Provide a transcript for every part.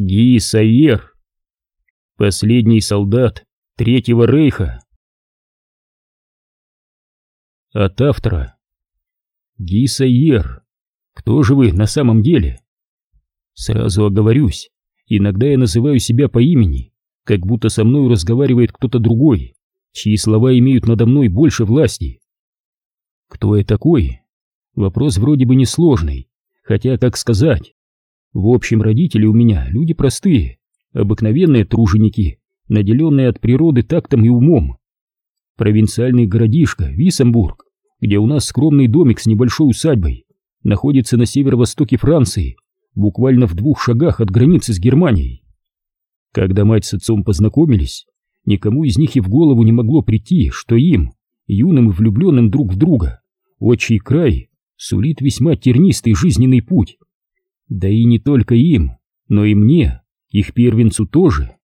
Ги Сайер. Последний солдат Третьего Рейха. От автора. Ги Сайер. Кто же вы на самом деле? Сразу оговорюсь, иногда я называю себя по имени, как будто со мной разговаривает кто-то другой, чьи слова имеют надо мной больше власти. Кто я такой? Вопрос вроде бы несложный, хотя, как сказать, в общем, родители у меня люди простые, обыкновенные труженики, наделенные от природы тактом и умом. Провинциальный городишко, Виссенбург, где у нас скромный домик с небольшой усадьбой, находится на северо-востоке Франции, буквально в двух шагах от границы с Германией. Когда мать с отцом познакомились, никому из них и в голову не могло прийти, что им, юным и влюбленным друг в друга, отчий край сулит весьма тернистый жизненный путь. Да и не только им, но и мне, их первенцу тоже.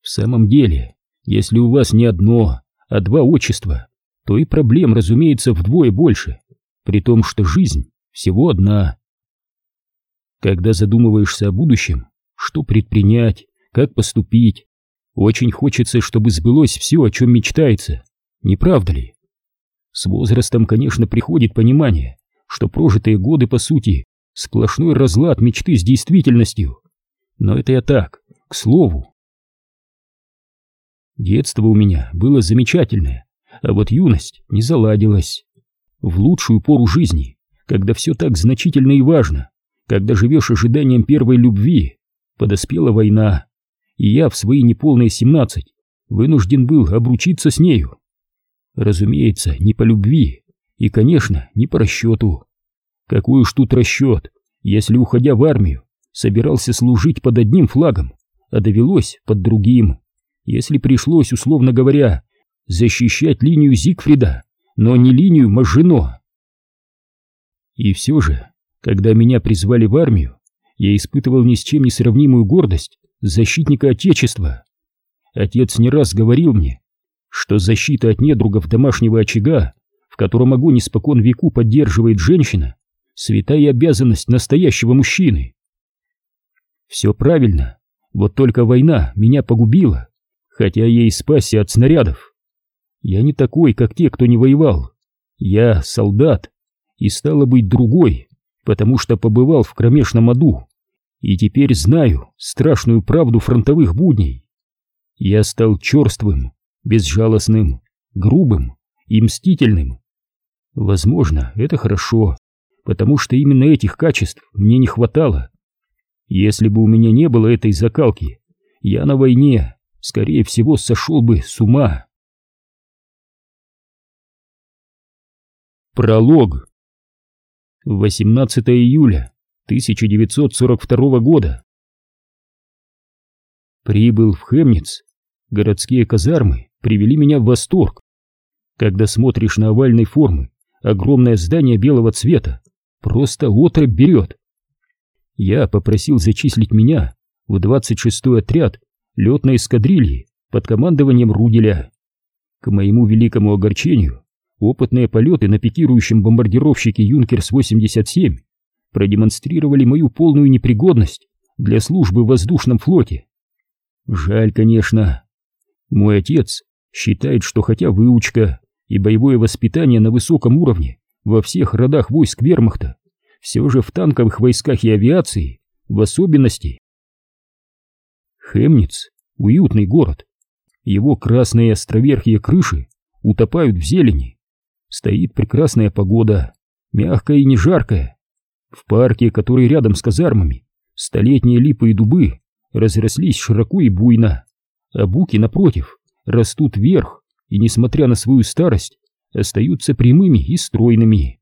В самом деле, если у вас не одно, а два отчества, то и проблем, разумеется, вдвое больше, при том, что жизнь всего одна. Когда задумываешься о будущем, что предпринять, как поступить, очень хочется, чтобы сбылось все, о чем мечтается, не правда ли? С возрастом, конечно, приходит понимание, что прожитые годы, по сути, сплошной разлад мечты с действительностью. Но это я так, к слову. Детство у меня было замечательное, а вот юность не заладилась. В лучшую пору жизни, когда все так значительно и важно, когда живешь ожиданием первой любви, подоспела война, и я в свои неполные семнадцать вынужден был обручиться с нею. Разумеется, не по любви и, конечно, не по расчету. Какой уж тут расчет, если, уходя в армию, собирался служить под одним флагом, а довелось под другим. Если пришлось, условно говоря, защищать линию Зигфрида, но не линию Мажино. И все же, когда меня призвали в армию, я испытывал ни с чем не сравнимую гордость защитника Отечества. Отец не раз говорил мне, что защита от недругов домашнего очага, в котором огонь испокон веку поддерживает женщина, святая обязанность настоящего мужчины. Все правильно, вот только война меня погубила, хотя и спасся от снарядов. Я не такой, как те, кто не воевал. Я солдат, и стало быть другой, потому что побывал в кромешном аду, и теперь знаю страшную правду фронтовых будней. Я стал черствым, безжалостным, грубым и мстительным. Возможно, это хорошо, потому что именно этих качеств мне не хватало. Если бы у меня не было этой закалки, я на войне, скорее всего, сошел бы с ума. Пролог 18 июля 1942 года Прибыл в Хемниц. Городские казармы привели меня в восторг. Когда смотришь на овальной формы огромное здание белого цвета, Просто отрыв берет. Я попросил зачислить меня в 26-й отряд летной эскадрильи под командованием Руделя. К моему великому огорчению, опытные полеты на пикирующем бомбардировщике «Юнкерс-87» продемонстрировали мою полную непригодность для службы в воздушном флоте. Жаль, конечно. Мой отец считает, что хотя выучка и боевое воспитание на высоком уровне во всех родах войск вермахта, все же в танковых войсках и авиации в особенности. Хемниц — уютный город. Его красные островерхие крыши утопают в зелени. Стоит прекрасная погода, мягкая и не жаркая. В парке, который рядом с казармами, столетние липы и дубы разрослись широко и буйно, а буки, напротив, растут вверх и, несмотря на свою старость, остаются прямыми и стройными.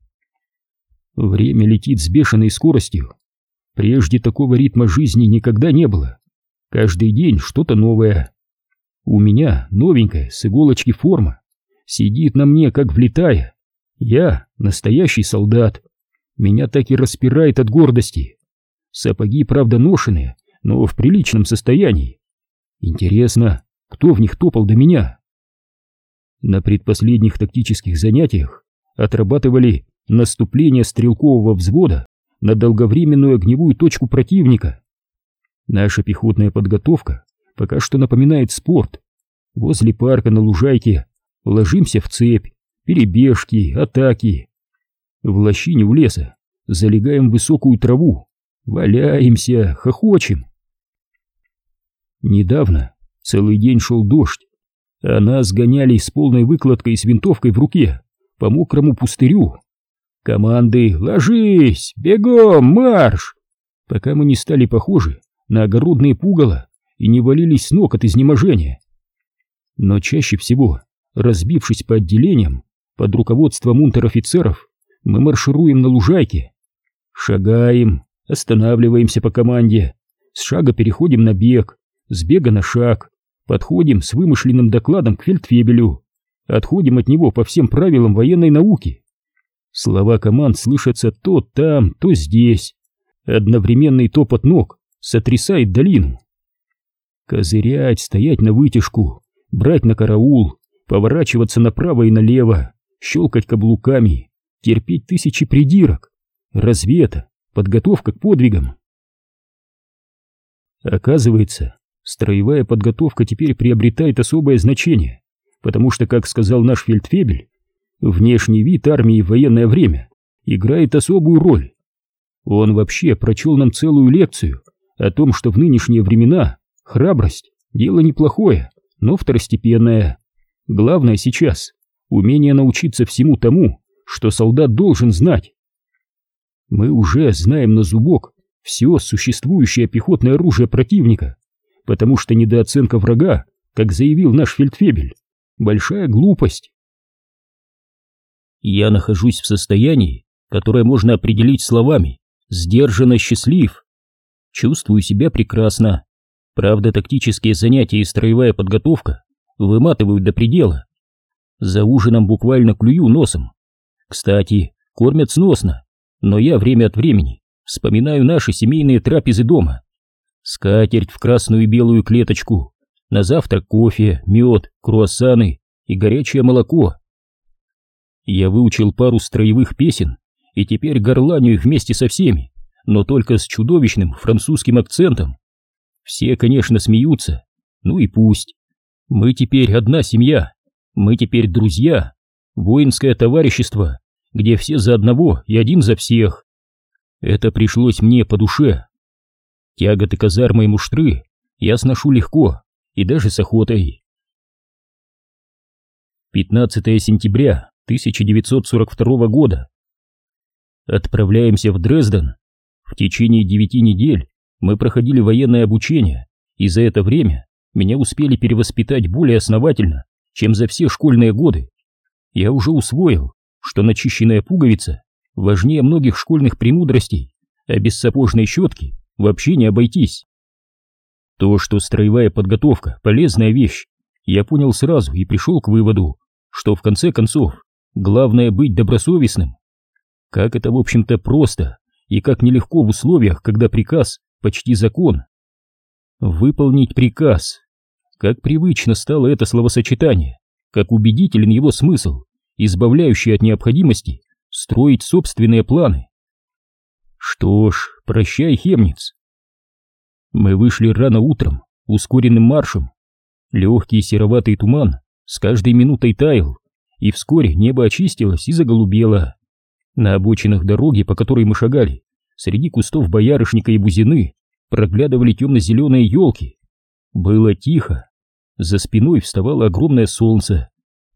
Время летит с бешеной скоростью. Прежде такого ритма жизни никогда не было. Каждый день что-то новое. У меня новенькая с иголочки форма. Сидит на мне, как влетая. Я настоящий солдат. Меня так и распирает от гордости. Сапоги, правда, ношеные, но в приличном состоянии. Интересно, кто в них топал до меня? На предпоследних тактических занятиях отрабатывали наступление стрелкового взвода на долговременную огневую точку противника. Наша пехотная подготовка пока что напоминает спорт. Возле парка на лужайке ложимся в цепь, перебежки, атаки. В лощине у леса залегаем высокую траву, валяемся, хохочем. Недавно целый день шел дождь, а нас гоняли с полной выкладкой с винтовкой в руке по мокрому пустырю. Команды «Ложись! Бегом! Марш!» Пока мы не стали похожи на огородные пугало и не валились с ног от изнеможения. Но чаще всего, разбившись по отделениям, под руководством унтер-офицеров, мы маршируем на лужайке. Шагаем, останавливаемся по команде, с шага переходим на бег, с бега на шаг, подходим с вымышленным докладом к фельдфебелю, отходим от него по всем правилам военной науки. Слова команд слышатся то там, то здесь. Одновременный топот ног сотрясает долину. Козырять, стоять на вытяжку, брать на караул, поворачиваться направо и налево, щелкать каблуками, терпеть тысячи придирок. Разве это подготовка к подвигам? Оказывается, строевая подготовка теперь приобретает особое значение, потому что, как сказал наш фельдфебель, внешний вид армии в военное время играет особую роль. Он вообще прочел нам целую лекцию о том, что в нынешние времена храбрость – дело неплохое, но второстепенное. Главное сейчас – умение научиться всему тому, что солдат должен знать. Мы уже знаем на зубок все существующее пехотное оружие противника, потому что недооценка врага, как заявил наш фельдфебель, большая глупость. Я нахожусь в состоянии, которое можно определить словами «сдержанно счастлив». Чувствую себя прекрасно. Правда, тактические занятия и строевая подготовка выматывают до предела. За ужином буквально клюю носом. Кстати, кормят сносно, но я время от времени вспоминаю наши семейные трапезы дома. Скатерть в красную и белую клеточку, на завтрак кофе, мед, круассаны и горячее молоко. Я выучил пару строевых песен и теперь горланю их вместе со всеми, но только с чудовищным французским акцентом. Все, конечно, смеются, ну и пусть. Мы теперь одна семья, мы теперь друзья, воинское товарищество, где все за одного и один за всех. Это пришлось мне по душе. Тяготы казармы и муштры я сношу легко и даже с охотой. 15 сентября 1942 года. Отправляемся в Дрезден. В течение девяти недель мы проходили военное обучение, и за это время меня успели перевоспитать более основательно, чем за все школьные годы. Я уже усвоил, что начищенная пуговица важнее многих школьных премудростей, а без сапожной щетки вообще не обойтись. То, что строевая подготовка – полезная вещь, я понял сразу и пришел к выводу, что в конце концов главное быть добросовестным. Как это, в общем-то, просто и как нелегко в условиях, когда приказ почти закон. Выполнить приказ. Как привычно стало это словосочетание, как убедителен его смысл, избавляющий от необходимости строить собственные планы. Что ж, прощай, Хемниц. Мы вышли рано утром, ускоренным маршем. Легкий сероватый туман с каждой минутой таял, и вскоре небо очистилось и заголубело. На обочинах дороги, по которой мы шагали, среди кустов боярышника и бузины, проглядывали темно-зеленые елки. Было тихо. За спиной вставало огромное солнце.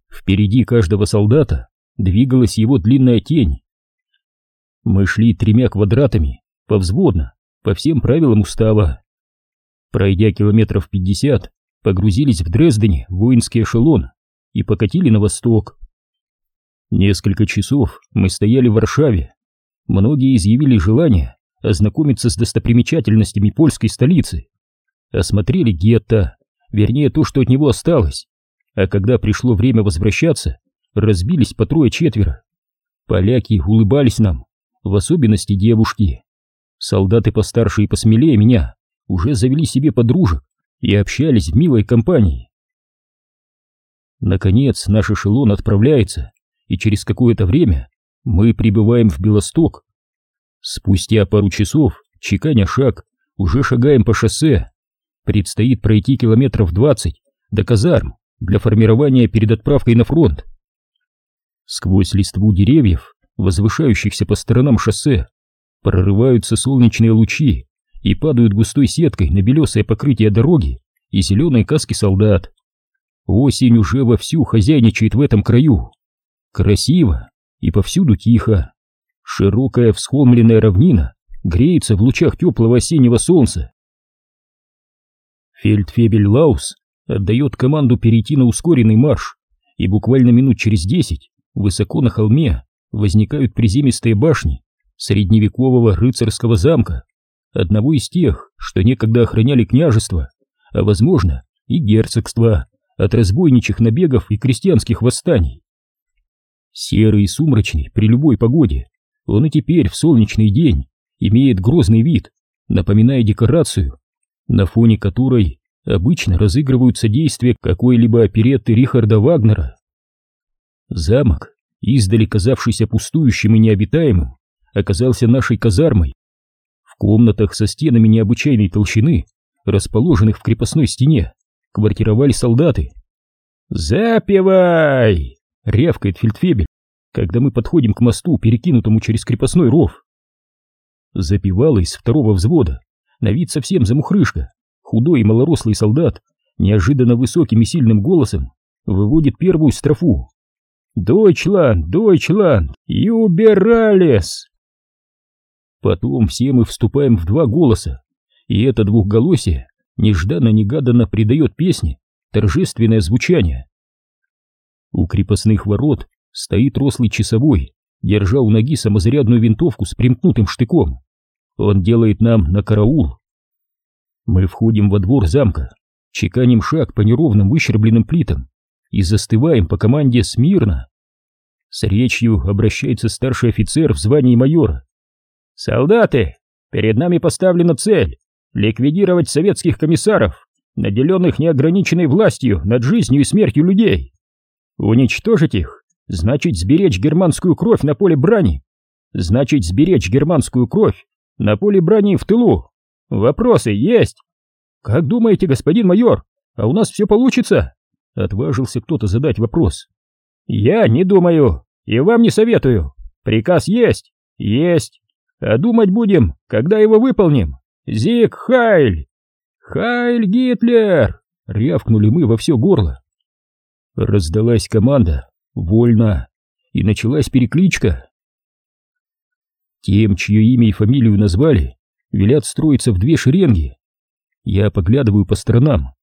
Впереди каждого солдата двигалась его длинная тень. Мы шли тремя квадратами, повзводно, по всем правилам устава. Пройдя километров пятьдесят, погрузились в Дрездене в воинский эшелон и покатили на восток. Несколько часов мы стояли в Варшаве. Многие изъявили желание ознакомиться с достопримечательностями польской столицы. Осмотрели гетто, вернее то, что от него осталось. А когда пришло время возвращаться, разбились по трое-четверо. Поляки улыбались нам, в особенности девушки. Солдаты постарше и посмелее меня уже завели себе подружек и общались в милой компании. Наконец наш эшелон отправляется, и через какое-то время мы прибываем в Белосток. Спустя пару часов, чеканя шаг, уже шагаем по шоссе. Предстоит пройти километров двадцать до казарм для формирования перед отправкой на фронт. Сквозь листву деревьев, возвышающихся по сторонам шоссе, прорываются солнечные лучи и падают густой сеткой на белесое покрытие дороги и зеленые каски солдат. Осень уже вовсю хозяйничает в этом краю. Красиво и повсюду тихо. Широкая всхолмленная равнина греется в лучах теплого осеннего солнца. Фельдфебель Лаус отдает команду перейти на ускоренный марш, и буквально минут через десять высоко на холме возникают приземистые башни средневекового рыцарского замка, одного из тех, что некогда охраняли княжество, а возможно и герцогство от разбойничьих набегов и крестьянских восстаний. Серый и сумрачный при любой погоде, он и теперь в солнечный день имеет грозный вид, напоминая декорацию, на фоне которой обычно разыгрываются действия какой-либо оперетты Рихарда Вагнера. Замок, издали казавшийся пустующим и необитаемым, оказался нашей казармой. В комнатах со стенами необычайной толщины, расположенных в крепостной стене, квартировали солдаты. «Запивай!» — рявкает фельдфебель, когда мы подходим к мосту, перекинутому через крепостной ров. Запевала из второго взвода, на вид совсем замухрышка, худой и малорослый солдат, неожиданно высоким и сильным голосом выводит первую строфу. «Дойчланд, Дойчланд, и убирались!» Потом все мы вступаем в два голоса, и это двухголосие нежданно-негаданно придает песне торжественное звучание. У крепостных ворот стоит рослый часовой, держа у ноги самозарядную винтовку с примкнутым штыком. Он делает нам на караул. Мы входим во двор замка, чеканим шаг по неровным выщербленным плитам и застываем по команде смирно. С речью обращается старший офицер в звании майора. «Солдаты, перед нами поставлена цель — ликвидировать советских комиссаров, наделенных неограниченной властью над жизнью и смертью людей. Уничтожить их значит сберечь германскую кровь на поле брани, значит сберечь германскую кровь на поле брани в тылу. Вопросы есть? Как думаете, господин майор, а у нас все получится? Отважился кто-то задать вопрос. Я не думаю и вам не советую. Приказ есть? Есть. А думать будем, когда его выполним. Зиг Хайль! Хайль Гитлер! Рявкнули мы во все горло. Раздалась команда «Вольно!» и началась перекличка. Тем, чье имя и фамилию назвали, велят строиться в две шеренги. Я поглядываю по сторонам.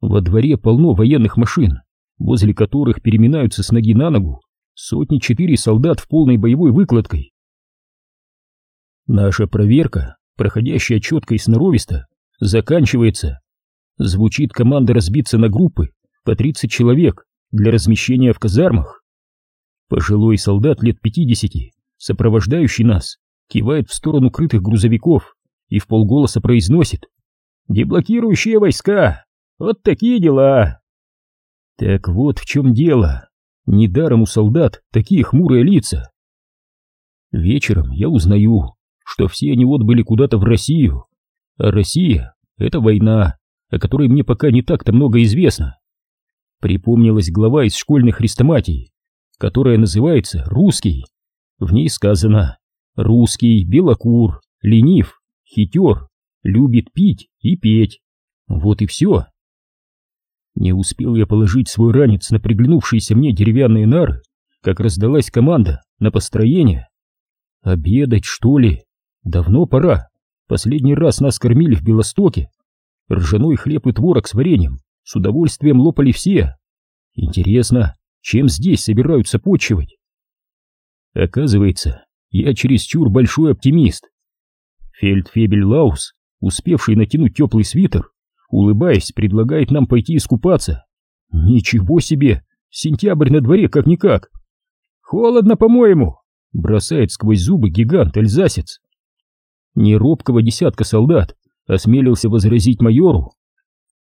Во дворе полно военных машин, возле которых переминаются с ноги на ногу сотни-четыре солдат в полной боевой выкладкой. Наша проверка, проходящая четко и сноровисто, заканчивается. Звучит команда разбиться на группы по 30 человек для размещения в казармах. Пожилой солдат лет 50, сопровождающий нас, кивает в сторону крытых грузовиков и в полголоса произносит «Деблокирующие войска! Вот такие дела!» Так вот в чем дело. Недаром у солдат такие хмурые лица. Вечером я узнаю, что все они отбыли куда-то в Россию. А Россия — это война, о которой мне пока не так-то много известно. Припомнилась глава из школьных хрестоматий, которая называется «Русский». В ней сказано «Русский, белокур, ленив, хитер, любит пить и петь». Вот и все. Не успел я положить свой ранец на приглянувшиеся мне деревянные нары, как раздалась команда на построение. Обедать, что ли? Давно пора. Последний раз нас кормили в Белостоке. Ржаной хлеб и творог с вареньем с удовольствием лопали все. Интересно, чем здесь собираются почивать? Оказывается, я чересчур большой оптимист. Фельдфебель Лаус, успевший натянуть теплый свитер, улыбаясь, предлагает нам пойти искупаться. Ничего себе! Сентябрь на дворе как-никак. Холодно, по-моему, бросает сквозь зубы гигант-альзасец. Неробкого десятка солдат осмелился возразить майору.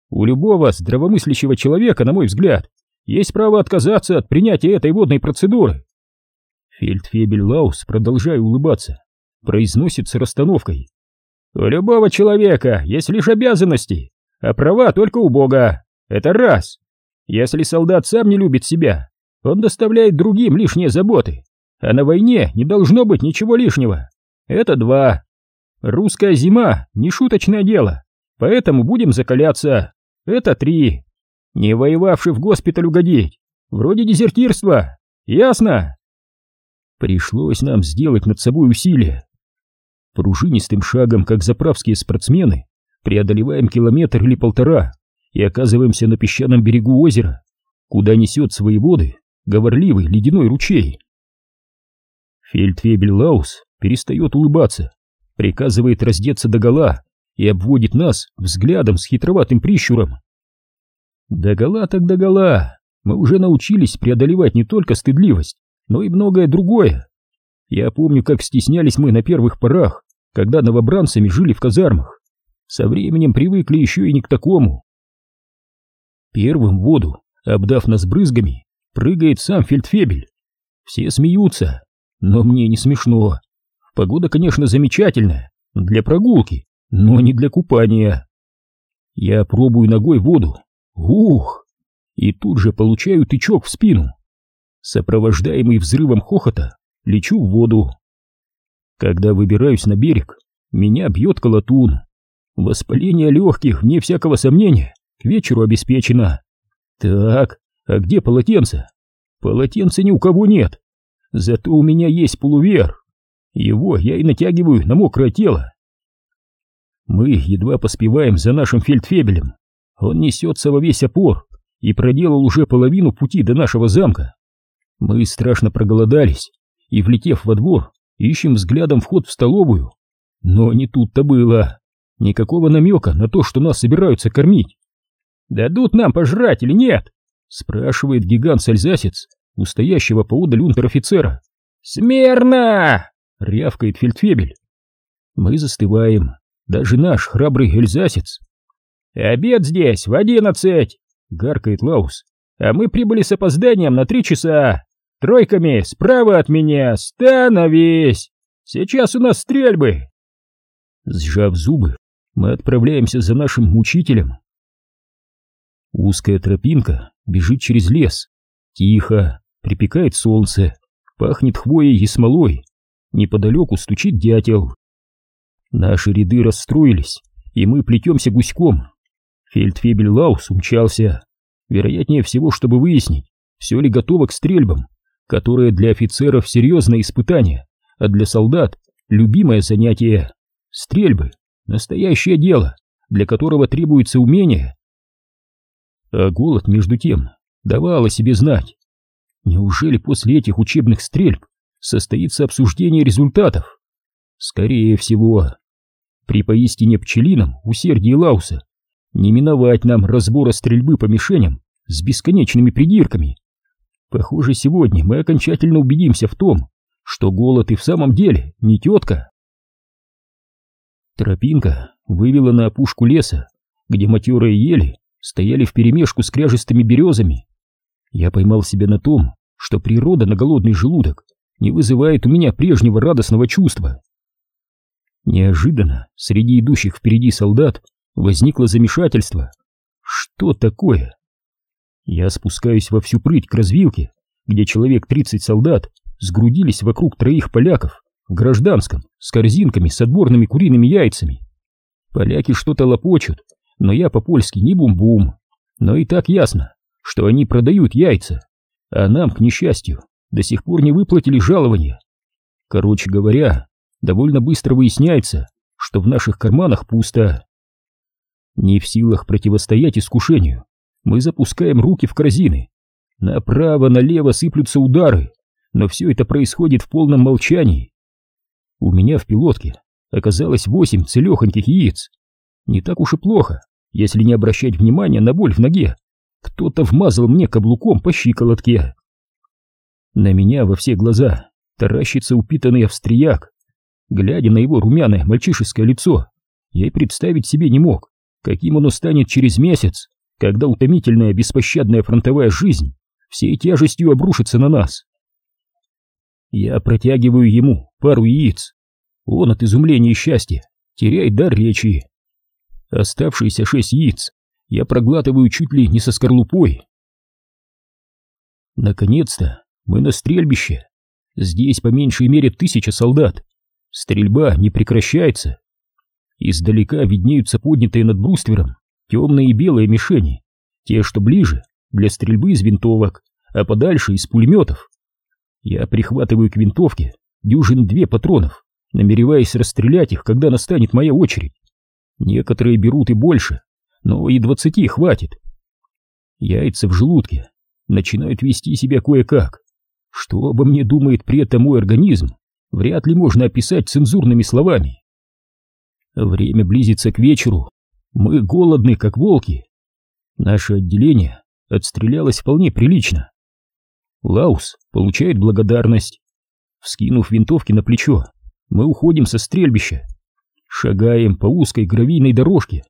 У любого здравомыслящего человека, на мой взгляд, есть право отказаться от принятия этой водной процедуры. Фельдфебель Лаус, продолжая улыбаться, произносит с расстановкой. У любого человека есть лишь обязанности, а права только у Бога. Это раз. Если солдат сам не любит себя, он доставляет другим лишние заботы, а на войне не должно быть ничего лишнего. Это два. Русская зима — не шуточное дело, поэтому будем закаляться. Это три. Не воевавший в госпиталь угодить, вроде дезертирства, ясно? Пришлось нам сделать над собой усилие. Пружинистым шагом, как заправские спортсмены, преодолеваем километр или полтора и оказываемся на песчаном берегу озера, куда несет свои воды говорливый ледяной ручей. Фельдфебель Лаус перестает улыбаться, приказывает раздеться догола и обводит нас взглядом с хитроватым прищуром. Догола так догола, мы уже научились преодолевать не только стыдливость, но и многое другое. Я помню, как стеснялись мы на первых порах, когда новобранцами жили в казармах. Со временем привыкли еще и не к такому. Первым воду, обдав нас брызгами, прыгает сам фельдфебель. Все смеются, но мне не смешно. Погода, конечно, замечательная, для прогулки, но не для купания. Я пробую ногой воду. Ух! И тут же получаю тычок в спину. Сопровождаемый взрывом хохота, лечу в воду. Когда выбираюсь на берег, меня бьет колотун. Воспаление легких, вне всякого сомнения, к вечеру обеспечено. Так, а где полотенце? Полотенца ни у кого нет. Зато у меня есть полувер. Его я и натягиваю на мокрое тело. Мы едва поспеваем за нашим фельдфебелем. Он несется во весь опор и проделал уже половину пути до нашего замка. Мы страшно проголодались и, влетев во двор, ищем взглядом вход в столовую. Но не тут-то было. Никакого намека на то, что нас собираются кормить. «Дадут нам пожрать или нет?» — спрашивает гигант-сальзасец у стоящего поодаль унтер-офицера. «Смирно!» — рявкает фельдфебель. Мы застываем, даже наш храбрый эльзасец. «Обед здесь в одиннадцать!» — гаркает Лаус. «А мы прибыли с опозданием на три часа. Тройками справа от меня, становись! Сейчас у нас стрельбы!» Сжав зубы, мы отправляемся за нашим учителем. Узкая тропинка бежит через лес. Тихо, припекает солнце, пахнет хвоей и смолой. Неподалеку стучит дятел. Наши ряды расстроились, и мы плетемся гуськом. Фельдфебель Лаус умчался. Вероятнее всего, чтобы выяснить, все ли готово к стрельбам, которые для офицеров серьезное испытание, а для солдат любимое занятие. Стрельбы — настоящее дело, для которого требуется умение. А голод, между тем, давал о себе знать. Неужели после этих учебных стрельб состоится обсуждение результатов? Скорее всего. При поистине пчелином усердии Лауса не миновать нам разбора стрельбы по мишеням с бесконечными придирками. Похоже, сегодня мы окончательно убедимся в том, что голод и в самом деле не тетка. Тропинка вывела на опушку леса, где матерые ели стояли вперемешку с кряжестыми березами. Я поймал себя на том, что природа на голодный желудок не вызывает у меня прежнего радостного чувства. Неожиданно среди идущих впереди солдат возникло замешательство. Что такое? Я спускаюсь во всю прыть к развилке, где человек 30 солдат сгрудились вокруг троих поляков гражданском, с корзинками, с отборными куриными яйцами. Поляки что-то лопочут, но я по-польски не бум-бум. Но и так ясно, что они продают яйца, а нам, к несчастью, до сих пор не выплатили жалования. Короче говоря, довольно быстро выясняется, что в наших карманах пусто. Не в силах противостоять искушению, мы запускаем руки в корзины. Направо-налево сыплются удары, но все это происходит в полном молчании. У меня в пилотке оказалось восемь целехоньких яиц. Не так уж и плохо, если не обращать внимания на боль в ноге. Кто-то вмазал мне каблуком по щиколотке. На меня во все глаза таращится упитанный австрияк. Глядя на его румяное мальчишеское лицо, я и представить себе не мог, каким оно станет через месяц, когда утомительная беспощадная фронтовая жизнь всей тяжестью обрушится на нас. Я протягиваю ему пару яиц. Он от изумления и счастья теряет дар речи. Оставшиеся шесть яиц я проглатываю чуть ли не со скорлупой. Наконец-то мы на стрельбище. Здесь по меньшей мере тысяча солдат. Стрельба не прекращается. Издалека виднеются поднятые над бруствером темные и белые мишени, те, что ближе, для стрельбы из винтовок, а подальше из пулеметов. Я прихватываю к винтовке дюжин две патронов, намереваясь расстрелять их, когда настанет моя очередь. Некоторые берут и больше, но и двадцати хватит. Яйца в желудке начинают вести себя кое-как. Что обо мне думает при этом мой организм, вряд ли можно описать цензурными словами. Время близится к вечеру. Мы голодны, как волки. Наше отделение отстрелялось вполне прилично. Лаус получает благодарность. Вскинув винтовки на плечо, мы уходим со стрельбища. Шагаем по узкой гравийной дорожке.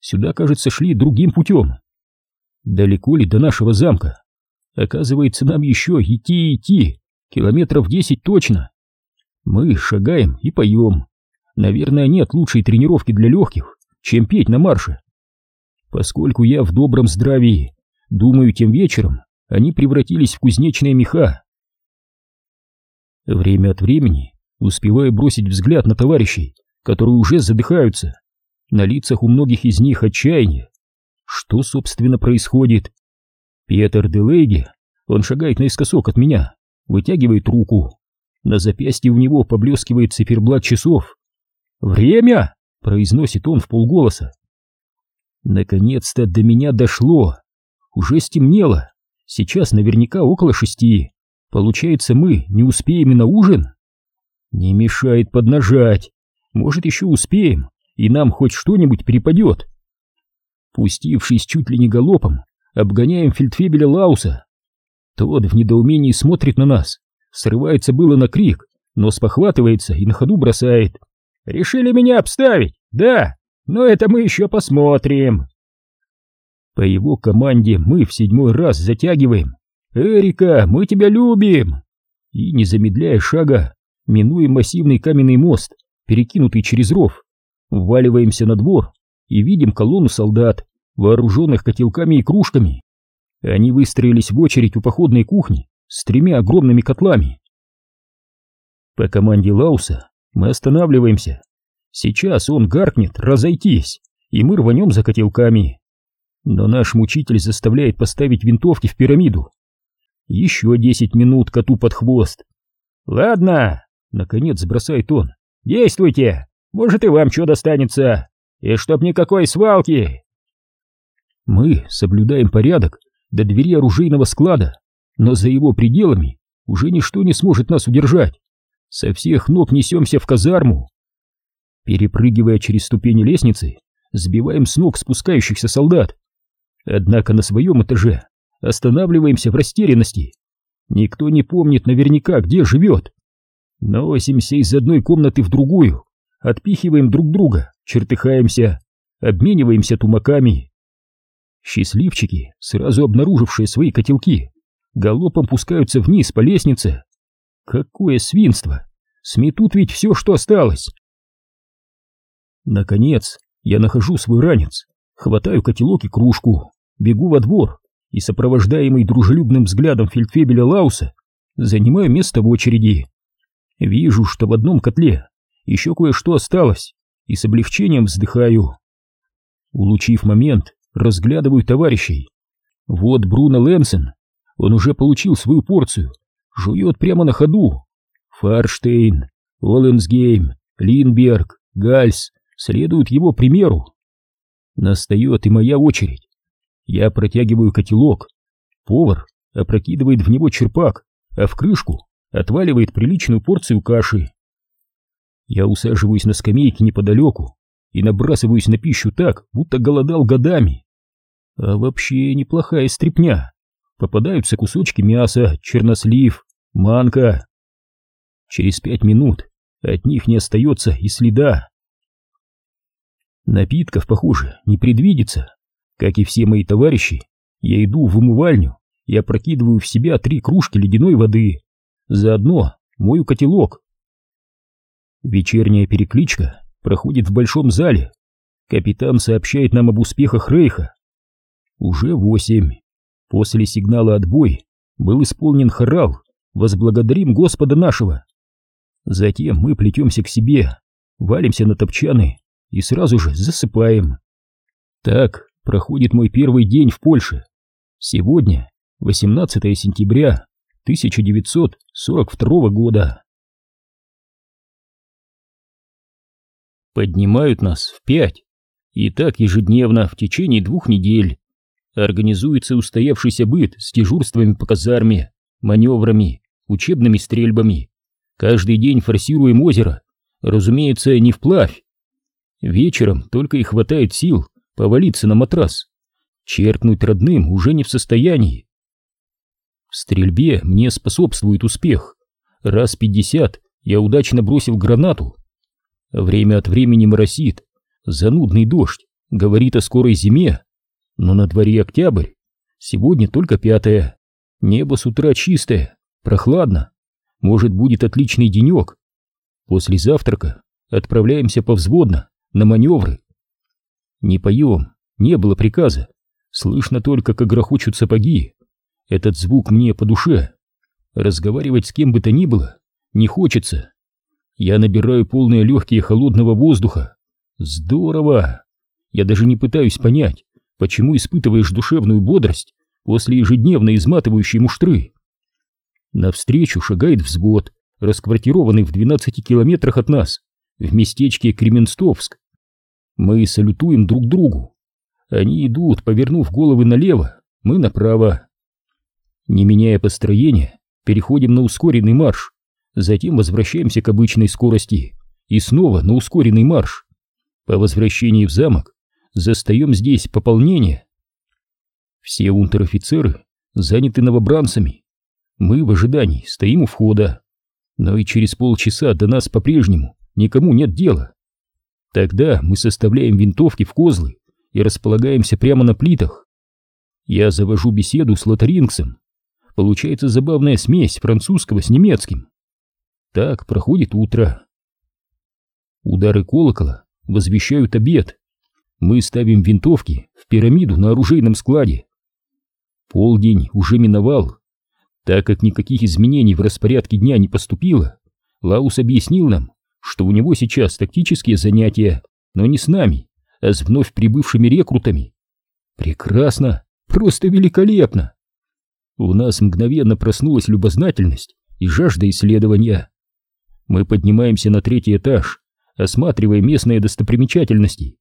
Сюда, кажется, шли другим путем. Далеко ли до нашего замка? Оказывается, нам еще идти и идти, километров десять точно. Мы шагаем и поем. Наверное, нет лучшей тренировки для легких, чем петь на марше. Поскольку я в добром здравии, думаю, тем вечером они превратились в кузнечные меха. Время от времени успеваю бросить взгляд на товарищей, которые уже задыхаются. На лицах у многих из них отчаяние. Что, собственно, происходит? Петер Делейги, он шагает наискосок от меня, вытягивает руку. На запястье у него поблескивает циферблат часов. «Время!» — произносит он в полголоса. Наконец-то до меня дошло. Уже стемнело. Сейчас наверняка около шести. Получается, мы не успеем и на ужин? Не мешает поднажать. Может, еще успеем, и нам хоть что-нибудь перепадет. Пустившись чуть ли не галопом, обгоняем фельдфебеля Лауса. Тот в недоумении смотрит на нас, срывается было на крик, но спохватывается и на ходу бросает. «Решили меня обставить? Да, но это мы еще посмотрим». По его команде мы в седьмой раз затягиваем. «Эрика, мы тебя любим!» И, не замедляя шага, минуем массивный каменный мост, перекинутый через ров, вваливаемся на двор и видим колонну солдат, вооруженных котелками и кружками. Они выстроились в очередь у походной кухни с тремя огромными котлами. По команде Лауса мы останавливаемся. Сейчас он гаркнет «разойтись», и мы рванем за котелками. Но наш мучитель заставляет поставить винтовки в пирамиду. Еще десять минут коту под хвост. «Ладно», — наконец бросает он, — «действуйте, может и вам что достанется, и чтоб никакой свалки». Мы соблюдаем порядок до двери оружейного склада, но за его пределами уже ничто не сможет нас удержать. Со всех ног несемся в казарму. Перепрыгивая через ступени лестницы, сбиваем с ног спускающихся солдат. Однако на своем этаже останавливаемся в растерянности. Никто не помнит наверняка, где живет. Носимся из одной комнаты в другую, отпихиваем друг друга, чертыхаемся, обмениваемся тумаками. Счастливчики, сразу обнаружившие свои котелки, галопом пускаются вниз по лестнице. Какое свинство! Сметут ведь все, что осталось. Наконец, я нахожу свой ранец, хватаю котелок и кружку, бегу во двор и, сопровождаемый дружелюбным взглядом фельдфебеля Лауса, занимаю место в очереди. Вижу, что в одном котле еще кое-что осталось, и с облегчением вздыхаю. Улучив момент, разглядываю товарищей. Вот Бруно Лэнсен, он уже получил свою порцию, жует прямо на ходу. Фарштейн, Оленсгейм, Линберг, Гальс следуют его примеру. Настает и моя очередь. Я протягиваю котелок. Повар опрокидывает в него черпак, а в крышку отваливает приличную порцию каши. Я усаживаюсь на скамейке неподалеку и набрасываюсь на пищу так, будто голодал годами. А вообще неплохая стряпня. Попадаются кусочки мяса, чернослив, манка. Через пять минут от них не остается и следа. Напитков, похоже, не предвидится. Как и все мои товарищи, я иду в умывальню и опрокидываю в себя три кружки ледяной воды. Заодно мою котелок. Вечерняя перекличка проходит в большом зале. Капитан сообщает нам об успехах Рейха. Уже восемь. После сигнала «Отбой» был исполнен хорал «Возблагодарим Господа нашего». Затем мы плетемся к себе, валимся на топчаны и сразу же засыпаем. Так проходит мой первый день в Польше. Сегодня 18 сентября 1942 года. Поднимают нас в пять, и так ежедневно в течение двух недель. Организуется устоявшийся быт с дежурствами по казарме, маневрами, учебными стрельбами. Каждый день форсируем озеро, разумеется, не вплавь. Вечером только и хватает сил повалиться на матрас. Черкнуть родным уже не в состоянии. В стрельбе мне способствует успех. Раз пятьдесят я удачно бросил гранату. Время от времени моросит, занудный дождь, говорит о скорой зиме. Но на дворе октябрь, сегодня только пятое. Небо с утра чистое, прохладно. Может, будет отличный денек. После завтрака отправляемся повзводно на маневры. Не поем, не было приказа. Слышно только, как грохочут сапоги. Этот звук мне по душе. Разговаривать с кем бы то ни было не хочется. Я набираю полные легкие холодного воздуха. Здорово! Я даже не пытаюсь понять, почему испытываешь душевную бодрость после ежедневно изматывающей муштры. Навстречу шагает взвод, расквартированный в 12 километрах от нас, в местечке Кременстовск. Мы салютуем друг другу. Они идут, повернув головы налево, мы направо. Не меняя построения, переходим на ускоренный марш, затем возвращаемся к обычной скорости и снова на ускоренный марш. По возвращении в замок застаем здесь пополнение. Все унтер-офицеры заняты новобранцами. Мы в ожидании стоим у входа, но и через полчаса до нас по-прежнему никому нет дела. Тогда мы составляем винтовки в козлы и располагаемся прямо на плитах. Я завожу беседу с Лотарингсом. Получается забавная смесь французского с немецким. Так проходит утро. Удары колокола возвещают обед. Мы ставим винтовки в пирамиду на оружейном складе. Полдень уже миновал. Так как никаких изменений в распорядке дня не поступило, Лаус объяснил нам, что у него сейчас тактические занятия, но не с нами, а с вновь прибывшими рекрутами. Прекрасно, просто великолепно. У нас мгновенно проснулась любознательность и жажда исследования. Мы поднимаемся на третий этаж, осматривая местные достопримечательности,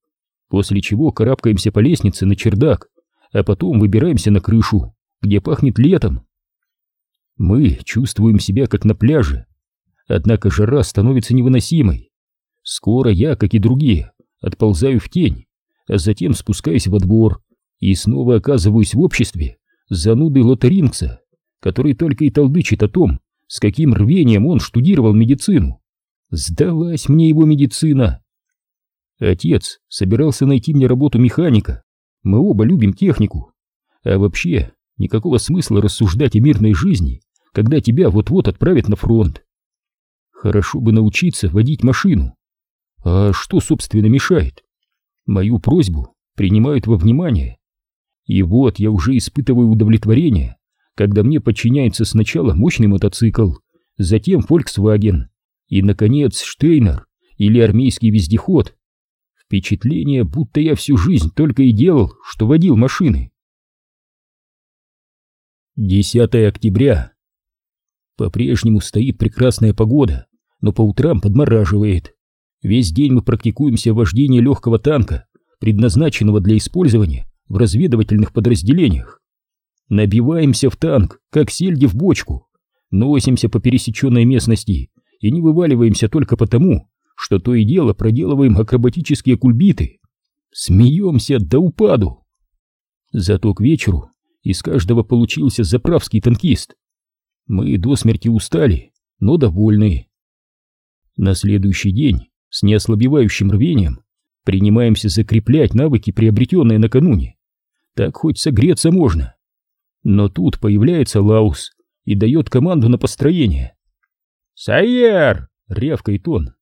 после чего карабкаемся по лестнице на чердак, а потом выбираемся на крышу, где пахнет летом. Мы чувствуем себя как на пляже, Однако жара становится невыносимой. Скоро я, как и другие, отползаю в тень, а затем спускаюсь во двор и снова оказываюсь в обществе зануды Лотарингса, который только и толдычит о том, с каким рвением он штудировал медицину. Сдалась мне его медицина. Отец собирался найти мне работу механика. Мы оба любим технику. А вообще, никакого смысла рассуждать о мирной жизни, когда тебя вот-вот отправят на фронт. Хорошо бы научиться водить машину. А что, собственно, мешает? Мою просьбу принимают во внимание. И вот я уже испытываю удовлетворение, когда мне подчиняется сначала мощный мотоцикл, затем Volkswagen и, наконец, Штейнер или армейский вездеход. Впечатление, будто я всю жизнь только и делал, что водил машины. 10 октября. По-прежнему стоит прекрасная погода, но по утрам подмораживает. Весь день мы практикуемся в вождении легкого танка, предназначенного для использования в разведывательных подразделениях. Набиваемся в танк, как сельди в бочку, носимся по пересеченной местности и не вываливаемся только потому, что то и дело проделываем акробатические кульбиты. Смеемся до упаду. Зато к вечеру из каждого получился заправский танкист. Мы до смерти устали, но довольны. На следующий день с неослабевающим рвением принимаемся закреплять навыки, приобретенные накануне. Так хоть согреться можно. Но тут появляется Лаус и дает команду на построение. «Сайер!» — рявкает он.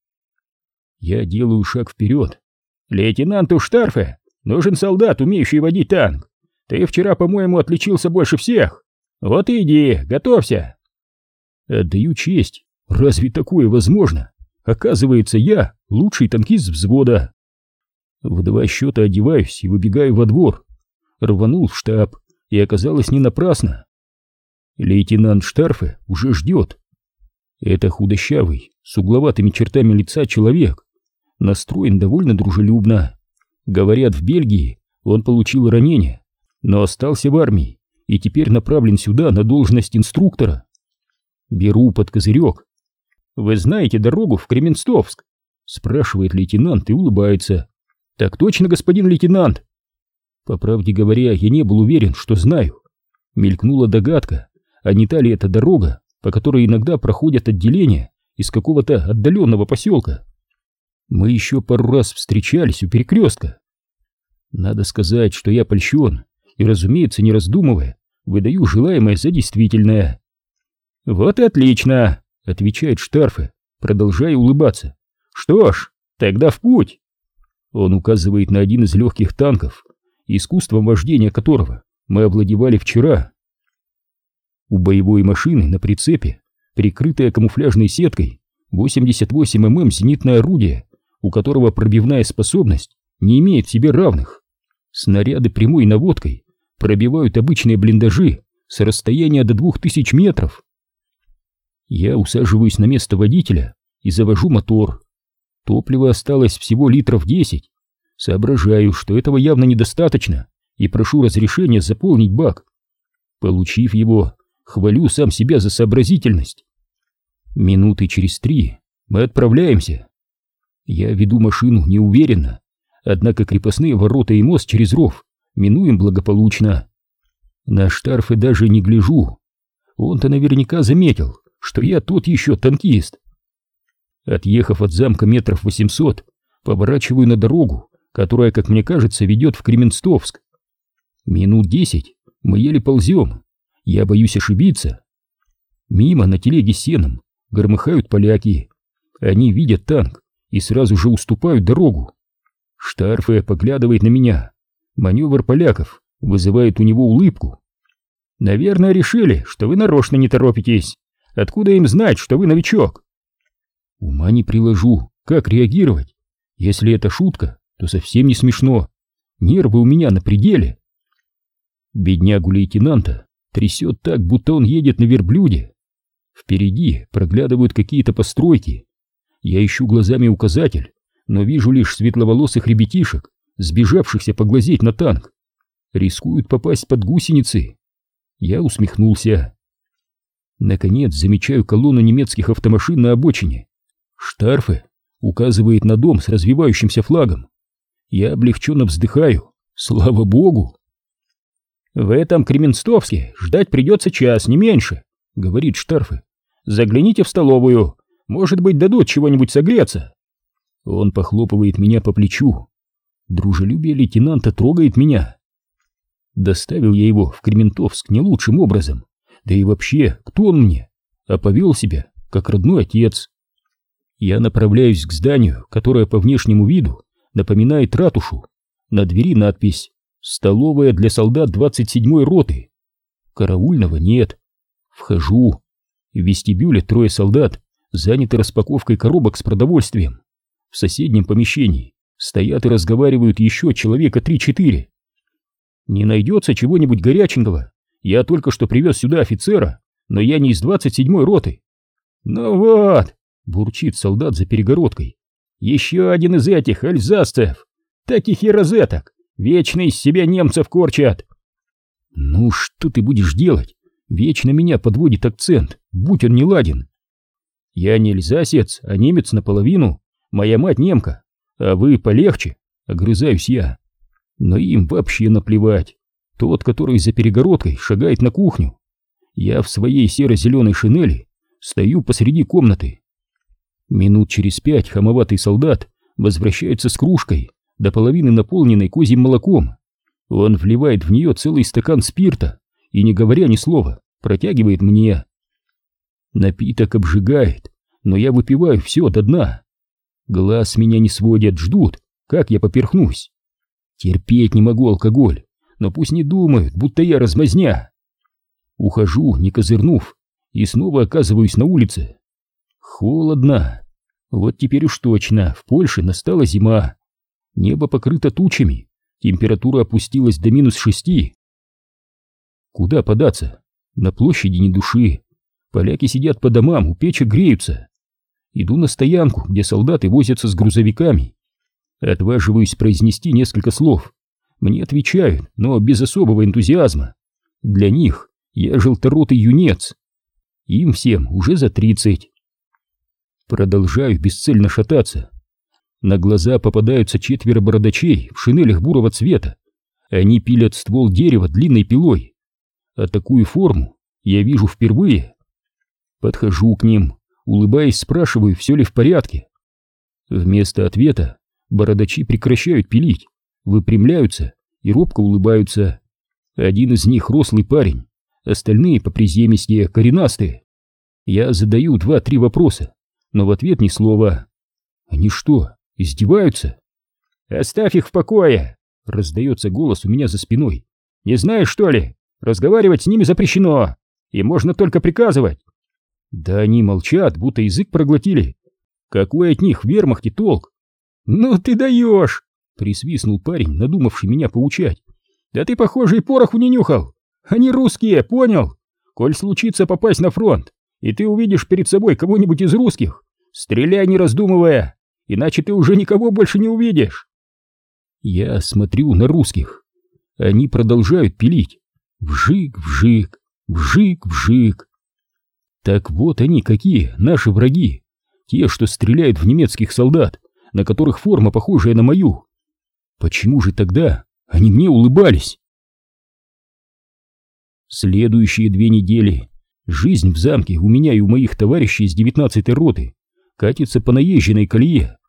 Я делаю шаг вперед. «Лейтенанту Штарфе нужен солдат, умеющий водить танк. Ты вчера, по-моему, отличился больше всех. Вот иди, готовься!» Отдаю честь. Разве такое возможно? Оказывается, я лучший танкист взвода. В два счета одеваюсь и выбегаю во двор. Рванул в штаб, и оказалось не напрасно. Лейтенант Штарфе уже ждет. Это худощавый, с угловатыми чертами лица человек. Настроен довольно дружелюбно. Говорят, в Бельгии он получил ранение, но остался в армии и теперь направлен сюда на должность инструктора. Беру под козырек. «Вы знаете дорогу в Кременстовск?» Спрашивает лейтенант и улыбается. «Так точно, господин лейтенант!» По правде говоря, я не был уверен, что знаю. Мелькнула догадка, а не та ли это дорога, по которой иногда проходят отделения из какого-то отдаленного поселка. Мы еще пару раз встречались у перекрестка. Надо сказать, что я польщен, и, разумеется, не раздумывая, выдаю желаемое за действительное. «Вот и отлично!» — отвечает Штарфе, продолжая улыбаться. «Что ж, тогда в путь!» Он указывает на один из легких танков, искусством вождения которого мы овладевали вчера. У боевой машины на прицепе, прикрытая камуфляжной сеткой, 88 мм зенитное орудие, у которого пробивная способность не имеет себе равных. Снаряды прямой наводкой пробивают обычные блиндажи с расстояния до 2000 метров. Я усаживаюсь на место водителя и завожу мотор. Топлива осталось всего литров 10. Соображаю, что этого явно недостаточно, и прошу разрешения заполнить бак. Получив его, хвалю сам себя за сообразительность. Минуты через три мы отправляемся. Я веду машину неуверенно, однако крепостные ворота и мост через ров минуем благополучно. На штарфы даже не гляжу. Он-то наверняка заметил, что я тот еще танкист. Отъехав от замка метров восемьсот, поворачиваю на дорогу, которая, как мне кажется, ведет в Кременстовск. Минут десять мы еле ползем. Я боюсь ошибиться. Мимо на телеге с сеном громыхают поляки. Они видят танк и сразу же уступают дорогу. Штарфе поглядывает на меня. Маневр поляков вызывает у него улыбку. «Наверное, решили, что вы нарочно не торопитесь. Откуда им знать, что вы новичок? Ума не приложу, как реагировать. Если это шутка, то совсем не смешно. Нервы у меня на пределе. Беднягу лейтенанта трясет так, будто он едет на верблюде. Впереди проглядывают какие-то постройки. Я ищу глазами указатель, но вижу лишь светловолосых ребятишек, сбежавшихся поглазеть на танк. Рискуют попасть под гусеницы. Я усмехнулся. Наконец замечаю колонну немецких автомашин на обочине. Штарфе указывает на дом с развивающимся флагом. Я облегченно вздыхаю. Слава богу! В этом Кременстовске ждать придется час, не меньше, говорит Штарфе. Загляните в столовую, может быть, дадут чего-нибудь согреться. Он похлопывает меня по плечу. Дружелюбие лейтенанта трогает меня. Доставил я его в Крементовск не лучшим образом. Да и вообще, кто он мне? А повел себя, как родной отец. Я направляюсь к зданию, которое по внешнему виду напоминает ратушу. На двери надпись «Столовая для солдат 27-й роты». Караульного нет. Вхожу. В вестибюле трое солдат заняты распаковкой коробок с продовольствием. В соседнем помещении стоят и разговаривают еще человека три-четыре. Не найдется чего-нибудь горяченького, я только что привез сюда офицера, но я не из двадцать седьмой роты. Ну вот, бурчит солдат за перегородкой. Еще один из этих альзасцев. Таких и розеток. Вечно из себя немцев корчат. Ну что ты будешь делать? Вечно меня подводит акцент, будь он не ладен. Я не альзасец, а немец наполовину. Моя мать немка. А вы полегче, огрызаюсь я. Но им вообще наплевать. Тот, который за перегородкой шагает на кухню. Я в своей серо-зеленой шинели стою посреди комнаты. Минут через пять хамоватый солдат возвращается с кружкой, до половины наполненной козьим молоком. Он вливает в нее целый стакан спирта и, не говоря ни слова, протягивает мне. Напиток обжигает, но я выпиваю все до дна. Глаз меня не сводят, ждут, как я поперхнусь. Терпеть не могу алкоголь, но пусть не думают, будто я размазня. Ухожу, не козырнув, и снова оказываюсь на улице. Холодно. Вот теперь уж точно, в Польше настала зима. Небо покрыто тучами, температура опустилась до минус шести. Куда податься? На площади ни души. Поляки сидят по домам, у печек греются. Иду на стоянку, где солдаты возятся с грузовиками. Отваживаюсь произнести несколько слов. Мне отвечают, но без особого энтузиазма. Для них я желторотый юнец. Им всем уже за тридцать. Продолжаю бесцельно шататься. На глаза попадаются четверо бородачей в шинелях бурого цвета. Они пилят ствол дерева длинной пилой. А такую форму я вижу впервые. Подхожу к ним, улыбаясь, спрашиваю, все ли в порядке. Вместо ответа бородачи прекращают пилить, выпрямляются и робко улыбаются. Один из них рослый парень, остальные по приземистее коренастые. Я задаю два-три вопроса, но в ответ ни слова. Они что, издеваются? «Оставь их в покое!» — раздается голос у меня за спиной. «Не знаешь, что ли? Разговаривать с ними запрещено, и можно только приказывать». Да они молчат, будто язык проглотили. Какой от них в вермахте толк? «Ну ты даешь!» — присвистнул парень, надумавший меня поучать. «Да ты, похоже, и пороху не нюхал. Они русские, понял? Коль случится попасть на фронт, и ты увидишь перед собой кого-нибудь из русских, стреляй не раздумывая, иначе ты уже никого больше не увидишь. Я смотрю на русских. Они продолжают пилить. Вжик, вжик, вжик, вжик. Так вот они какие, наши враги. Те, что стреляют в немецких солдат, на которых форма похожая на мою. Почему же тогда они мне улыбались? Следующие две недели жизнь в замке у меня и у моих товарищей из девятнадцатой роты катится по наезженной колее.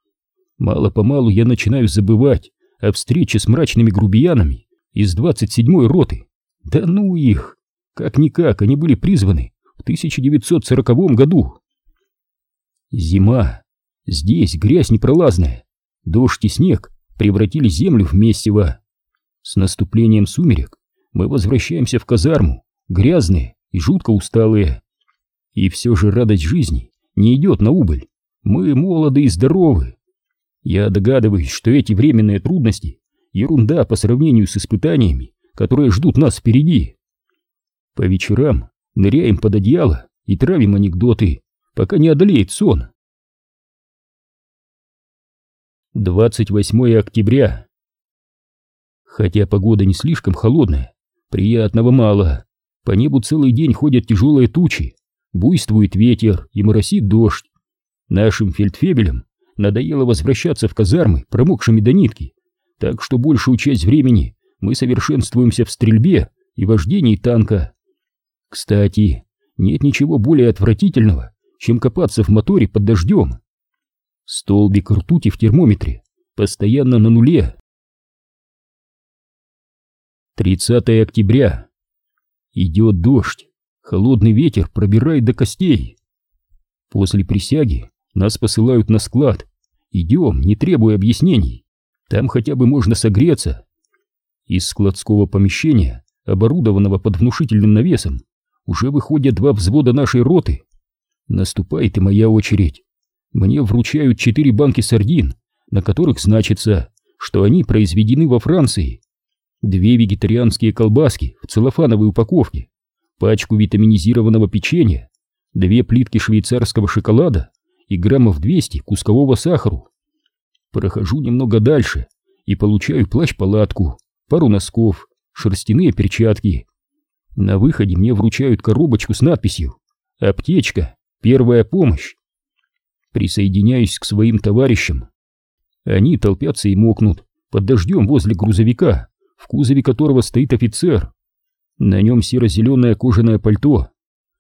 Мало-помалу я начинаю забывать о встрече с мрачными грубиянами из двадцать седьмой роты. Да ну их! Как-никак они были призваны в 1940 году. Зима. Здесь грязь непролазная. Дождь и снег превратили землю в месиво. С наступлением сумерек мы возвращаемся в казарму, грязные и жутко усталые. И все же радость жизни не идет на убыль. Мы молоды и здоровы. Я догадываюсь, что эти временные трудности — ерунда по сравнению с испытаниями, которые ждут нас впереди. По вечерам ныряем под одеяло и травим анекдоты, пока не одолеет сон. 28 октября. Хотя погода не слишком холодная, Приятного мало. По небу целый день ходят тяжелые тучи, буйствует ветер и моросит дождь. Нашим фельдфебелям надоело возвращаться в казармы, промокшими до нитки, так что большую часть времени мы совершенствуемся в стрельбе и вождении танка. Кстати, нет ничего более отвратительного, чем копаться в моторе под дождем. Столбик ртути в термометре постоянно на нуле. 30 октября. Идет дождь, холодный ветер пробирает до костей. После присяги нас посылают на склад. Идем, не требуя объяснений. Там хотя бы можно согреться. Из складского помещения, оборудованного под внушительным навесом, уже выходят два взвода нашей роты. Наступает и моя очередь. Мне вручают четыре банки сардин, на которых значится, что они произведены во Франции две вегетарианские колбаски в целлофановой упаковке, пачку витаминизированного печенья, две плитки швейцарского шоколада и граммов 200 кускового сахару. Прохожу немного дальше и получаю плащ-палатку, пару носков, шерстяные перчатки. На выходе мне вручают коробочку с надписью «Аптечка. Первая помощь». Присоединяюсь к своим товарищам. Они толпятся и мокнут под дождем возле грузовика, в кузове которого стоит офицер. На нем серо-зеленое кожаное пальто.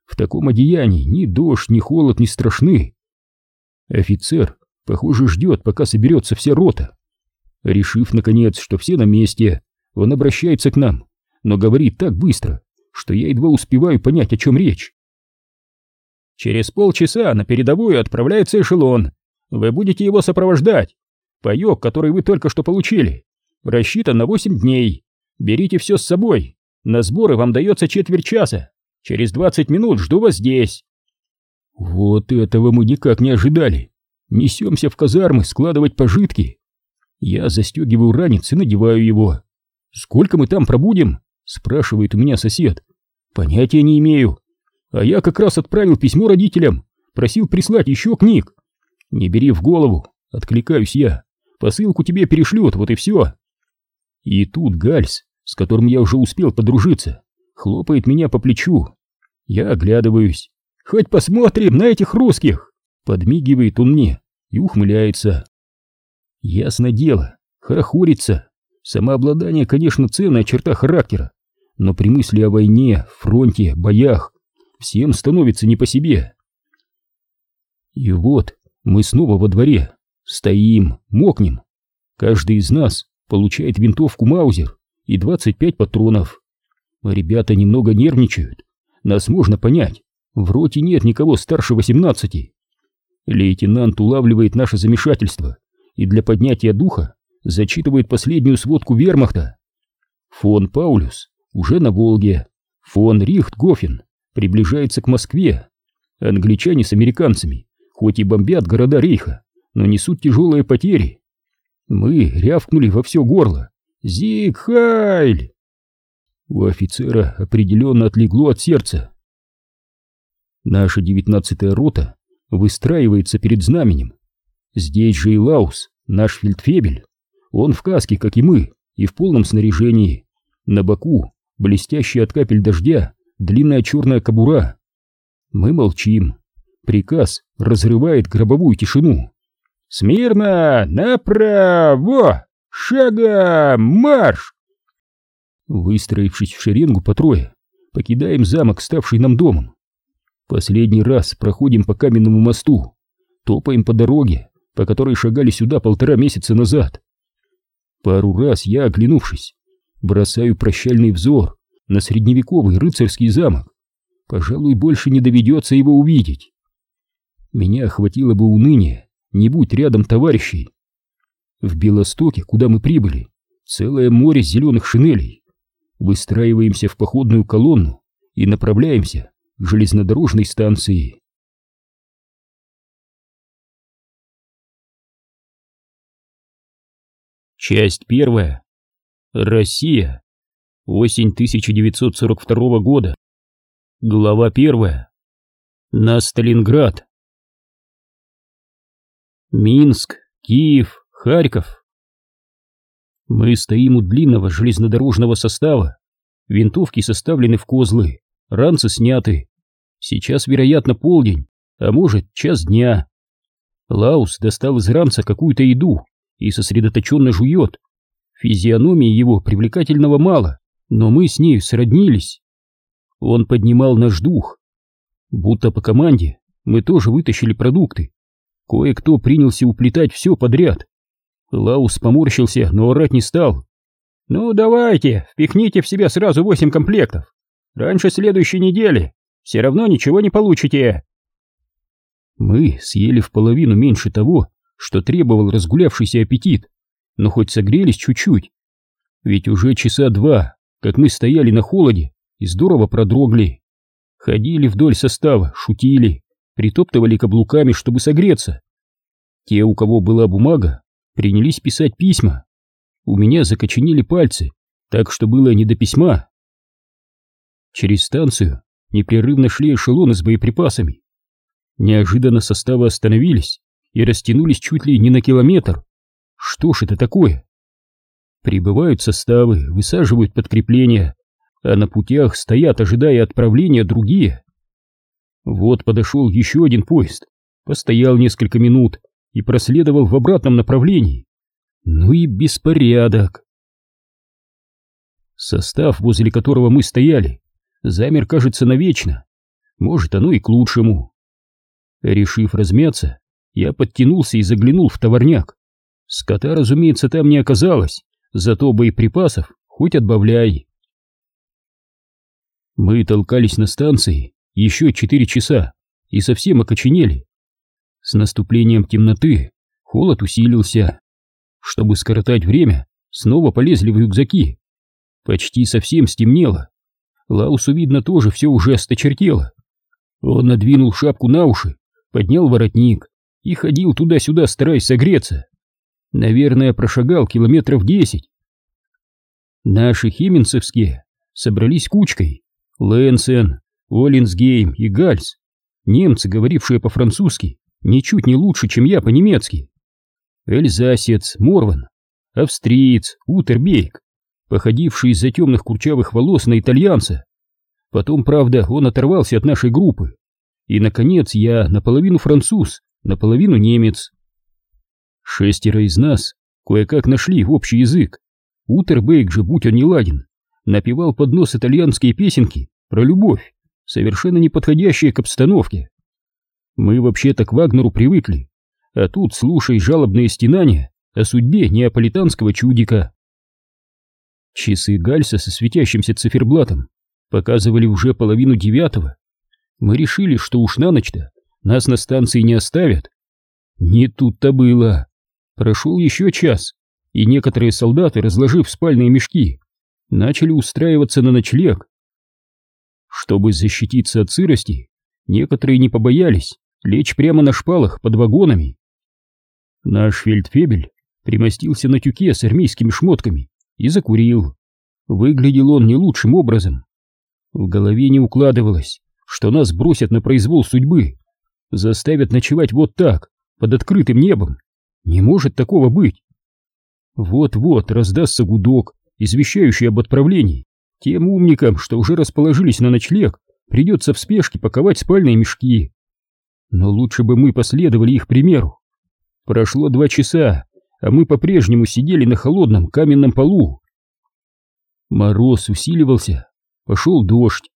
В таком одеянии ни дождь, ни холод не страшны. Офицер, похоже, ждет, пока соберется вся рота. Решив, наконец, что все на месте, он обращается к нам, но говорит так быстро, что я едва успеваю понять, о чем речь. Через полчаса на передовую отправляется эшелон. Вы будете его сопровождать. Паёк, который вы только что получили, рассчитан на восемь дней. Берите все с собой. На сборы вам дается четверть часа. Через двадцать минут жду вас здесь. Вот этого мы никак не ожидали. Несемся в казармы складывать пожитки. Я застегиваю ранец и надеваю его. «Сколько мы там пробудем?» — спрашивает у меня сосед. «Понятия не имею. А я как раз отправил письмо родителям, просил прислать еще книг. Не бери в голову, откликаюсь я. Посылку тебе перешлют, вот и все». И тут Гальс, с которым я уже успел подружиться, хлопает меня по плечу. Я оглядываюсь. «Хоть посмотрим на этих русских!» Подмигивает он мне и ухмыляется. Ясно дело, хорохорится. Самообладание, конечно, ценная черта характера, но при мысли о войне, фронте, боях всем становится не по себе. И вот мы снова во дворе, стоим, мокнем. Каждый из нас получает винтовку Маузер и 25 патронов. Ребята немного нервничают, нас можно понять, в роте нет никого старше 18. Лейтенант улавливает наше замешательство и для поднятия духа зачитывает последнюю сводку вермахта. Фон Паулюс уже на Волге, фон Рихтгофен приближается к Москве. Англичане с американцами хоть и бомбят города Рейха, но несут тяжелые потери. Мы рявкнули во все горло. «Зиг Хайль!» У офицера определенно отлегло от сердца. Наша девятнадцатая рота выстраивается перед знаменем. Здесь же и Лаус, наш фельдфебель. Он в каске, как и мы, и в полном снаряжении. На боку, блестящая от капель дождя, длинная черная кобура. Мы молчим. Приказ разрывает гробовую тишину. «Смирно! Направо! Шагом! Марш!» Выстроившись в шеренгу по трое, покидаем замок, ставший нам домом. Последний раз проходим по каменному мосту, топаем по дороге, по которой шагали сюда полтора месяца назад. Пару раз я, оглянувшись, бросаю прощальный взор на средневековый рыцарский замок. Пожалуй, больше не доведется его увидеть. Меня охватило бы уныние, не будь рядом товарищей. В Белостоке, куда мы прибыли, целое море зеленых шинелей. Выстраиваемся в походную колонну и направляемся к железнодорожной станции. Часть первая. Россия. Осень 1942 года. Глава первая. На Сталинград. Минск, Киев, Харьков. Мы стоим у длинного железнодорожного состава. Винтовки составлены в козлы, ранцы сняты. Сейчас, вероятно, полдень, а может, час дня. Лаус достал из ранца какую-то еду и сосредоточенно жует. Физиономии его привлекательного мало, но мы с ней сроднились. Он поднимал наш дух. Будто по команде мы тоже вытащили продукты. Кое-кто принялся уплетать все подряд. Лаус поморщился, но орать не стал. «Ну давайте, впихните в себя сразу восемь комплектов. Раньше следующей недели. Все равно ничего не получите». Мы съели в половину меньше того, что требовал разгулявшийся аппетит, но хоть согрелись чуть-чуть. Ведь уже часа два, как мы стояли на холоде и здорово продрогли. Ходили вдоль состава, шутили, притоптывали каблуками, чтобы согреться. Те, у кого была бумага, принялись писать письма. У меня закоченели пальцы, так что было не до письма. Через станцию непрерывно шли эшелоны с боеприпасами. Неожиданно составы остановились и растянулись чуть ли не на километр. Что ж это такое? Прибывают составы, высаживают подкрепления, а на путях стоят, ожидая отправления, другие. Вот подошел еще один поезд, постоял несколько минут и проследовал в обратном направлении. Ну и беспорядок. Состав, возле которого мы стояли, замер, кажется, навечно. Может, оно и к лучшему. Решив размяться, я подтянулся и заглянул в товарняк. Скота, разумеется, там не оказалось, зато боеприпасов хоть отбавляй. Мы толкались на станции еще четыре часа и совсем окоченели. С наступлением темноты холод усилился. Чтобы скоротать время, снова полезли в рюкзаки. Почти совсем стемнело. Лаусу, видно, тоже все уже осточертело. Он надвинул шапку на уши, поднял воротник и ходил туда-сюда, стараясь согреться. Наверное, прошагал километров десять. Наши хименцевские собрались кучкой. Лэнсен, Оллинсгейм и Гальс. Немцы, говорившие по-французски, ничуть не лучше, чем я по-немецки. Эльзасец, Морван, австриец, Утербейк, походивший из-за темных курчавых волос на итальянца. Потом, правда, он оторвался от нашей группы. И, наконец, я наполовину француз, наполовину немец. Шестеро из нас кое-как нашли общий язык. Утербейк же, будь он не ладен, напевал под нос итальянские песенки про любовь, совершенно не подходящие к обстановке. Мы вообще-то к Вагнеру привыкли, а тут слушай жалобные стенания о судьбе неаполитанского чудика. Часы Гальса со светящимся циферблатом показывали уже половину девятого. Мы решили, что уж на ночь-то нас на станции не оставят. Не тут-то было. Прошел еще час, и некоторые солдаты, разложив спальные мешки, начали устраиваться на ночлег. Чтобы защититься от сырости, некоторые не побоялись лечь прямо на шпалах под вагонами. Наш фельдфебель примостился на тюке с армейскими шмотками и закурил. Выглядел он не лучшим образом. В голове не укладывалось, что нас бросят на произвол судьбы, заставят ночевать вот так, под открытым небом. Не может такого быть. Вот-вот раздастся гудок, извещающий об отправлении. Тем умникам, что уже расположились на ночлег, придется в спешке паковать спальные мешки. Но лучше бы мы последовали их примеру. Прошло два часа, а мы по-прежнему сидели на холодном каменном полу. Мороз усиливался, пошел дождь.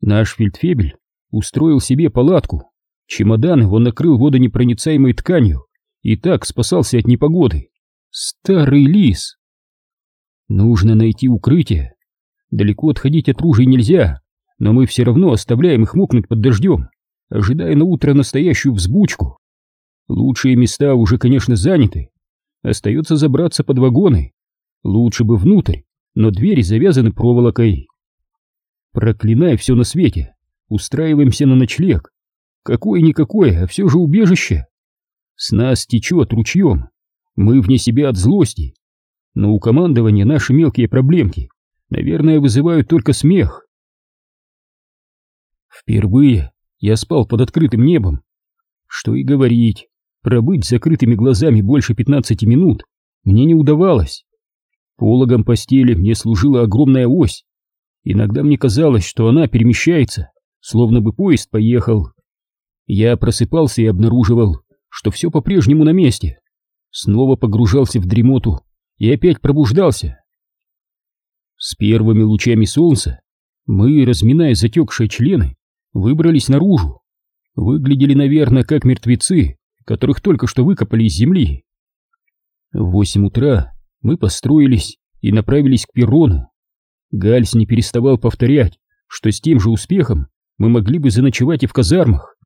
Наш фельдфебель устроил себе палатку. Чемодан он накрыл водонепроницаемой тканью и так спасался от непогоды. Старый лис! Нужно найти укрытие. Далеко отходить от ружей нельзя, но мы все равно оставляем их мокнуть под дождем, ожидая на утро настоящую взбучку. Лучшие места уже, конечно, заняты. Остается забраться под вагоны. Лучше бы внутрь, но двери завязаны проволокой. Проклинай все на свете. Устраиваемся на ночлег. Какое-никакое, а все же убежище. С нас течет ручьем. Мы вне себя от злости. Но у командования наши мелкие проблемки, наверное, вызывают только смех. Впервые я спал под открытым небом. Что и говорить, пробыть с закрытыми глазами больше 15 минут мне не удавалось. Пологом постели мне служила огромная ось. Иногда мне казалось, что она перемещается, словно бы поезд поехал. Я просыпался и обнаруживал, что все по-прежнему на месте. Снова погружался в дремоту и опять пробуждался. С первыми лучами солнца мы, разминая затекшие члены, выбрались наружу. Выглядели, наверное, как мертвецы, которых только что выкопали из земли. В восемь утра мы построились и направились к перрону. Гальс не переставал повторять, что с тем же успехом мы могли бы заночевать и в казармах.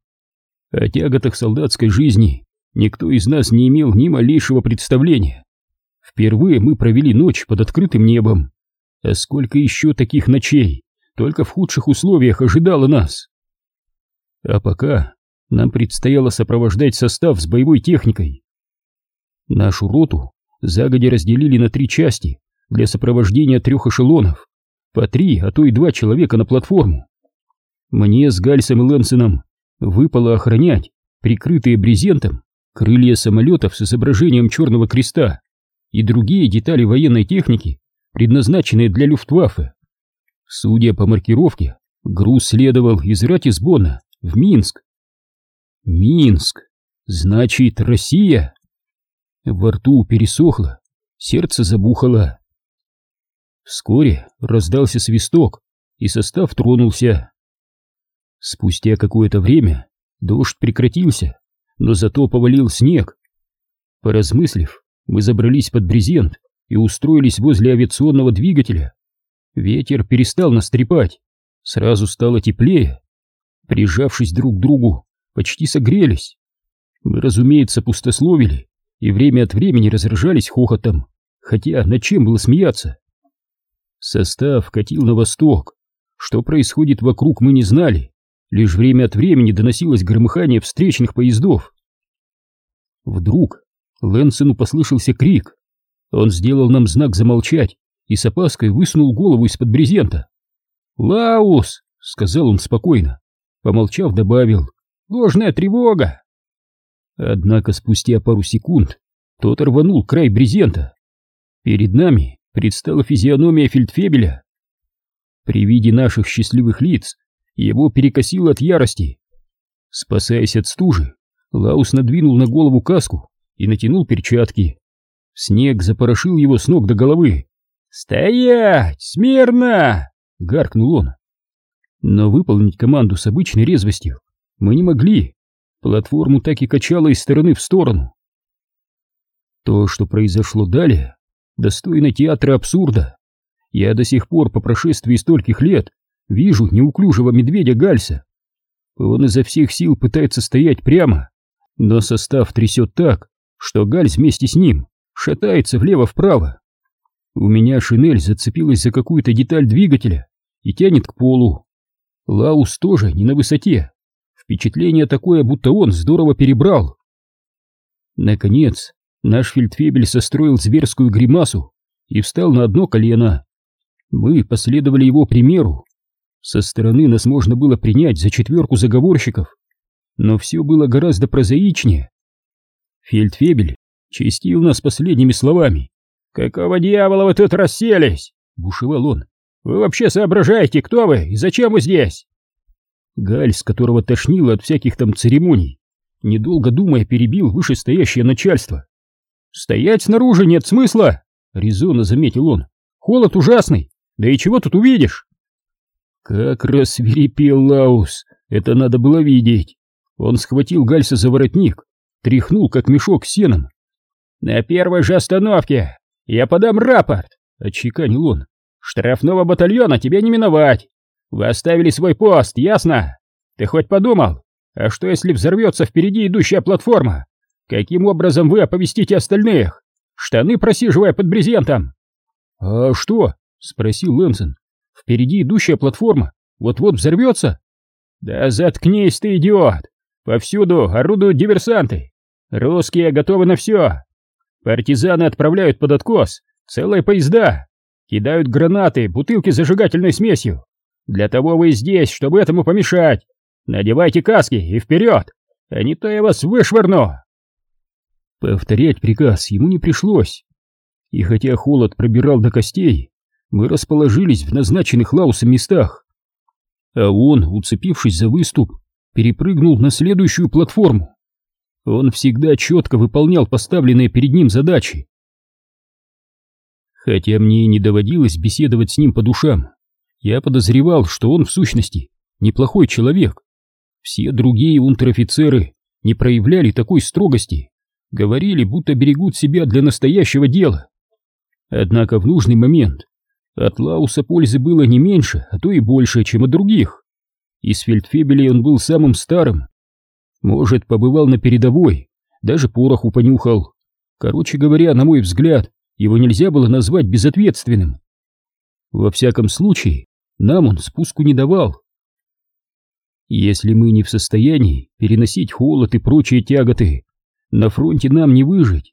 О тяготах солдатской жизни никто из нас не имел ни малейшего представления. Впервые мы провели ночь под открытым небом. А сколько еще таких ночей только в худших условиях ожидало нас? А пока нам предстояло сопровождать состав с боевой техникой. Нашу роту загодя разделили на три части для сопровождения трех эшелонов, по три, а то и два человека на платформу. Мне с Гальсом и Лэнсеном выпало охранять, прикрытые брезентом, крылья самолетов с изображением черного креста и другие детали военной техники, предназначенные для люфтваффе. Судя по маркировке, груз следовал из Ратисбона в Минск. Минск, значит, Россия. Во рту пересохло, сердце забухало. Вскоре раздался свисток, и состав тронулся. Спустя какое-то время дождь прекратился, но зато повалил снег. Поразмыслив, мы забрались под брезент и устроились возле авиационного двигателя. Ветер перестал нас трепать, сразу стало теплее. Прижавшись друг к другу, почти согрелись. Мы, разумеется, пустословили и время от времени разражались хохотом, хотя над чем было смеяться? Состав катил на восток. Что происходит вокруг, мы не знали. Лишь время от времени доносилось громыхание встречных поездов. Вдруг Лэнсону послышался крик. Он сделал нам знак замолчать и с опаской высунул голову из-под брезента. «Лаус!» — сказал он спокойно. Помолчав, добавил. «Ложная тревога!» Однако спустя пару секунд тот рванул край брезента. Перед нами предстала физиономия фельдфебеля. При виде наших счастливых лиц его перекосило от ярости. Спасаясь от стужи, Лаус надвинул на голову каску и натянул перчатки. Снег запорошил его с ног до головы. «Стоять! Смирно!» — гаркнул он. Но выполнить команду с обычной резвостью мы не могли. Платформу так и качало из стороны в сторону. То, что произошло далее, достойно театра абсурда. Я до сих пор, по прошествии стольких лет, вижу неуклюжего медведя Гальса. Он изо всех сил пытается стоять прямо, но состав трясет так, что Гальс вместе с ним шатается влево-вправо. У меня шинель зацепилась за какую-то деталь двигателя и тянет к полу. Лаус тоже не на высоте. Впечатление такое, будто он здорово перебрал. Наконец, наш фельдфебель состроил зверскую гримасу и встал на одно колено. Мы последовали его примеру. Со стороны нас можно было принять за четверку заговорщиков, но все было гораздо прозаичнее. Фельдфебель чистил нас последними словами. «Какого дьявола вы тут расселись?» — бушевал он. «Вы вообще соображаете, кто вы и зачем вы здесь?» Галь, с которого тошнило от всяких там церемоний, недолго думая, перебил вышестоящее начальство. «Стоять снаружи нет смысла!» — резонно заметил он. «Холод ужасный! Да и чего тут увидишь?» Как рассверепел Лаус, это надо было видеть. Он схватил Гальса за воротник, тряхнул, как мешок сеном. «На первой же остановке я подам рапорт!» — отчеканил он. «Штрафного батальона тебе не миновать! Вы оставили свой пост, ясно? Ты хоть подумал, а что если взорвется впереди идущая платформа? Каким образом вы оповестите остальных? Штаны просиживая под брезентом!» «А что?» — спросил Лэнсон. «Впереди идущая платформа вот-вот взорвется?» «Да заткнись ты, идиот! Повсюду орудуют диверсанты! Русские готовы на все! Партизаны отправляют под откос целые поезда, кидают гранаты, бутылки с зажигательной смесью. Для того вы здесь, чтобы этому помешать. Надевайте каски и вперед, а не то я вас вышвырну!» Повторять приказ ему не пришлось. И хотя холод пробирал до костей, мы расположились в назначенных Лаусом местах. А он, уцепившись за выступ, перепрыгнул на следующую платформу. Он всегда четко выполнял поставленные перед ним задачи. Хотя мне не доводилось беседовать с ним по душам, я подозревал, что он в сущности неплохой человек. Все другие унтер-офицеры не проявляли такой строгости, говорили, будто берегут себя для настоящего дела. Однако в нужный момент от Лауса пользы было не меньше, а то и больше, чем от других. Из фельдфебелей он был самым старым. Может, побывал на передовой, даже пороху понюхал. Короче говоря, на мой взгляд, его нельзя было назвать безответственным. Во всяком случае, нам он спуску не давал. Если мы не в состоянии переносить холод и прочие тяготы, на фронте нам не выжить.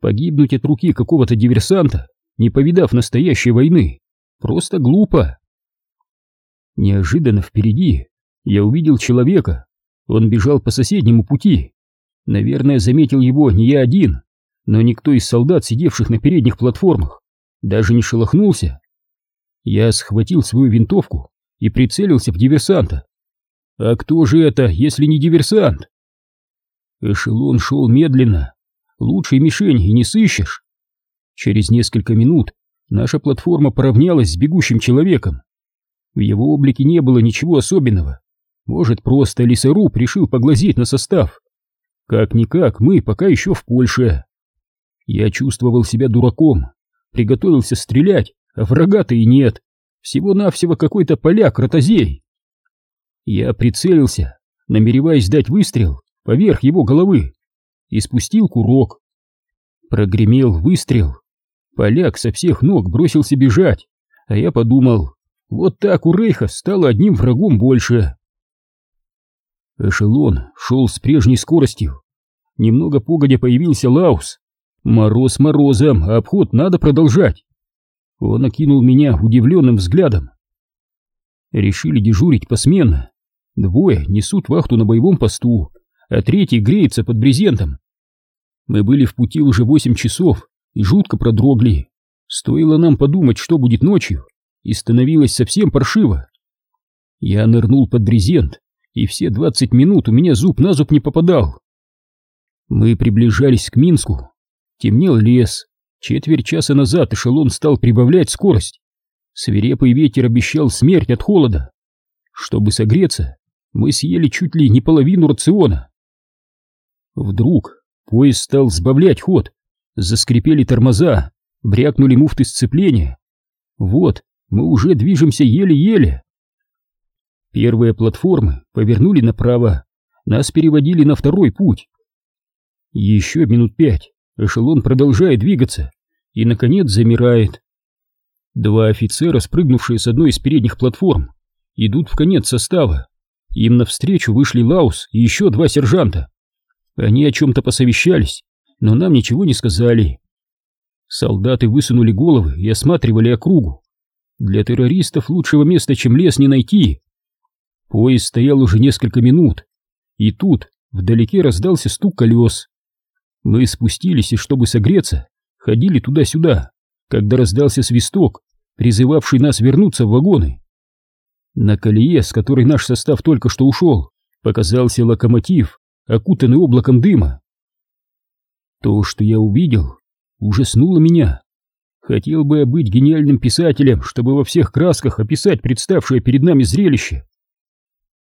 Погибнуть от руки какого-то диверсанта, не повидав настоящей войны, просто глупо. Неожиданно впереди я увидел человека. Он бежал по соседнему пути. Наверное, заметил его не я один, но никто из солдат, сидевших на передних платформах, даже не шелохнулся. Я схватил свою винтовку и прицелился в диверсанта. А кто же это, если не диверсант? Эшелон шел медленно. Лучшей и не сыщешь. Через несколько минут наша платформа поравнялась с бегущим человеком. В его облике не было ничего особенного. Может, просто лесоруб решил поглазеть на состав. Как-никак, мы пока еще в Польше. Я чувствовал себя дураком, приготовился стрелять, а врага-то и нет. Всего-навсего какой-то поляк-ротозей. Я прицелился, намереваясь дать выстрел поверх его головы, и спустил курок. Прогремел выстрел. Поляк со всех ног бросился бежать, а я подумал, вот так у Рейха стало одним врагом больше. Эшелон шел с прежней скоростью. Немного погодя появился Лаус. Мороз морозом, а обход надо продолжать. Он окинул меня удивленным взглядом. Решили дежурить посменно. Двое несут вахту на боевом посту, а третий греется под брезентом. Мы были в пути уже восемь часов и жутко продрогли. Стоило нам подумать, что будет ночью, и становилось совсем паршиво. Я нырнул под брезент, и все двадцать минут у меня зуб на зуб не попадал. Мы приближались к Минску. Темнел лес. Четверть часа назад эшелон стал прибавлять скорость. Свирепый ветер обещал смерть от холода. Чтобы согреться, мы съели чуть ли не половину рациона. Вдруг поезд стал сбавлять ход. Заскрипели тормоза, брякнули муфты сцепления. Вот, мы уже движемся еле-еле. Первые платформы повернули направо, нас переводили на второй путь. Еще минут пять эшелон продолжает двигаться и, наконец, замирает. Два офицера, спрыгнувшие с одной из передних платформ, идут в конец состава. Им навстречу вышли Лаус и еще два сержанта. Они о чем-то посовещались, но нам ничего не сказали. Солдаты высунули головы и осматривали округу. Для террористов лучшего места, чем лес, не найти. Поезд стоял уже несколько минут, и тут вдалеке раздался стук колес. Мы спустились и, чтобы согреться, ходили туда-сюда, когда раздался свисток, призывавший нас вернуться в вагоны. На колее, с которой наш состав только что ушел, показался локомотив, окутанный облаком дыма. То, что я увидел, ужаснуло меня. Хотел бы я быть гениальным писателем, чтобы во всех красках описать представшее перед нами зрелище.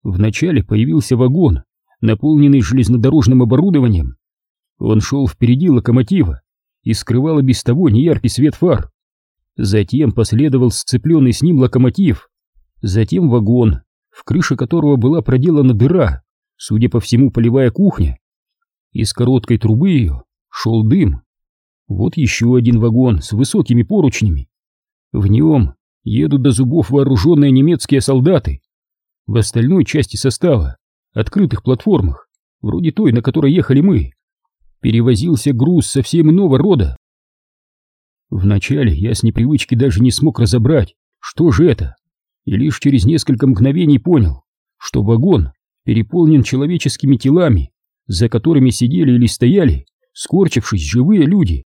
Вначале появился вагон, наполненный железнодорожным оборудованием. Он шел впереди локомотива и скрывал и без того неяркий свет фар. Затем последовал сцепленный с ним локомотив, затем вагон, в крыше которого была проделана дыра, судя по всему, полевая кухня. Из короткой трубы ее шел дым. Вот еще один вагон с высокими поручнями. В нем едут до зубов вооруженные немецкие солдаты. В остальной части состава, открытых платформах, вроде той, на которой ехали мы, перевозился груз совсем иного рода. Вначале я с непривычки даже не смог разобрать, что же это, и лишь через несколько мгновений понял, что вагон переполнен человеческими телами, за которыми сидели или стояли, скорчившись, живые люди.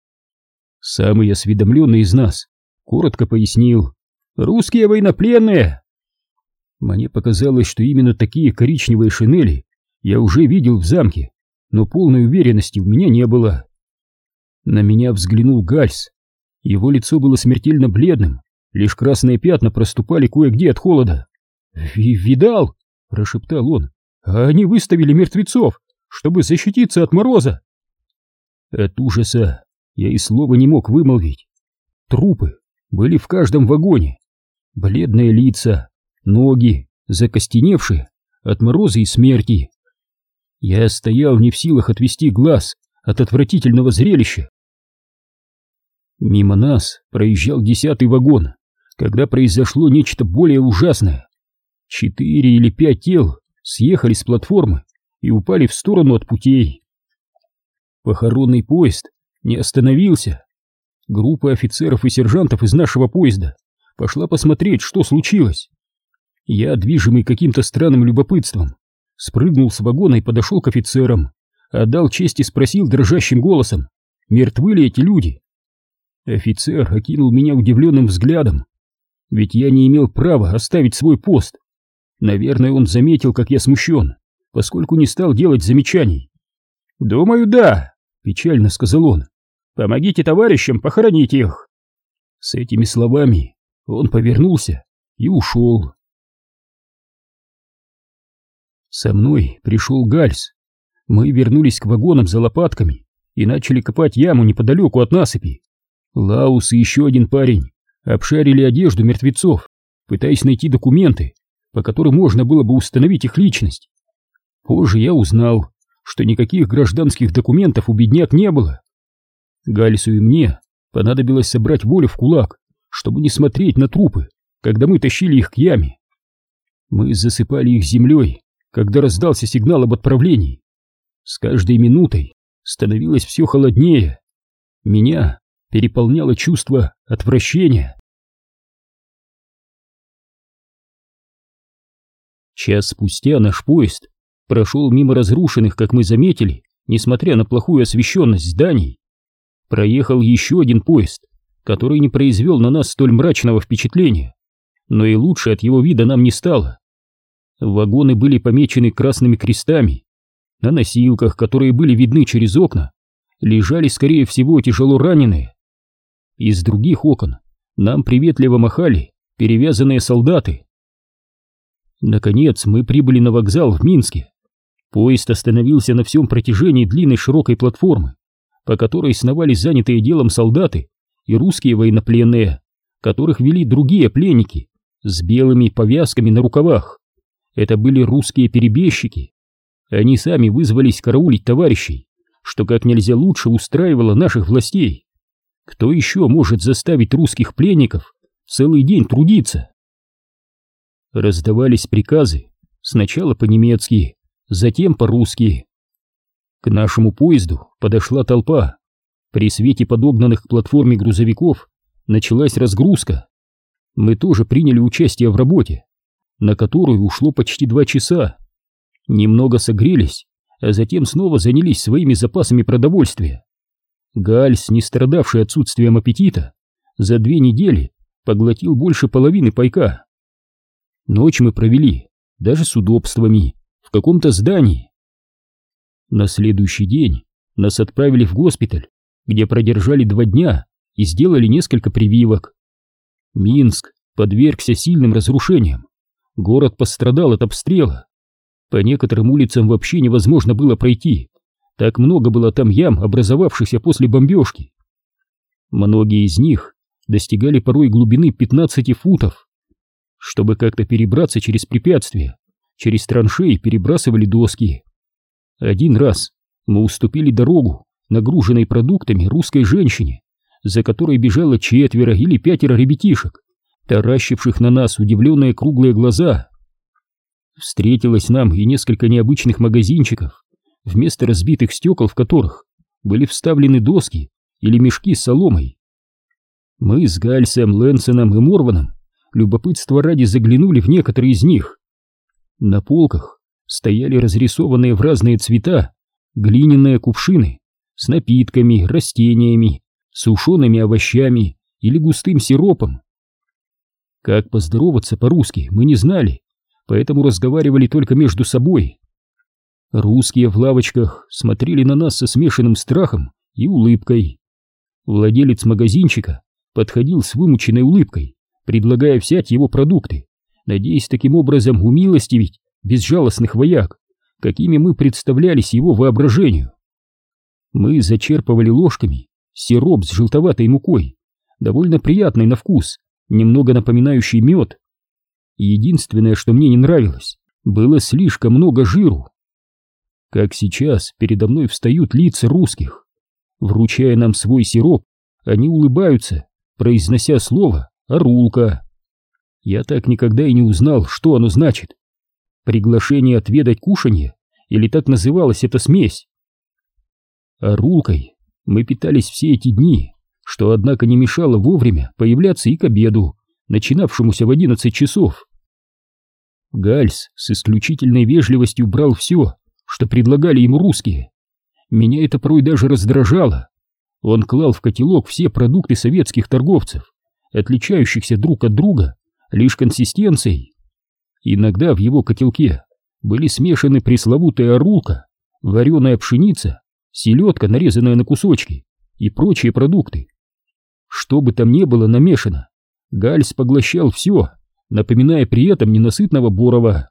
Самый осведомленный из нас коротко пояснил «Русские военнопленные!» Мне показалось, что именно такие коричневые шинели я уже видел в замке, но полной уверенности у меня не было. На меня взглянул Гальс. Его лицо было смертельно бледным, лишь красные пятна проступали кое-где от холода. «Видал?» — прошептал он. «А они выставили мертвецов, чтобы защититься от мороза!» От ужаса я и слова не мог вымолвить. Трупы были в каждом вагоне. Бледные лица, ноги, закостеневшие от мороза и смерти. Я стоял не в силах отвести глаз от отвратительного зрелища. Мимо нас проезжал десятый вагон, когда произошло нечто более ужасное. Четыре или пять тел съехали с платформы и упали в сторону от путей. Похоронный поезд не остановился. Группа офицеров и сержантов из нашего поезда пошла посмотреть, что случилось. Я, движимый каким-то странным любопытством, спрыгнул с вагона и подошел к офицерам, отдал честь и спросил дрожащим голосом, мертвы ли эти люди. Офицер окинул меня удивленным взглядом, ведь я не имел права оставить свой пост. Наверное, он заметил, как я смущен, поскольку не стал делать замечаний. «Думаю, да», — печально сказал он. «Помогите товарищам похоронить их». С этими словами он повернулся и ушел. Со мной пришел Гальс. Мы вернулись к вагонам за лопатками и начали копать яму неподалеку от насыпи. Лаус и еще один парень обшарили одежду мертвецов, пытаясь найти документы, по которым можно было бы установить их личность. Позже я узнал, что никаких гражданских документов у бедняк не было. Гальсу и мне понадобилось собрать волю в кулак, чтобы не смотреть на трупы, когда мы тащили их к яме. Мы засыпали их землей, когда раздался сигнал об отправлении. С каждой минутой становилось все холоднее. Меня переполняло чувство отвращения. Час спустя наш поезд прошел мимо разрушенных, как мы заметили, несмотря на плохую освещенность зданий. Проехал еще один поезд, который не произвел на нас столь мрачного впечатления, но и лучше от его вида нам не стало. Вагоны были помечены красными крестами. На носилках, которые были видны через окна, лежали, скорее всего, тяжело раненые. Из других окон нам приветливо махали перевязанные солдаты. Наконец мы прибыли на вокзал в Минске. Поезд остановился на всем протяжении длинной широкой платформы, по которой сновали занятые делом солдаты и русские военнопленные, которых вели другие пленники с белыми повязками на рукавах. Это были русские перебежчики. Они сами вызвались караулить товарищей, что как нельзя лучше устраивало наших властей. Кто еще может заставить русских пленников целый день трудиться? Раздавались приказы, сначала по-немецки, затем по-русски. К нашему поезду подошла толпа. При свете подогнанных к платформе грузовиков началась разгрузка. Мы тоже приняли участие в работе, на которую ушло почти два часа. Немного согрелись, а затем снова занялись своими запасами продовольствия. Гальс, не страдавший отсутствием аппетита, за две недели поглотил больше половины пайка. Ночь мы провели, даже с удобствами, в каком-то здании. На следующий день нас отправили в госпиталь, где продержали два дня и сделали несколько прививок. Минск подвергся сильным разрушениям. Город пострадал от обстрела. По некоторым улицам вообще невозможно было пройти. Так много было там ям, образовавшихся после бомбежки. Многие из них достигали порой глубины 15 футов. Чтобы как-то перебраться через препятствия, через траншеи перебрасывали доски. Один раз мы уступили дорогу, нагруженной продуктами, русской женщине, за которой бежало четверо или пятеро ребятишек, таращивших на нас удивленные круглые глаза. Встретилось нам и несколько необычных магазинчиков, вместо разбитых стекол в которых были вставлены доски или мешки с соломой. Мы с Гальсом, Лэнсоном и Морваном любопытство ради заглянули в некоторые из них. На полках стояли разрисованные в разные цвета глиняные кувшины с напитками, растениями, сушеными овощами или густым сиропом. Как поздороваться по-русски мы не знали, поэтому разговаривали только между собой. Русские в лавочках смотрели на нас со смешанным страхом и улыбкой. Владелец магазинчика подходил с вымученной улыбкой, предлагая взять его продукты, надеясь таким образом умилостивить безжалостных вояк, какими мы представлялись его воображению. Мы зачерпывали ложками сироп с желтоватой мукой, довольно приятный на вкус, немного напоминающий мед. Единственное, что мне не нравилось, было слишком много жиру. Как сейчас передо мной встают лица русских. Вручая нам свой сироп, они улыбаются, произнося слово «орулка». Я так никогда и не узнал, что оно значит. Приглашение отведать кушанье, или так называлась эта смесь. Орулкой мы питались все эти дни, что, однако, не мешало вовремя появляться и к обеду, начинавшемуся в одиннадцать часов. Гальс с исключительной вежливостью брал все, что предлагали ему русские. Меня это порой даже раздражало. Он клал в котелок все продукты советских торговцев, отличающихся друг от друга лишь консистенцией. Иногда в его котелке были смешаны пресловутая орулка, вареная пшеница, селедка, нарезанная на кусочки, и прочие продукты. Что бы там ни было намешано, Гальс поглощал все, напоминая при этом ненасытного Борова.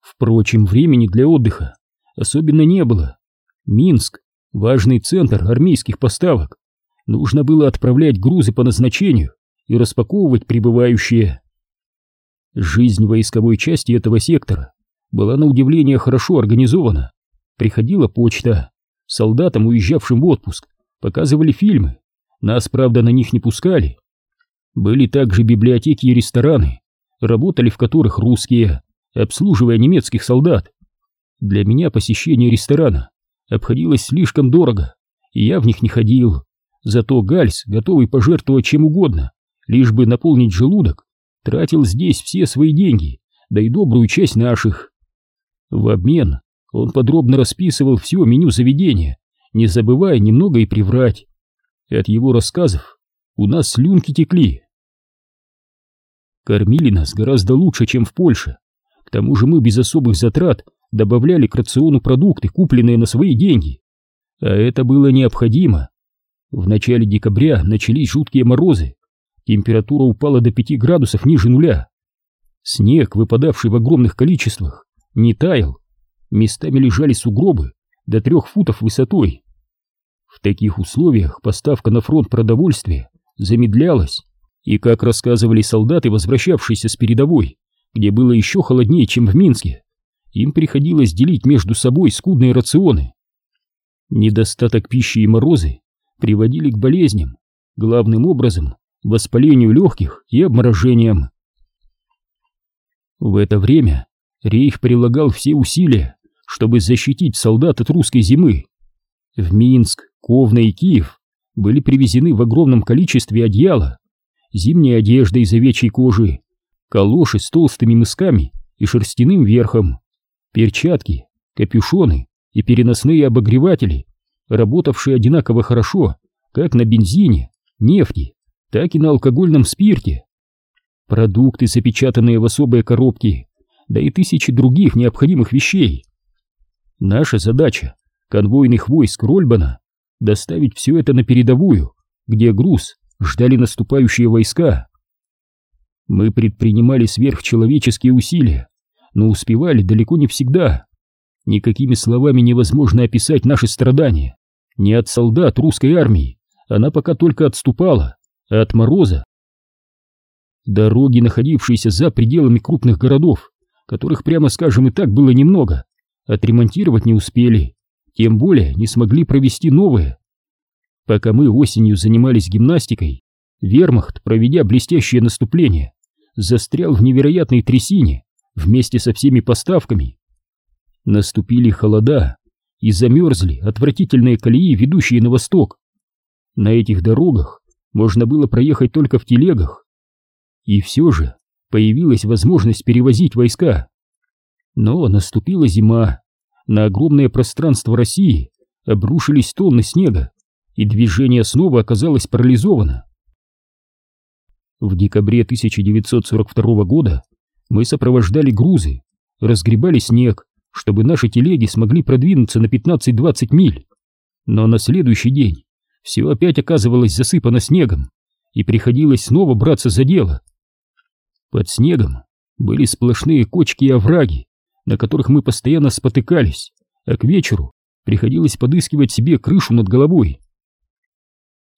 Впрочем, времени для отдыха особенно не было. Минск — важный центр армейских поставок. Нужно было отправлять грузы по назначению и распаковывать прибывающие. Жизнь войсковой части этого сектора была на удивление хорошо организована. Приходила почта, солдатам, уезжавшим в отпуск, показывали фильмы, нас, правда, на них не пускали. Были также библиотеки и рестораны, работали в которых русские, обслуживая немецких солдат. Для меня посещение ресторана обходилось слишком дорого, и я в них не ходил. Зато Гальс, готовый пожертвовать чем угодно, лишь бы наполнить желудок, тратил здесь все свои деньги, да и добрую часть наших. В обмен он подробно расписывал все меню заведения, не забывая немного и приврать. От его рассказов у нас слюнки текли. Кормили нас гораздо лучше, чем в Польше. К тому же мы без особых затрат добавляли к рациону продукты, купленные на свои деньги. А это было необходимо. В начале декабря начались жуткие морозы. Температура упала до 5 градусов ниже нуля. Снег, выпадавший в огромных количествах, не таял. Местами лежали сугробы до трех футов высотой. В таких условиях поставка на фронт продовольствия замедлялась, и, как рассказывали солдаты, возвращавшиеся с передовой, где было еще холоднее, чем в Минске, им приходилось делить между собой скудные рационы. Недостаток пищи и морозы приводили к болезням, главным образом воспалению легких и обморожениям. В это время Рейх прилагал все усилия, чтобы защитить солдат от русской зимы. В Минск, Ковна и Киев были привезены в огромном количестве одеяла, зимняя одежда из овечьей кожи, калоши с толстыми мысками и шерстяным верхом, перчатки, капюшоны и переносные обогреватели, работавшие одинаково хорошо как на бензине, нефти, так и на алкогольном спирте. Продукты, запечатанные в особые коробки, да и тысячи других необходимых вещей. Наша задача конвойных войск Рольбана доставить все это на передовую, где груз ждали наступающие войска. Мы предпринимали сверхчеловеческие усилия, но успевали далеко не всегда. Никакими словами невозможно описать наши страдания. Не от солдат русской армии, она пока только отступала, от мороза. Дороги, находившиеся за пределами крупных городов, которых, прямо скажем, и так было немного, отремонтировать не успели, тем более не смогли провести новые. Пока мы осенью занимались гимнастикой, вермахт, проведя блестящее наступление, застрял в невероятной трясине вместе со всеми поставками. Наступили холода и замерзли отвратительные колеи, ведущие на восток. На этих дорогах можно было проехать только в телегах. И все же появилась возможность перевозить войска. Но наступила зима, на огромное пространство России обрушились тонны снега, и движение снова оказалось парализовано. В декабре 1942 года мы сопровождали грузы, разгребали снег, чтобы наши телеги смогли продвинуться на 15-20 миль. Но на следующий день все опять оказывалось засыпано снегом, и приходилось снова браться за дело. Под снегом были сплошные кочки и овраги, на которых мы постоянно спотыкались, а к вечеру приходилось подыскивать себе крышу над головой.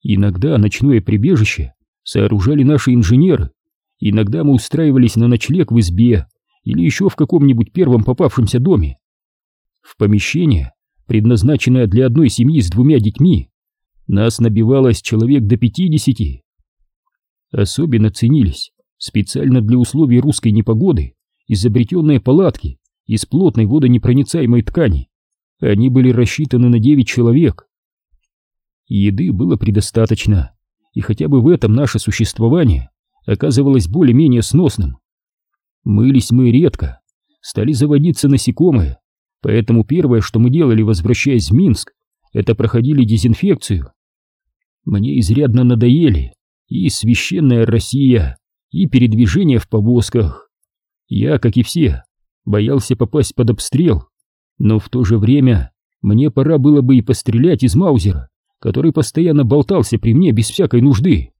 Иногда ночное прибежище сооружали наши инженеры, иногда мы устраивались на ночлег в избе или еще в каком-нибудь первом попавшемся доме. В помещение, предназначенное для одной семьи с двумя детьми, нас набивалось человек до пятидесяти. Особенно ценились специально для условий русской непогоды изобретенные палатки из плотной водонепроницаемой ткани. Они были рассчитаны на девять человек. Еды было предостаточно, и хотя бы в этом наше существование оказывалось более-менее сносным. Мылись мы редко, стали заводиться насекомые, поэтому первое, что мы делали, возвращаясь в Минск, это проходили дезинфекцию. Мне изрядно надоели и священная Россия, и передвижение в повозках. Я, как и все, боялся попасть под обстрел, но в то же время мне пора было бы и пострелять из Маузера, который постоянно болтался при мне без всякой нужды.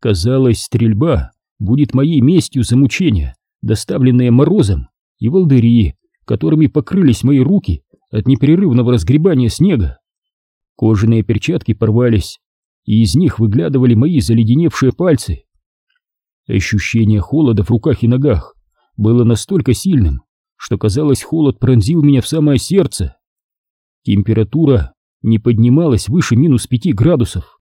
Казалось, стрельба будет моей местью за мучения, доставленные морозом и волдыри, которыми покрылись мои руки от непрерывного разгребания снега. Кожаные перчатки порвались, и из них выглядывали мои заледеневшие пальцы. Ощущение холода в руках и ногах было настолько сильным, что казалось, холод пронзил меня в самое сердце. Температура не поднималась выше минус пяти градусов.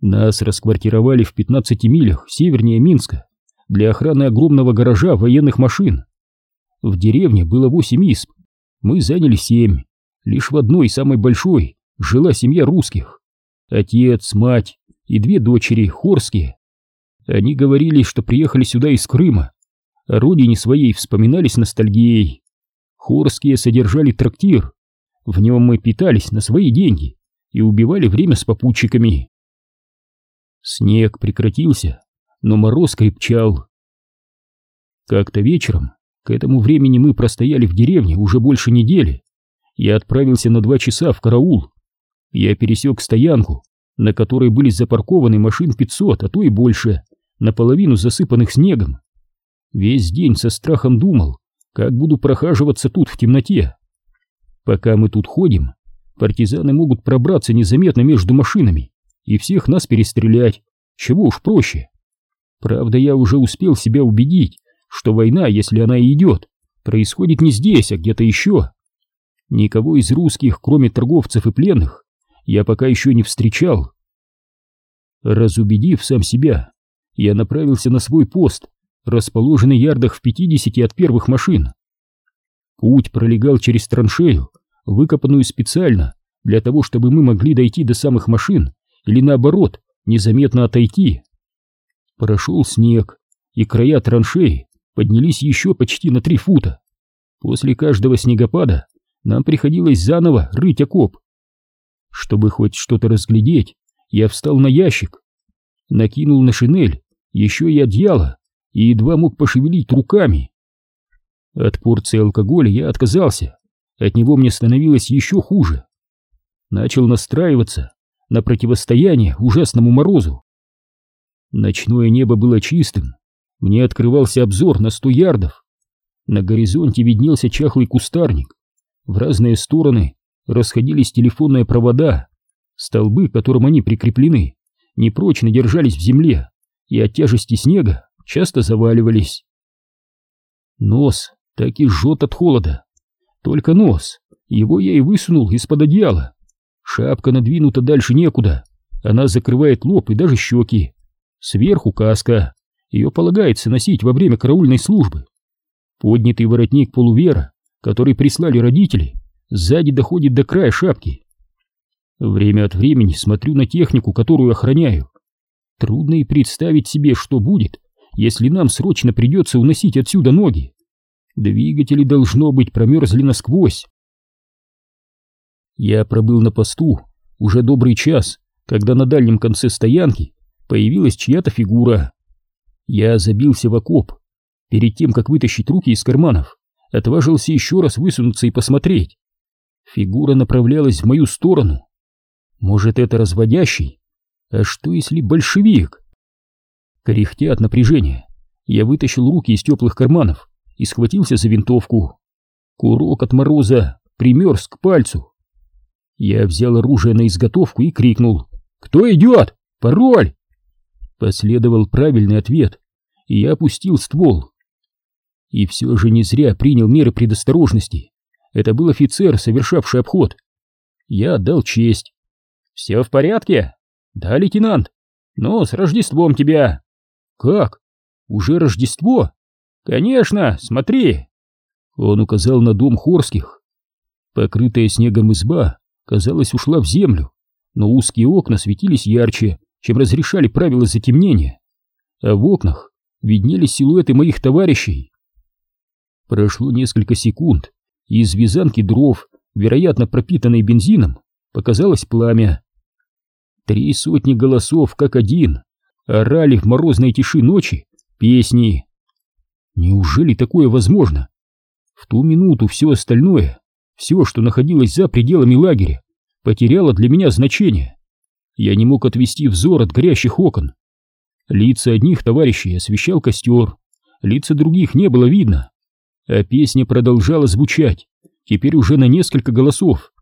Нас расквартировали в 15 милях севернее Минска для охраны огромного гаража военных машин. В деревне было 8 исп, мы заняли 7. Лишь в одной, самой большой, жила семья русских. Отец, мать и две дочери, хорские. Они говорили, что приехали сюда из Крыма, о родине своей вспоминали с ностальгией. Хорские содержали трактир, в нем мы питались на свои деньги и убивали время с попутчиками. Снег прекратился, но мороз крепчал. Как-то вечером, к этому времени мы простояли в деревне уже больше недели. Я отправился на два часа в караул. Я пересек стоянку, на которой были запаркованы машин 500, а то и больше, наполовину засыпанных снегом. Весь день со страхом думал, как буду прохаживаться тут в темноте. Пока мы тут ходим, партизаны могут пробраться незаметно между машинами и всех нас перестрелять, чего уж проще. Правда, я уже успел себя убедить, что война, если она и идет, происходит не здесь, а где-то еще. Никого из русских, кроме торговцев и пленных, я пока еще не встречал. Разубедив сам себя, я направился на свой пост, расположенный ярдах в пятидесяти от первых машин. Путь пролегал через траншею, выкопанную специально для того, чтобы мы могли дойти до самых машин или наоборот, незаметно отойти. Прошел снег, и края траншеи поднялись еще почти на три фута. После каждого снегопада нам приходилось заново рыть окоп. Чтобы хоть что-то разглядеть, я встал на ящик, накинул на шинель еще и одеяло и едва мог пошевелить руками. От порции алкоголя я отказался, от него мне становилось еще хуже. Начал настраиваться на противостояние ужасному морозу. Ночное небо было чистым, мне открывался обзор на сто ярдов. На горизонте виднелся чахлый кустарник, в разные стороны расходились телефонные провода, столбы, к которым они прикреплены, непрочно держались в земле и от тяжести снега часто заваливались. Нос так и жжет от холода. Только нос, его я и высунул из-под одеяла. Шапка надвинута дальше некуда, она закрывает лоб и даже щеки. Сверху каска, ее полагается носить во время караульной службы. Поднятый воротник полувера, который прислали родители, сзади доходит до края шапки. Время от времени смотрю на технику, которую охраняю. Трудно и представить себе, что будет, если нам срочно придется уносить отсюда ноги. Двигатели, должно быть, промерзли насквозь. Я пробыл на посту уже добрый час, когда на дальнем конце стоянки появилась чья-то фигура. Я забился в окоп. Перед тем, как вытащить руки из карманов, отважился еще раз высунуться и посмотреть. Фигура направлялась в мою сторону. Может, это разводящий? А что, если большевик? Кряхтя от напряжения, я вытащил руки из теплых карманов и схватился за винтовку. Курок от мороза примерз к пальцу. Я взял оружие на изготовку и крикнул «Кто идет? Пароль!» Последовал правильный ответ, и я опустил ствол. И все же не зря принял меры предосторожности. Это был офицер, совершавший обход. Я отдал честь. «Все в порядке?» «Да, лейтенант. Ну, с Рождеством тебя!» «Как? Уже Рождество?» «Конечно, смотри!» Он указал на дом Хорских. Покрытая снегом изба, казалось, ушла в землю, но узкие окна светились ярче, чем разрешали правила затемнения, а в окнах виднелись силуэты моих товарищей. Прошло несколько секунд, из вязанки дров, вероятно пропитанной бензином, показалось пламя. Три сотни голосов, как один, орали в морозной тиши ночи песни. Неужели такое возможно? В ту минуту все остальное, все, что находилось за пределами лагеря, потеряло для меня значение. Я не мог отвести взор от горящих окон. Лица одних товарищей освещал костер, лица других не было видно. А песня продолжала звучать, теперь уже на несколько голосов.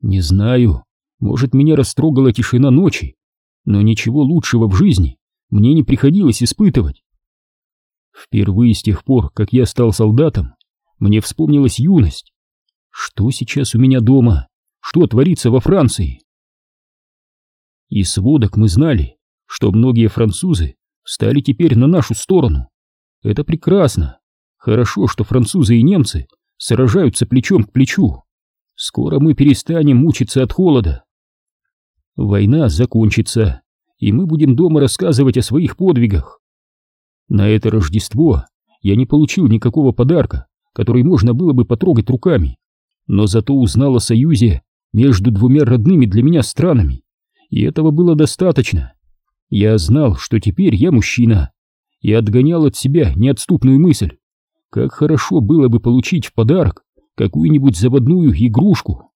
Не знаю, может, меня растрогала тишина ночи, но ничего лучшего в жизни мне не приходилось испытывать. Впервые с тех пор, как я стал солдатом, мне вспомнилась юность. Что сейчас у меня дома? Что творится во Франции? Из сводок мы знали, что многие французы стали теперь на нашу сторону. Это прекрасно. Хорошо, что французы и немцы сражаются плечом к плечу. Скоро мы перестанем мучиться от холода. Война закончится, и мы будем дома рассказывать о своих подвигах. На это Рождество я не получил никакого подарка, который можно было бы потрогать руками, но зато узнал о союзе между двумя родными для меня странами, и этого было достаточно. Я знал, что теперь я мужчина, и отгонял от себя неотступную мысль, как хорошо было бы получить в подарок какую-нибудь заводную игрушку.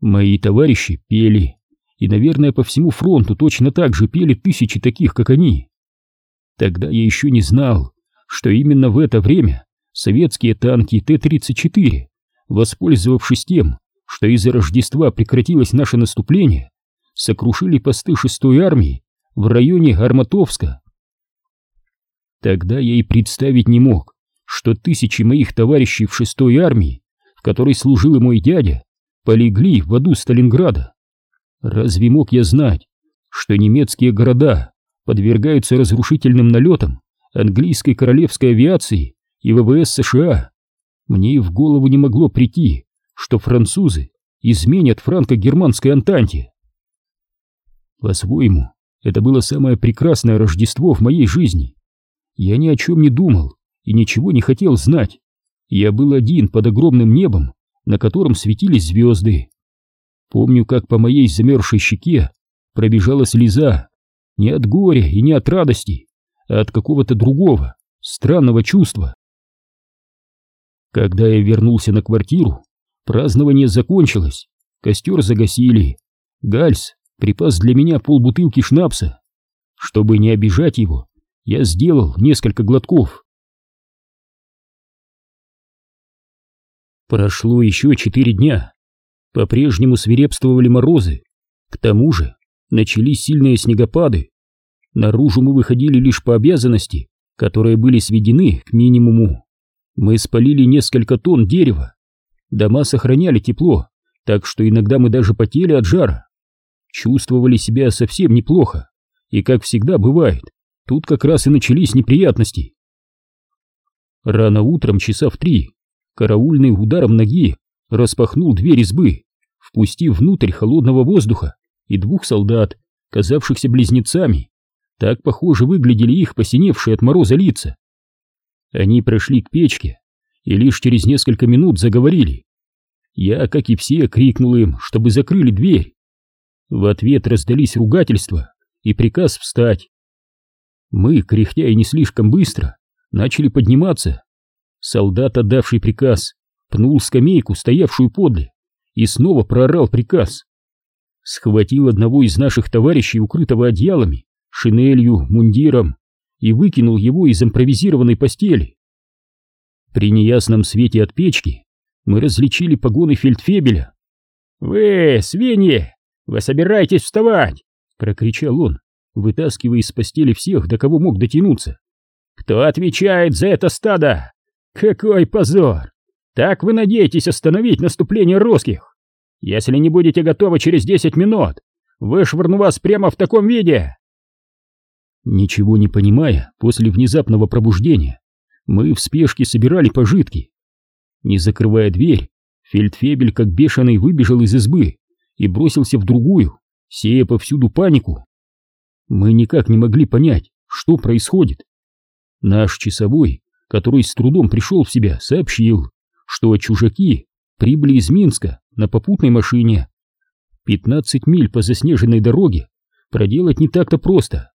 Мои товарищи пели, и, наверное, по всему фронту точно так же пели тысячи таких, как они. Тогда я еще не знал, что именно в это время советские танки Т-34, воспользовавшись тем, что из-за Рождества прекратилось наше наступление, сокрушили посты шестой армии в районе Арматовска. Тогда я и представить не мог, что тысячи моих товарищей в шестой армии, в которой служил и мой дядя, полегли в аду Сталинграда. Разве мог я знать, что немецкие города подвергаются разрушительным налетам английской королевской авиации и ВВС США? Мне и в голову не могло прийти, что французы изменят франко-германской Антанте. По-своему, это было самое прекрасное Рождество в моей жизни. Я ни о чем не думал и ничего не хотел знать. Я был один под огромным небом, на котором светились звезды. Помню, как по моей замерзшей щеке пробежала слеза, не от горя и не от радости, а от какого-то другого, странного чувства. Когда я вернулся на квартиру, празднование закончилось, костер загасили, Гальс припас для меня полбутылки шнапса. Чтобы не обижать его, я сделал несколько глотков. Прошло еще четыре дня. По-прежнему свирепствовали морозы. К тому же начались сильные снегопады. Наружу мы выходили лишь по обязанности, которые были сведены к минимуму. Мы спалили несколько тонн дерева. Дома сохраняли тепло, так что иногда мы даже потели от жара. Чувствовали себя совсем неплохо, и, как всегда бывает, тут как раз и начались неприятности. Рано утром, часа в три, караульный ударом ноги распахнул дверь избы, впустив внутрь холодного воздуха и двух солдат, казавшихся близнецами. Так похоже выглядели их посиневшие от мороза лица. Они прошли к печке и лишь через несколько минут заговорили. Я, как и все, крикнул им, чтобы закрыли дверь. В ответ раздались ругательства и приказ встать. Мы, кряхтя и не слишком быстро, начали подниматься. Солдат, отдавший приказ, пнул скамейку, стоявшую подле, и снова проорал приказ. Схватил одного из наших товарищей, укрытого одеялами, шинелью, мундиром, и выкинул его из импровизированной постели. При неясном свете от печки мы различили погоны фельдфебеля. «Вы, свиньи, вы собираетесь вставать!» — прокричал он, вытаскивая из постели всех, до кого мог дотянуться. «Кто отвечает за это стадо? Какой позор! Так вы надеетесь остановить наступление русских? Если не будете готовы через десять минут, вышвырну вас прямо в таком виде!» Ничего не понимая, после внезапного пробуждения, мы в спешке собирали пожитки. Не закрывая дверь, фельдфебель как бешеный выбежал из избы и бросился в другую, сея повсюду панику. Мы никак не могли понять, что происходит. Наш часовой, который с трудом пришел в себя, сообщил, что чужаки прибыли из Минска на попутной машине. 15 миль по заснеженной дороге проделать не так-то просто.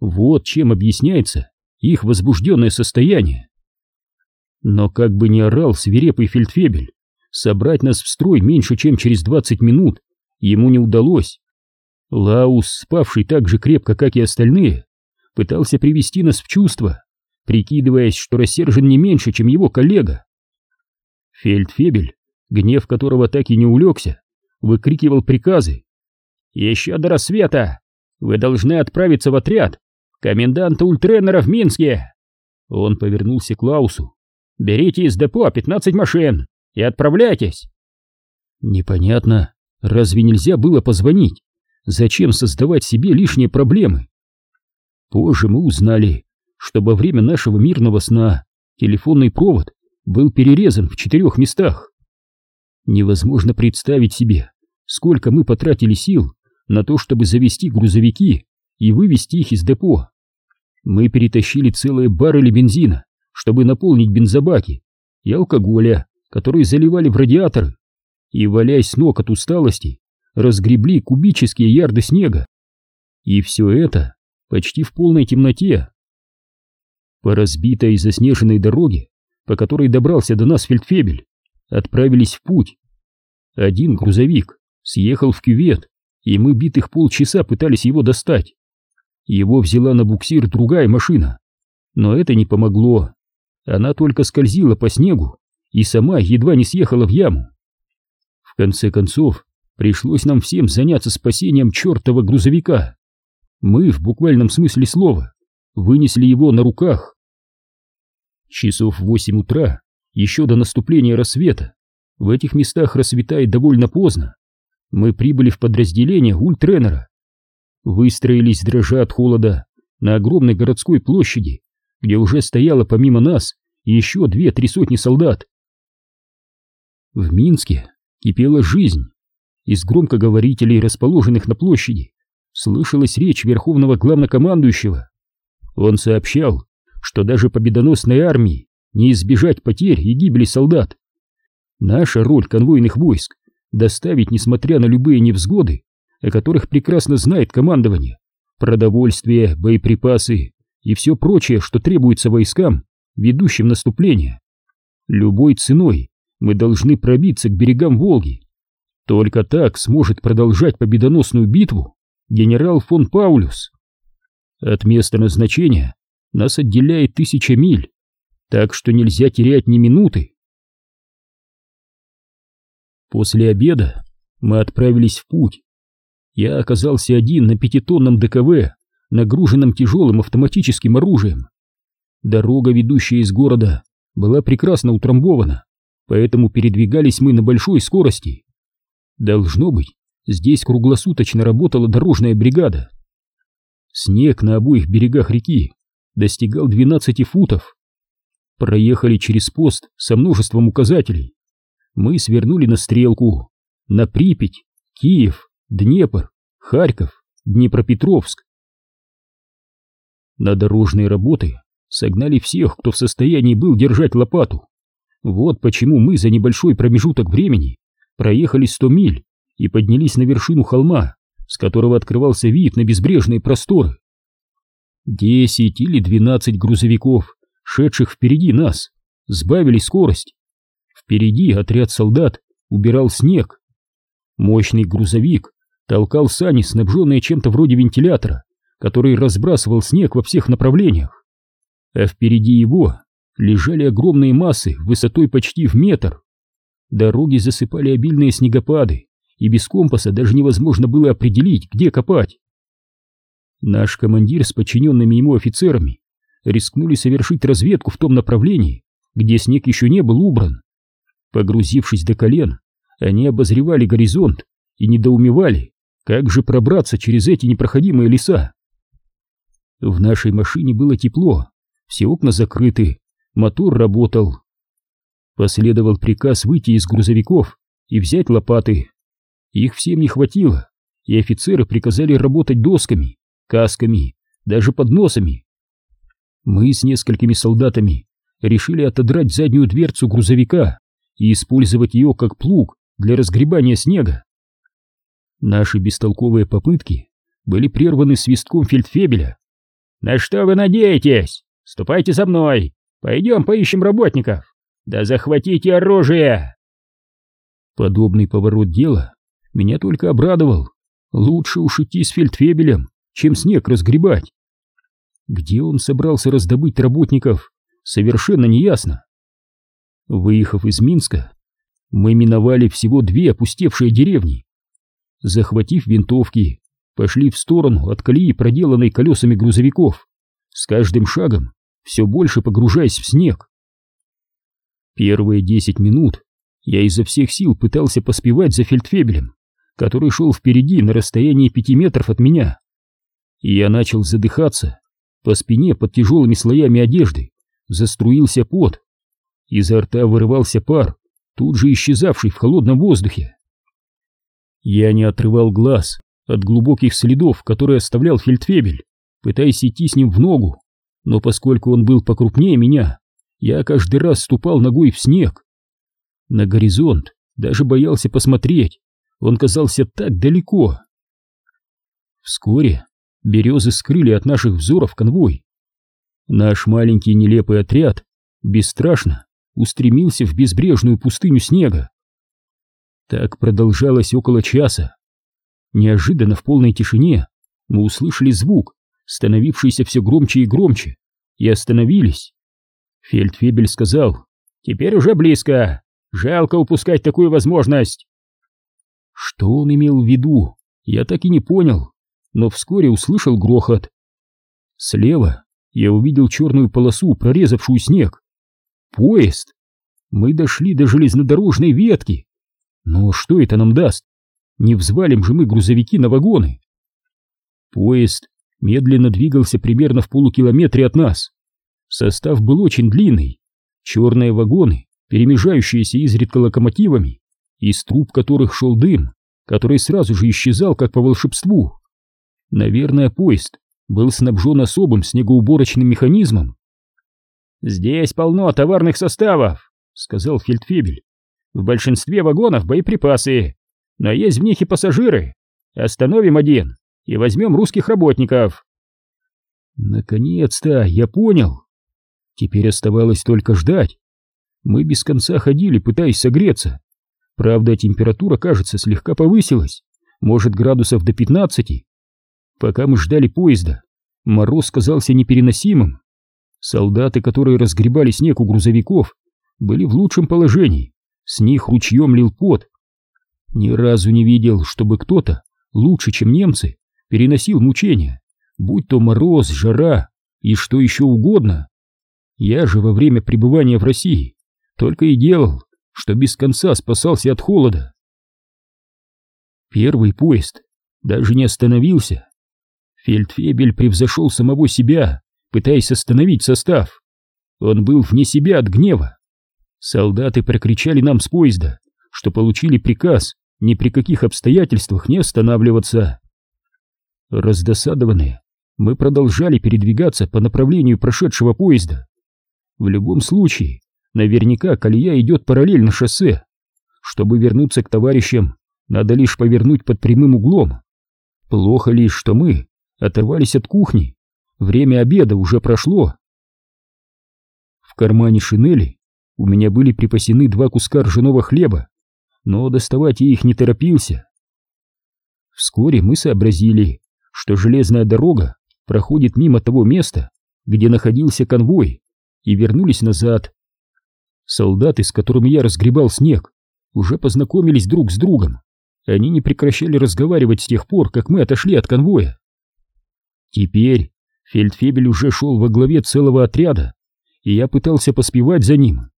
Вот чем объясняется их возбужденное состояние. Но как бы ни орал свирепый фельдфебель, собрать нас в строй меньше, чем через 20 минут ему не удалось. Лаус, спавший так же крепко, как и остальные, пытался привести нас в чувство, прикидываясь, что рассержен не меньше, чем его коллега. Фельдфебель, гнев которого так и не улегся, выкрикивал приказы. «Еще до рассвета вы должны отправиться в отряд коменданта Ультренера в Минске!» Он повернулся к Лаусу. «Берите из депо 15 машин и отправляйтесь. Непонятно, разве нельзя было позвонить? Зачем создавать себе лишние проблемы? Позже мы узнали, что во время нашего мирного сна телефонный провод был перерезан в четырех местах. Невозможно представить себе, сколько мы потратили сил на то, чтобы завести грузовики и вывести их из депо. Мы перетащили целые баррели бензина, чтобы наполнить бензобаки, и алкоголя, которые заливали в радиаторы, и, валяясь с ног от усталости, разгребли кубические ярды снега. И все это почти в полной темноте. По разбитой и заснеженной дороге, по которой добрался до нас фельдфебель, отправились в путь. Один грузовик съехал в кювет, и мы битых полчаса пытались его достать. Его взяла на буксир другая машина, но это не помогло. Она только скользила по снегу и сама едва не съехала в яму. В конце концов, пришлось нам всем заняться спасением чертова грузовика. Мы, в буквальном смысле слова, вынесли его на руках. Часов восемь утра, еще до наступления рассвета, в этих местах рассветает довольно поздно. Мы прибыли в подразделение Ультренера. Выстроились, дрожа от холода, на огромной городской площади, где уже стояло помимо нас еще две-три сотни солдат. В Минске кипела жизнь. Из громкоговорителей, расположенных на площади, слышалась речь верховного главнокомандующего. Он сообщал, что даже победоносной армии не избежать потерь и гибели солдат. Наша роль конвойных войск — доставить, несмотря на любые невзгоды, о которых прекрасно знает командование, продовольствие, боеприпасы и все прочее, что требуется войскам, ведущим наступление. Любой ценой мы должны пробиться к берегам Волги. Только так сможет продолжать победоносную битву генерал фон Паулюс. От места назначения нас отделяет тысяча миль, так что нельзя терять ни минуты. После обеда мы отправились в путь. Я оказался один на пятитонном ДКВ, нагруженном тяжелым автоматическим оружием. Дорога, ведущая из города, была прекрасно утрамбована, поэтому передвигались мы на большой скорости. Должно быть, Здесь круглосуточно работала дорожная бригада. Снег на обоих берегах реки достигал 12 футов. Проехали через пост со множеством указателей. Мы свернули на стрелку, на Припять, Киев, Днепр, Харьков, Днепропетровск. На дорожные работы согнали всех, кто в состоянии был держать лопату. Вот почему мы за небольшой промежуток времени проехали 100 миль и поднялись на вершину холма, с которого открывался вид на безбрежные просторы. Десять или двенадцать грузовиков, шедших впереди нас, сбавили скорость. Впереди отряд солдат убирал снег. Мощный грузовик толкал сани, снабженные чем-то вроде вентилятора, который разбрасывал снег во всех направлениях. А впереди его лежали огромные массы высотой почти в метр. Дороги засыпали обильные снегопады, и без компаса даже невозможно было определить, где копать. Наш командир с подчиненными ему офицерами рискнули совершить разведку в том направлении, где снег еще не был убран. Погрузившись до колен, они обозревали горизонт и недоумевали, как же пробраться через эти непроходимые леса. В нашей машине было тепло, все окна закрыты, мотор работал. Последовал приказ выйти из грузовиков и взять лопаты. Их всем не хватило, и офицеры приказали работать досками, касками, даже подносами. Мы с несколькими солдатами решили отодрать заднюю дверцу грузовика и использовать ее как плуг для разгребания снега. Наши бестолковые попытки были прерваны свистком фельдфебеля. «На что вы надеетесь? Ступайте за мной! Пойдем поищем работников! Да захватите оружие!» Подобный поворот дела меня только обрадовал. Лучше уж идти с фельдфебелем, чем снег разгребать. Где он собрался раздобыть работников, совершенно неясно. Выехав из Минска, мы миновали всего две опустевшие деревни. Захватив винтовки, пошли в сторону от колеи, проделанной колесами грузовиков, с каждым шагом все больше погружаясь в снег. Первые десять минут Я изо всех сил пытался поспевать за фельдфебелем, который шел впереди на расстоянии пяти метров от меня. Я начал задыхаться. По спине под тяжелыми слоями одежды заструился пот. Изо рта вырывался пар, тут же исчезавший в холодном воздухе. Я не отрывал глаз от глубоких следов, которые оставлял фельдфебель, пытаясь идти с ним в ногу, но поскольку он был покрупнее меня, я каждый раз ступал ногой в снег. На горизонт даже боялся посмотреть, он казался так далеко. Вскоре березы скрыли от наших взоров конвой. Наш маленький нелепый отряд бесстрашно устремился в безбрежную пустыню снега. Так продолжалось около часа. Неожиданно в полной тишине мы услышали звук, становившийся все громче и громче, и остановились. Фельдфебель сказал, «Теперь уже близко. Жалко упускать такую возможность». Что он имел в виду, я так и не понял, но вскоре услышал грохот. Слева я увидел черную полосу, прорезавшую снег. Поезд! Мы дошли до железнодорожной ветки. Но что это нам даст? Не взвалим же мы грузовики на вагоны. Поезд медленно двигался примерно в полукилометре от нас. Состав был очень длинный. Черные вагоны, перемежающиеся изредка локомотивами, из труб которых шел дым, который сразу же исчезал, как по волшебству. Наверное, поезд был снабжен особым снегоуборочным механизмом. «Здесь полно товарных составов», — сказал Фельдфебель. «В большинстве вагонов боеприпасы, но есть в них и пассажиры. Остановим один и возьмем русских работников». Наконец-то я понял. Теперь оставалось только ждать. Мы без конца ходили, пытаясь согреться. Правда, температура, кажется, слегка повысилась, может, градусов до 15. Пока мы ждали поезда, мороз казался непереносимым. Солдаты, которые разгребали снег у грузовиков, были в лучшем положении, с них ручьем лил пот. Ни разу не видел, чтобы кто-то, лучше, чем немцы, переносил мучения, будь то мороз, жара и что еще угодно. Я же во время пребывания в России только и делал, что без конца спасался от холода. Первый поезд даже не остановился. Фельдфебель превзошел самого себя, пытаясь остановить состав. Он был вне себя от гнева. Солдаты прокричали нам с поезда, что получили приказ ни при каких обстоятельствах не останавливаться. Раздосадованные, мы продолжали передвигаться по направлению прошедшего поезда. В любом случае, наверняка колея идет параллельно шоссе. Чтобы вернуться к товарищам, надо лишь повернуть под прямым углом. Плохо лишь, что мы оторвались от кухни Время обеда уже прошло. В кармане шинели у меня были припасены два куска ржаного хлеба, но доставать я их не торопился. Вскоре мы сообразили, что железная дорога проходит мимо того места, где находился конвой, и вернулись назад. Солдаты, с которыми я разгребал снег, уже познакомились друг с другом. Они не прекращали разговаривать с тех пор, как мы отошли от конвоя. Теперь Фельдфебель уже шел во главе целого отряда, и я пытался поспевать за ним.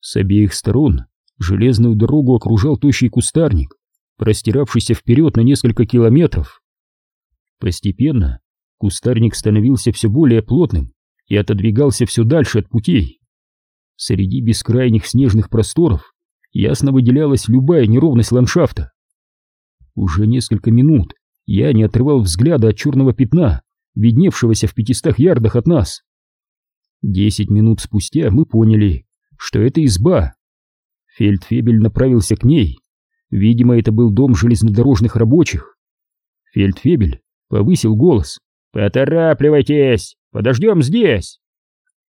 С обеих сторон железную дорогу окружал тощий кустарник, простиравшийся вперед на несколько километров. Постепенно кустарник становился все более плотным и отодвигался все дальше от путей. Среди бескрайних снежных просторов ясно выделялась любая неровность ландшафта. Уже несколько минут я не отрывал взгляда от черного пятна, видневшегося в пятистах ярдах от нас. Десять минут спустя мы поняли, что это изба. Фельдфебель направился к ней. Видимо, это был дом железнодорожных рабочих. Фельдфебель повысил голос. «Поторапливайтесь! Подождем здесь!»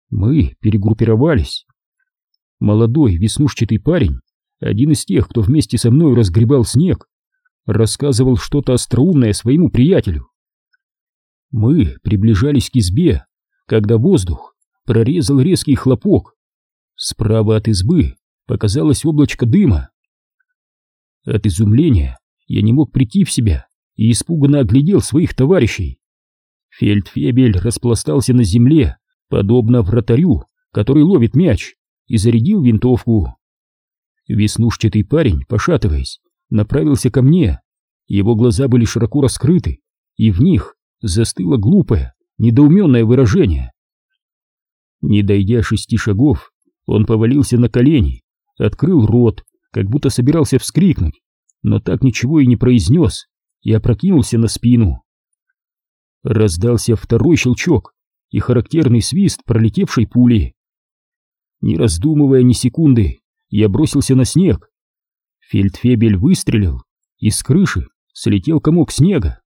Мы перегруппировались. Молодой веснушчатый парень, один из тех, кто вместе со мной разгребал снег, рассказывал что-то остроумное своему приятелю. Мы приближались к избе, когда воздух прорезал резкий хлопок. Справа от избы показалось облачко дыма. От изумления я не мог прийти в себя и испуганно оглядел своих товарищей. Фельдфебель распластался на земле, подобно вратарю, который ловит мяч, и зарядил винтовку. Веснушчатый парень, пошатываясь, направился ко мне. Его глаза были широко раскрыты, и в них застыло глупое, недоуменное выражение. Не дойдя шести шагов, он повалился на колени, открыл рот, как будто собирался вскрикнуть, но так ничего и не произнес, и опрокинулся на спину. Раздался второй щелчок и характерный свист пролетевшей пули. Не раздумывая ни секунды, я бросился на снег. Фельдфебель выстрелил, и с крыши слетел комок снега.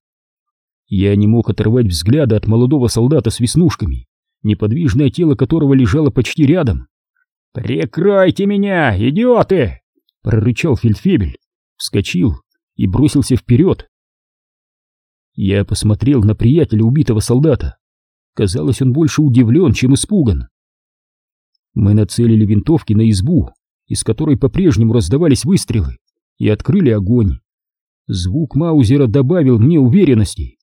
Я не мог оторвать взгляда от молодого солдата с веснушками, неподвижное тело которого лежало почти рядом. «Прикройте меня, идиоты!» — прорычал Фельдфебель, вскочил и бросился вперед. Я посмотрел на приятеля убитого солдата. Казалось, он больше удивлен, чем испуган. Мы нацелили винтовки на избу, из которой по-прежнему раздавались выстрелы, и открыли огонь. Звук Маузера добавил мне уверенности.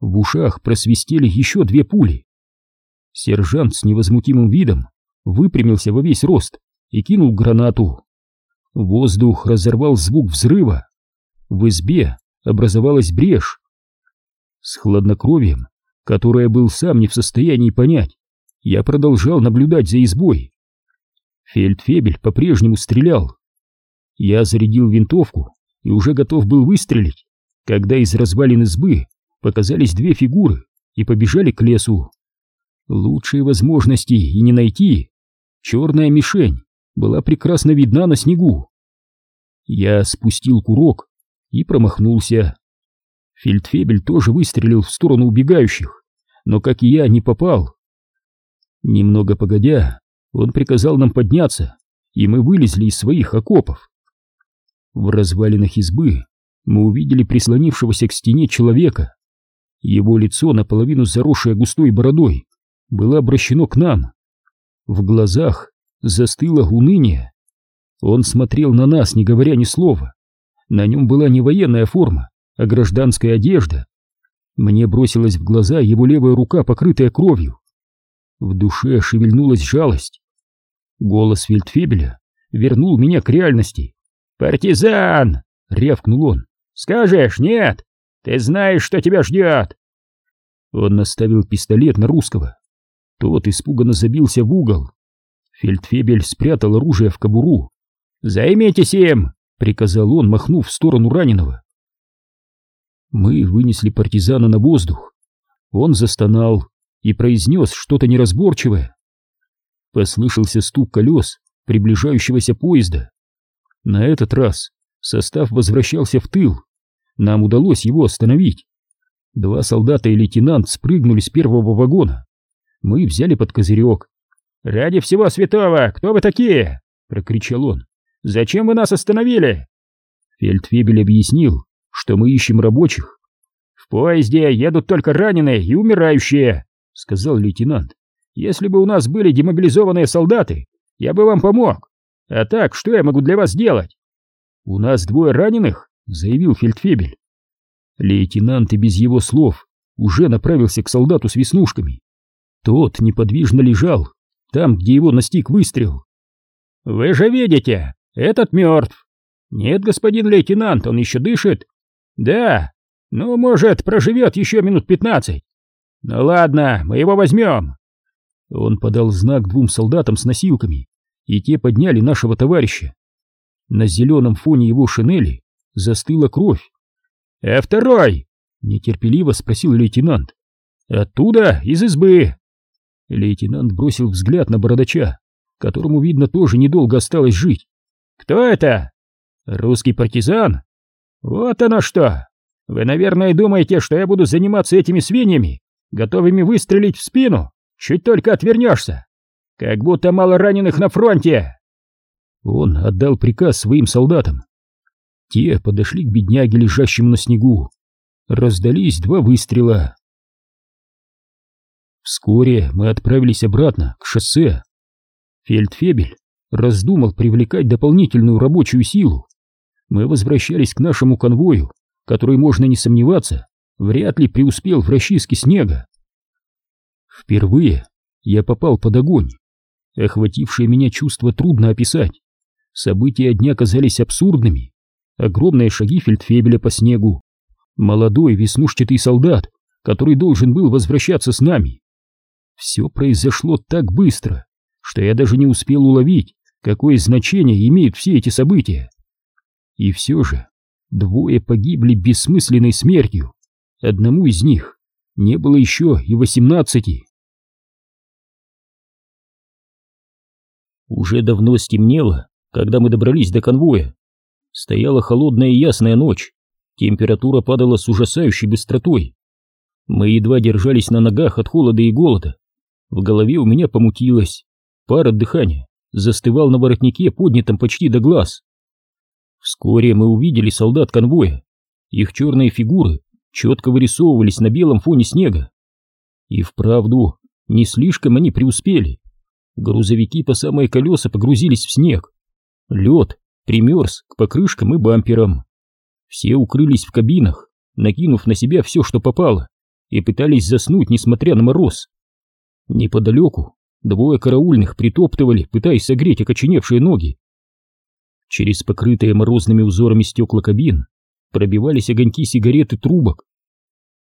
В ушах просвистели еще две пули. Сержант с невозмутимым видом выпрямился во весь рост и кинул гранату. Воздух разорвал звук взрыва. В избе образовалась брешь. С хладнокровием, которое был сам не в состоянии понять, я продолжал наблюдать за избой. Фельдфебель по-прежнему стрелял. Я зарядил винтовку и уже готов был выстрелить, когда из развалин избы показались две фигуры и побежали к лесу. Лучшие возможности и не найти. Черная мишень была прекрасно видна на снегу. Я спустил курок и промахнулся. Фельдфебель тоже выстрелил в сторону убегающих, но, как и я, не попал. Немного погодя, он приказал нам подняться, и мы вылезли из своих окопов. В развалинах избы мы увидели прислонившегося к стене человека. Его лицо, наполовину заросшее густой бородой, было обращено к нам. В глазах застыло уныние. Он смотрел на нас, не говоря ни слова. На нем была не военная форма, а гражданская одежда. Мне бросилась в глаза его левая рука, покрытая кровью. В душе шевельнулась жалость. Голос Фельдфебеля вернул меня к реальности. «Партизан!» — рявкнул он. «Скажешь, нет? Ты знаешь, что тебя ждет!» Он наставил пистолет на русского. Тот испуганно забился в угол. Фельдфебель спрятал оружие в кобуру. «Займитесь им!» — приказал он, махнув в сторону раненого. Мы вынесли партизана на воздух. Он застонал и произнес что-то неразборчивое. Послышался стук колес приближающегося поезда. На этот раз состав возвращался в тыл. Нам удалось его остановить. Два солдата и лейтенант спрыгнули с первого вагона. Мы взяли под козырек. «Ради всего святого, кто вы такие?» — прокричал он. «Зачем вы нас остановили?» Фельдфебель объяснил, что мы ищем рабочих. «В поезде едут только раненые и умирающие», — сказал лейтенант. Если бы у нас были демобилизованные солдаты, я бы вам помог. А так, что я могу для вас сделать? У нас двое раненых, заявил Фельдфебель. Лейтенант и без его слов уже направился к солдату с веснушками. Тот неподвижно лежал, там, где его настиг выстрел. «Вы же видите, этот мертв!» «Нет, господин лейтенант, он еще дышит!» «Да, ну, может, проживет еще минут пятнадцать!» «Ну ладно, мы его возьмем!» Он подал знак двум солдатам с носилками, и те подняли нашего товарища. На зеленом фоне его шинели застыла кровь. «А второй?» — нетерпеливо спросил лейтенант. «Оттуда, из избы!» Лейтенант бросил взгляд на бородача, которому, видно, тоже недолго осталось жить. «Кто это?» «Русский партизан?» «Вот оно что! Вы, наверное, думаете, что я буду заниматься этими свиньями, готовыми выстрелить в спину?» Чуть только отвернешься, как будто мало раненых на фронте. Он отдал приказ своим солдатам. Те подошли к бедняге, лежащему на снегу. Раздались два выстрела. Вскоре мы отправились обратно, к шоссе. Фельдфебель раздумал привлекать дополнительную рабочую силу. Мы возвращались к нашему конвою, который, можно не сомневаться, вряд ли преуспел в расчистке снега. Впервые я попал под огонь. Охватившее меня чувство трудно описать. События дня казались абсурдными. Огромные шаги фельдфебеля по снегу. Молодой веснушчатый солдат, который должен был возвращаться с нами. Все произошло так быстро, что я даже не успел уловить, какое значение имеют все эти события. И все же двое погибли бессмысленной смертью. Одному из них не было еще и восемнадцати. Уже давно стемнело, когда мы добрались до конвоя. Стояла холодная и ясная ночь, температура падала с ужасающей быстротой. Мы едва держались на ногах от холода и голода. В голове у меня помутилось, пар от дыхания застывал на воротнике, поднятом почти до глаз. Вскоре мы увидели солдат конвоя. Их черные фигуры четко вырисовывались на белом фоне снега. И вправду, не слишком они преуспели. Грузовики по самые колеса погрузились в снег. Лед примерз к покрышкам и бамперам. Все укрылись в кабинах, накинув на себя все, что попало, и пытались заснуть, несмотря на мороз. Неподалеку двое караульных притоптывали, пытаясь согреть окоченевшие ноги. Через покрытые морозными узорами стекла кабин пробивались огоньки сигарет и трубок.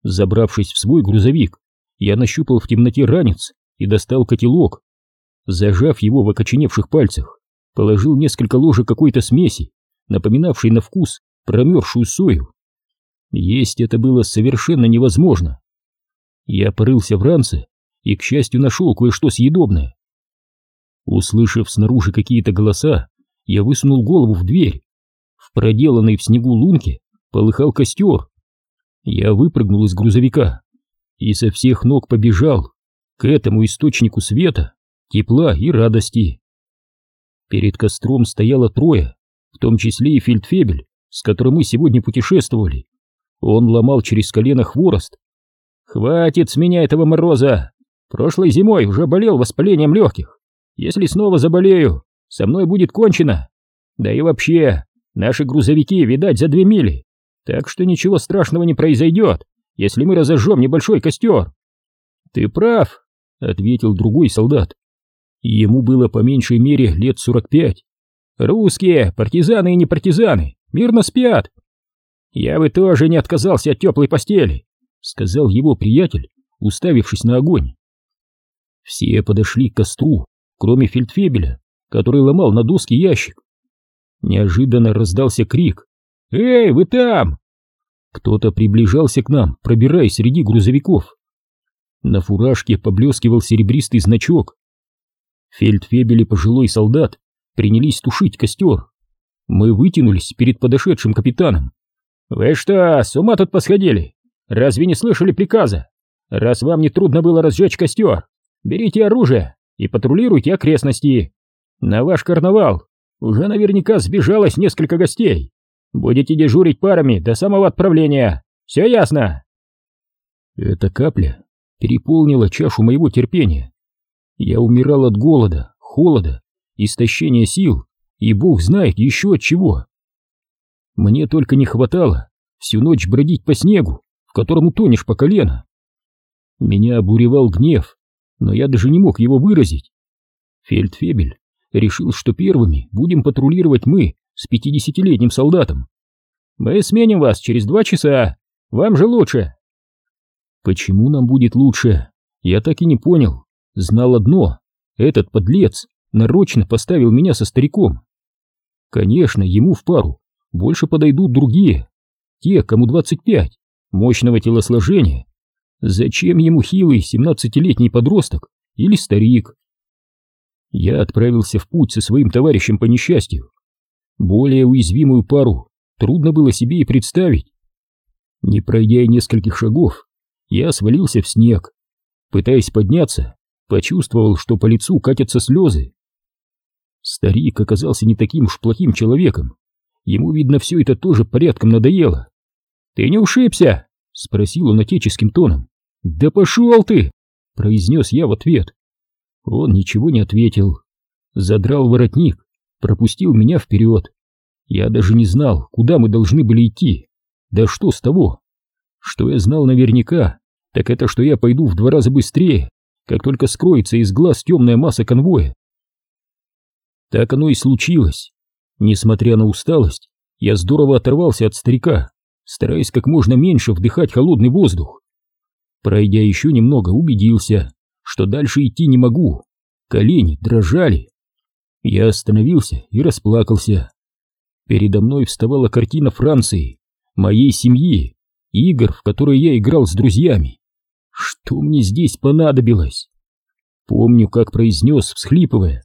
Забравшись в свой грузовик, я нащупал в темноте ранец и достал котелок. Зажав его в окоченевших пальцах, положил несколько ложек какой-то смеси, напоминавшей на вкус промерзшую сою. Есть это было совершенно невозможно. Я порылся в ранце и, к счастью, нашел кое-что съедобное. Услышав снаружи какие-то голоса, я высунул голову в дверь. В проделанной в снегу лунке полыхал костер. Я выпрыгнул из грузовика и со всех ног побежал к этому источнику света, тепла и радости. Перед костром стояло трое, в том числе и фельдфебель, с которым мы сегодня путешествовали. Он ломал через колено хворост. «Хватит с меня этого мороза! Прошлой зимой уже болел воспалением легких. Если снова заболею, со мной будет кончено. Да и вообще, наши грузовики, видать, за две мили. Так что ничего страшного не произойдет, если мы разожжем небольшой костер. Ты прав, ответил другой солдат. Ему было по меньшей мере лет сорок пять. Русские, партизаны и не партизаны, мирно спят. Я бы тоже не отказался от теплой постели, сказал его приятель, уставившись на огонь. Все подошли к костру, кроме фельдфебеля, который ломал на доске ящик. Неожиданно раздался крик. «Эй, вы там!» Кто-то приближался к нам, пробираясь среди грузовиков. На фуражке поблескивал серебристый значок. Фельдфебель и пожилой солдат принялись тушить костер. Мы вытянулись перед подошедшим капитаном. «Вы что, с ума тут посходили? Разве не слышали приказа? Раз вам не трудно было разжечь костер, Берите оружие и патрулируйте окрестности. На ваш карнавал уже наверняка сбежалось несколько гостей. Будете дежурить парами до самого отправления. Все ясно?» Эта капля переполнила чашу моего терпения. Я умирал от голода, холода, истощения сил, и бог знает еще от чего. Мне только не хватало всю ночь бродить по снегу, в котором утонешь по колено. Меня обуревал гнев, но я даже не мог его выразить. Фельдфебель решил, что первыми будем патрулировать мы с пятидесятилетним солдатом. Мы сменим вас через два часа, вам же лучше. Почему нам будет лучше? Я так и не понял. Знал одно, этот подлец нарочно поставил меня со стариком. Конечно, ему в пару больше подойдут другие, те, кому двадцать пять, мощного телосложения Зачем ему хилый семнадцатилетний подросток или старик? Я отправился в путь со своим товарищем по несчастью. Более уязвимую пару трудно было себе и представить. Не пройдя нескольких шагов, я свалился в снег. Пытаясь подняться, почувствовал, что по лицу катятся слезы. Старик оказался не таким уж плохим человеком. Ему, видно, все это тоже порядком надоело. «Ты не ушибся?» — спросил он отеческим тоном. «Да пошел ты!» — произнес я в ответ. Он ничего не ответил. Задрал воротник, пропустил меня вперед. Я даже не знал, куда мы должны были идти. Да что с того? Что я знал наверняка, так это, что я пойду в два раза быстрее, как только скроется из глаз темная масса конвоя. Так оно и случилось. Несмотря на усталость, я здорово оторвался от старика, стараясь как можно меньше вдыхать холодный воздух. Пройдя еще немного, убедился, что дальше идти не могу. Колени дрожали. Я остановился и расплакался. Передо мной вставала картина Франции, моей семьи, игр, в которые я играл с друзьями. Что мне здесь понадобилось? Помню, как произнес, всхлипывая.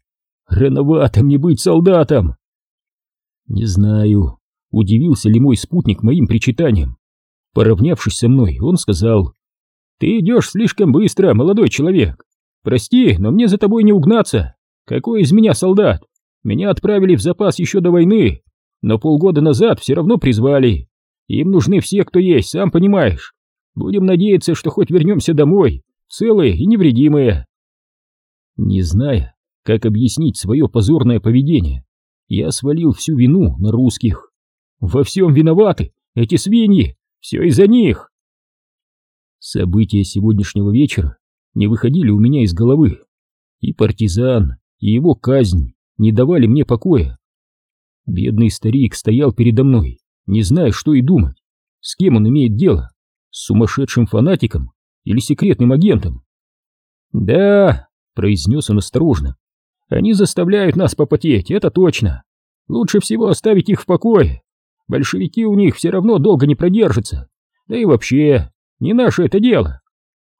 «Рановато мне быть солдатом!» Не знаю, удивился ли мой спутник моим причитанием. Поравнявшись со мной, он сказал, «Ты идешь слишком быстро, молодой человек. Прости, но мне за тобой не угнаться. Какой из меня солдат? Меня отправили в запас еще до войны, но полгода назад все равно призвали. Им нужны все, кто есть, сам понимаешь. Будем надеяться, что хоть вернемся домой, целые и невредимые. Не зная, как объяснить свое позорное поведение, я свалил всю вину на русских. Во всем виноваты эти свиньи, все из-за них. События сегодняшнего вечера не выходили у меня из головы. И партизан, и его казнь не давали мне покоя. Бедный старик стоял передо мной, не зная, что и думать. С кем он имеет дело? С сумасшедшим фанатиком или секретным агентом? «Да», — произнес он осторожно, — «они заставляют нас попотеть, это точно. Лучше всего оставить их в покое. Большевики у них все равно долго не продержатся. Да и вообще, не наше это дело.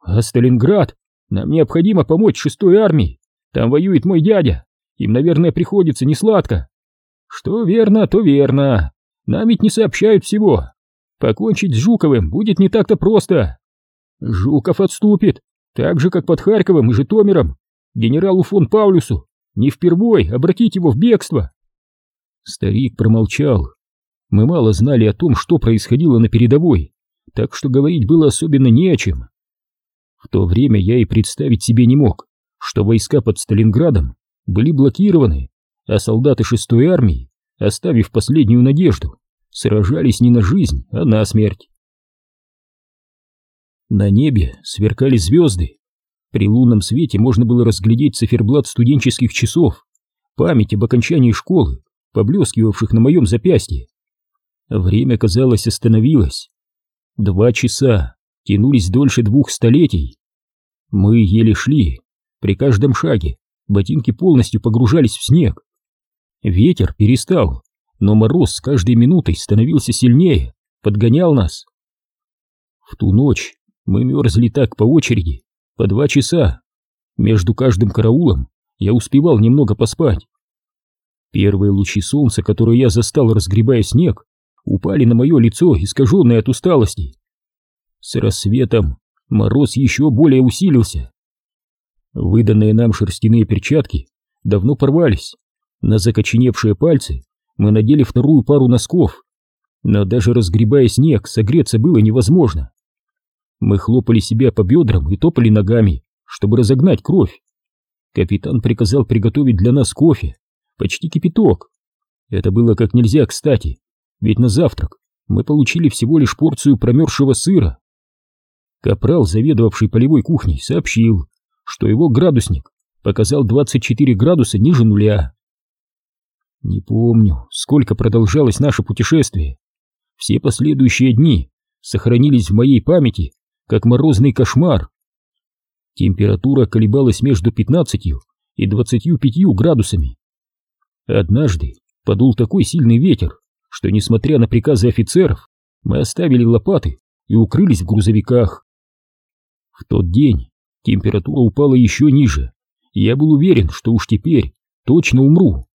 А Сталинград? Нам необходимо помочь шестой армии. Там воюет мой дядя. Им, наверное, приходится несладко. Что верно, то верно. Нам ведь не сообщают всего. Покончить с Жуковым будет не так-то просто. Жуков отступит, так же, как под Харьковом и Житомиром. Генералу фон Паулюсу не впервой обратить его в бегство. Старик промолчал. Мы мало знали о том, что происходило на передовой, так что говорить было особенно не о чем. В то время я и представить себе не мог, что войска под Сталинградом были блокированы, а солдаты шестой армии, оставив последнюю надежду, сражались не на жизнь, а на смерть. На небе сверкали звезды. При лунном свете можно было разглядеть циферблат студенческих часов, память об окончании школы, поблескивавших на моем запястье. Время, казалось, остановилось. Два часа тянулись дольше двух столетий. Мы еле шли, при каждом шаге ботинки полностью погружались в снег. Ветер перестал, но мороз с каждой минутой становился сильнее, подгонял нас. В ту ночь мы мерзли так по очереди, по два часа. Между каждым караулом я успевал немного поспать. Первые лучи солнца, которые я застал, разгребая снег, упали на мое лицо, искаженное от усталости. С рассветом мороз еще более усилился. Выданные нам шерстяные перчатки давно порвались. На закоченевшие пальцы мы надели вторую пару носков, но даже разгребая снег, согреться было невозможно. Мы хлопали себя по бедрам и топали ногами, чтобы разогнать кровь. Капитан приказал приготовить для нас кофе, почти кипяток. Это было как нельзя кстати, ведь на завтрак мы получили всего лишь порцию промерзшего сыра. Капрал, заведовавший полевой кухней, сообщил, что его градусник показал 24 градуса ниже нуля. Не помню, сколько продолжалось наше путешествие. Все последующие дни сохранились в моей памяти, как морозный кошмар. Температура колебалась между 15 и 25 градусами. Однажды подул такой сильный ветер, что, несмотря на приказы офицеров, мы оставили лопаты и укрылись в грузовиках. В тот день температура упала еще ниже, и я был уверен, что уж теперь точно умру.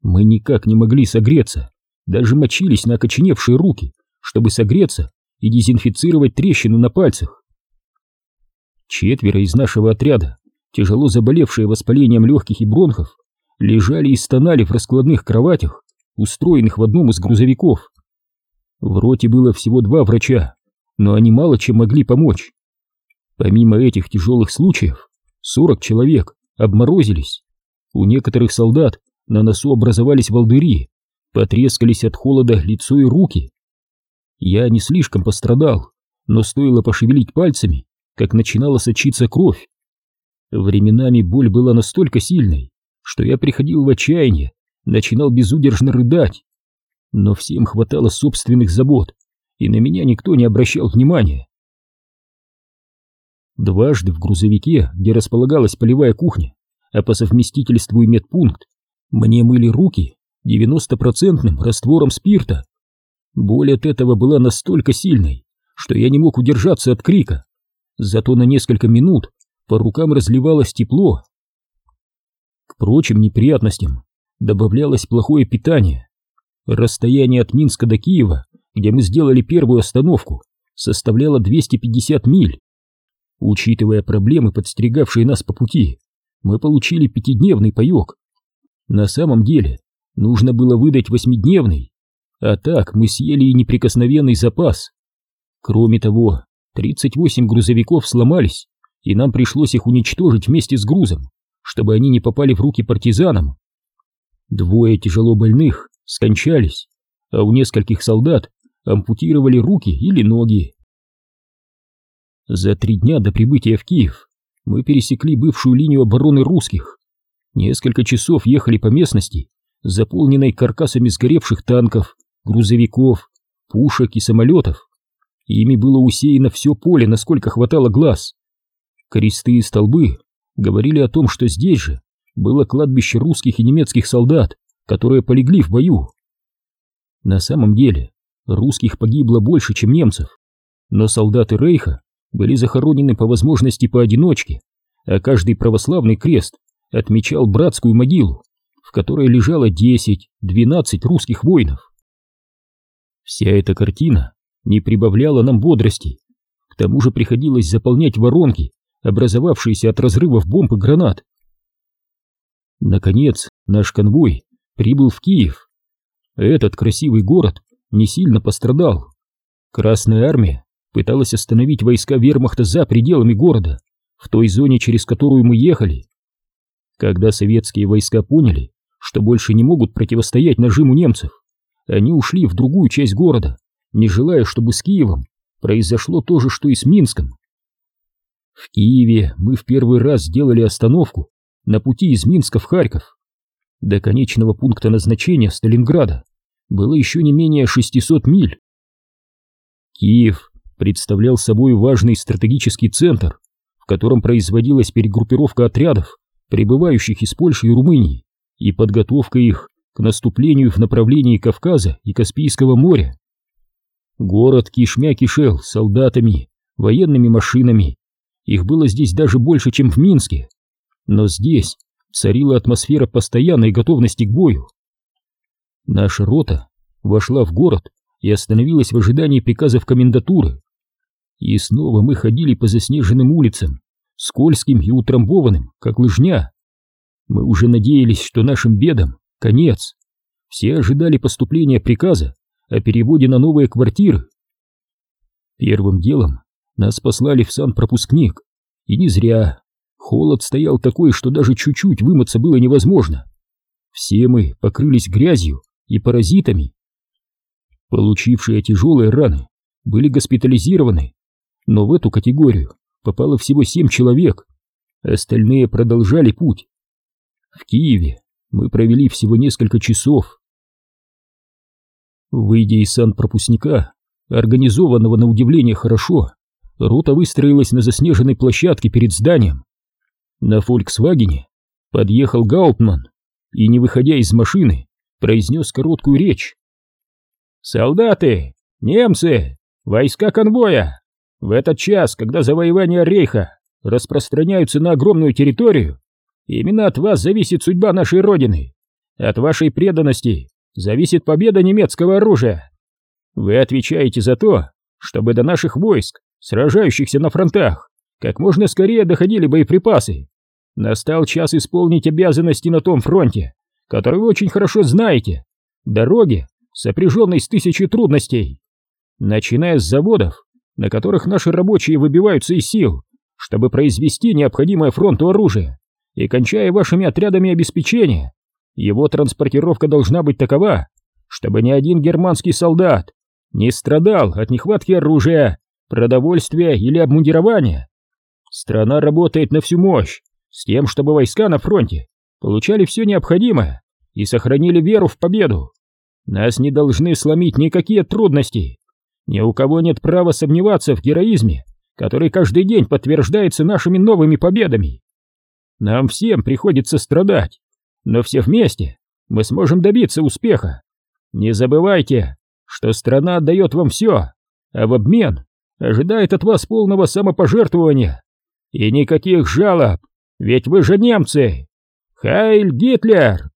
Мы никак не могли согреться, даже мочились на окоченевшие руки, чтобы согреться и дезинфицировать трещины на пальцах. Четверо из нашего отряда, тяжело заболевшие воспалением легких и бронхов, лежали и стонали в раскладных кроватях, устроенных в одном из грузовиков. В роте было всего два врача, но они мало чем могли помочь. Помимо этих тяжелых случаев, 40 человек обморозились. У некоторых солдат на носу образовались волдыри, потрескались от холода лицо и руки. Я не слишком пострадал, но стоило пошевелить пальцами, как начинала сочиться кровь. Временами боль была настолько сильной, что я приходил в отчаяние начинал безудержно рыдать. Но всем хватало собственных забот, и на меня никто не обращал внимания. Дважды в грузовике, где располагалась полевая кухня, а по совместительству и медпункт, мне мыли руки 90-процентным раствором спирта. Боль от этого была настолько сильной, что я не мог удержаться от крика. Зато на несколько минут по рукам разливалось тепло. К прочим неприятностям добавлялось плохое питание. Расстояние от Минска до Киева, где мы сделали первую остановку, составляло 250 миль. Учитывая проблемы, подстерегавшие нас по пути, мы получили пятидневный паек. На самом деле, нужно было выдать восьмидневный, а так мы съели и неприкосновенный запас. Кроме того, 38 грузовиков сломались, и нам пришлось их уничтожить вместе с грузом, чтобы они не попали в руки партизанам. Двое тяжело больных скончались, а у нескольких солдат ампутировали руки или ноги. За три дня до прибытия в Киев мы пересекли бывшую линию обороны русских. Несколько часов ехали по местности, заполненной каркасами сгоревших танков, грузовиков, пушек и самолетов. Ими было усеяно все поле, насколько хватало глаз. Кресты и столбы говорили о том, что здесь же было кладбище русских и немецких солдат, которые полегли в бою. На самом деле, русских погибло больше, чем немцев, но солдаты Рейха были захоронены по возможности поодиночке, а каждый православный крест отмечал братскую могилу, в которой лежало 10-12 русских воинов. Вся эта картина не прибавляла нам бодрости, к тому же приходилось заполнять воронки, образовавшиеся от разрывов бомб и гранат. Наконец, наш конвой прибыл в Киев. Этот красивый город не сильно пострадал. Красная армия пыталась остановить войска вермахта за пределами города, в той зоне, через которую мы ехали. Когда советские войска поняли, что больше не могут противостоять нажиму немцев, они ушли в другую часть города, не желая, чтобы с Киевом произошло то же, что и с Минском. В Киеве мы в первый раз сделали остановку на пути из Минска в Харьков. До конечного пункта назначения Сталинграда было еще не менее 600 миль. Киев представлял собой важный стратегический центр, в котором производилась перегруппировка отрядов, прибывающих из Польши и Румынии, и подготовка их к наступлению в направлении Кавказа и Каспийского моря. Город кишмя кишел солдатами, военными машинами. Их было здесь даже больше, чем в Минске. Но здесь царила атмосфера постоянной готовности к бою. Наша рота вошла в город и остановилась в ожидании приказов комендатуры. И снова мы ходили по заснеженным улицам, скользким и утрамбованным, как лыжня. Мы уже надеялись, что нашим бедам конец. Все ожидали поступления приказа о переводе на новые квартиры. Первым делом нас послали в санпропускник, и не зря. Холод стоял такой, что даже чуть-чуть вымыться было невозможно. Все мы покрылись грязью и паразитами. Получившие тяжелые раны были госпитализированы но в эту категорию попало всего семь человек, остальные продолжали путь. В Киеве мы провели всего несколько часов. Выйдя из санпропускника, организованного на удивление хорошо, рота выстроилась на заснеженной площадке перед зданием. На «Фольксвагене» подъехал Гауптман и, не выходя из машины, произнес короткую речь. «Солдаты! Немцы! Войска конвоя! В этот час, когда завоевания Рейха распространяются на огромную территорию, именно от вас зависит судьба нашей Родины. От вашей преданности зависит победа немецкого оружия. Вы отвечаете за то, чтобы до наших войск, сражающихся на фронтах, как можно скорее доходили боеприпасы. Настал час исполнить обязанности на том фронте, который вы очень хорошо знаете. Дороги, сопряженной с тысячей трудностей. Начиная с заводов, на которых наши рабочие выбиваются из сил, чтобы произвести необходимое фронту оружие, и кончая вашими отрядами обеспечения, его транспортировка должна быть такова, чтобы ни один германский солдат не страдал от нехватки оружия, продовольствия или обмундирования. Страна работает на всю мощь, с тем, чтобы войска на фронте получали все необходимое и сохранили веру в победу. Нас не должны сломить никакие трудности. Ни у кого нет права сомневаться в героизме, который каждый день подтверждается нашими новыми победами. Нам всем приходится страдать, но все вместе мы сможем добиться успеха. Не забывайте, что страна отдает вам все, а в обмен ожидает от вас полного самопожертвования. И никаких жалоб, ведь вы же немцы! Хайль Гитлер!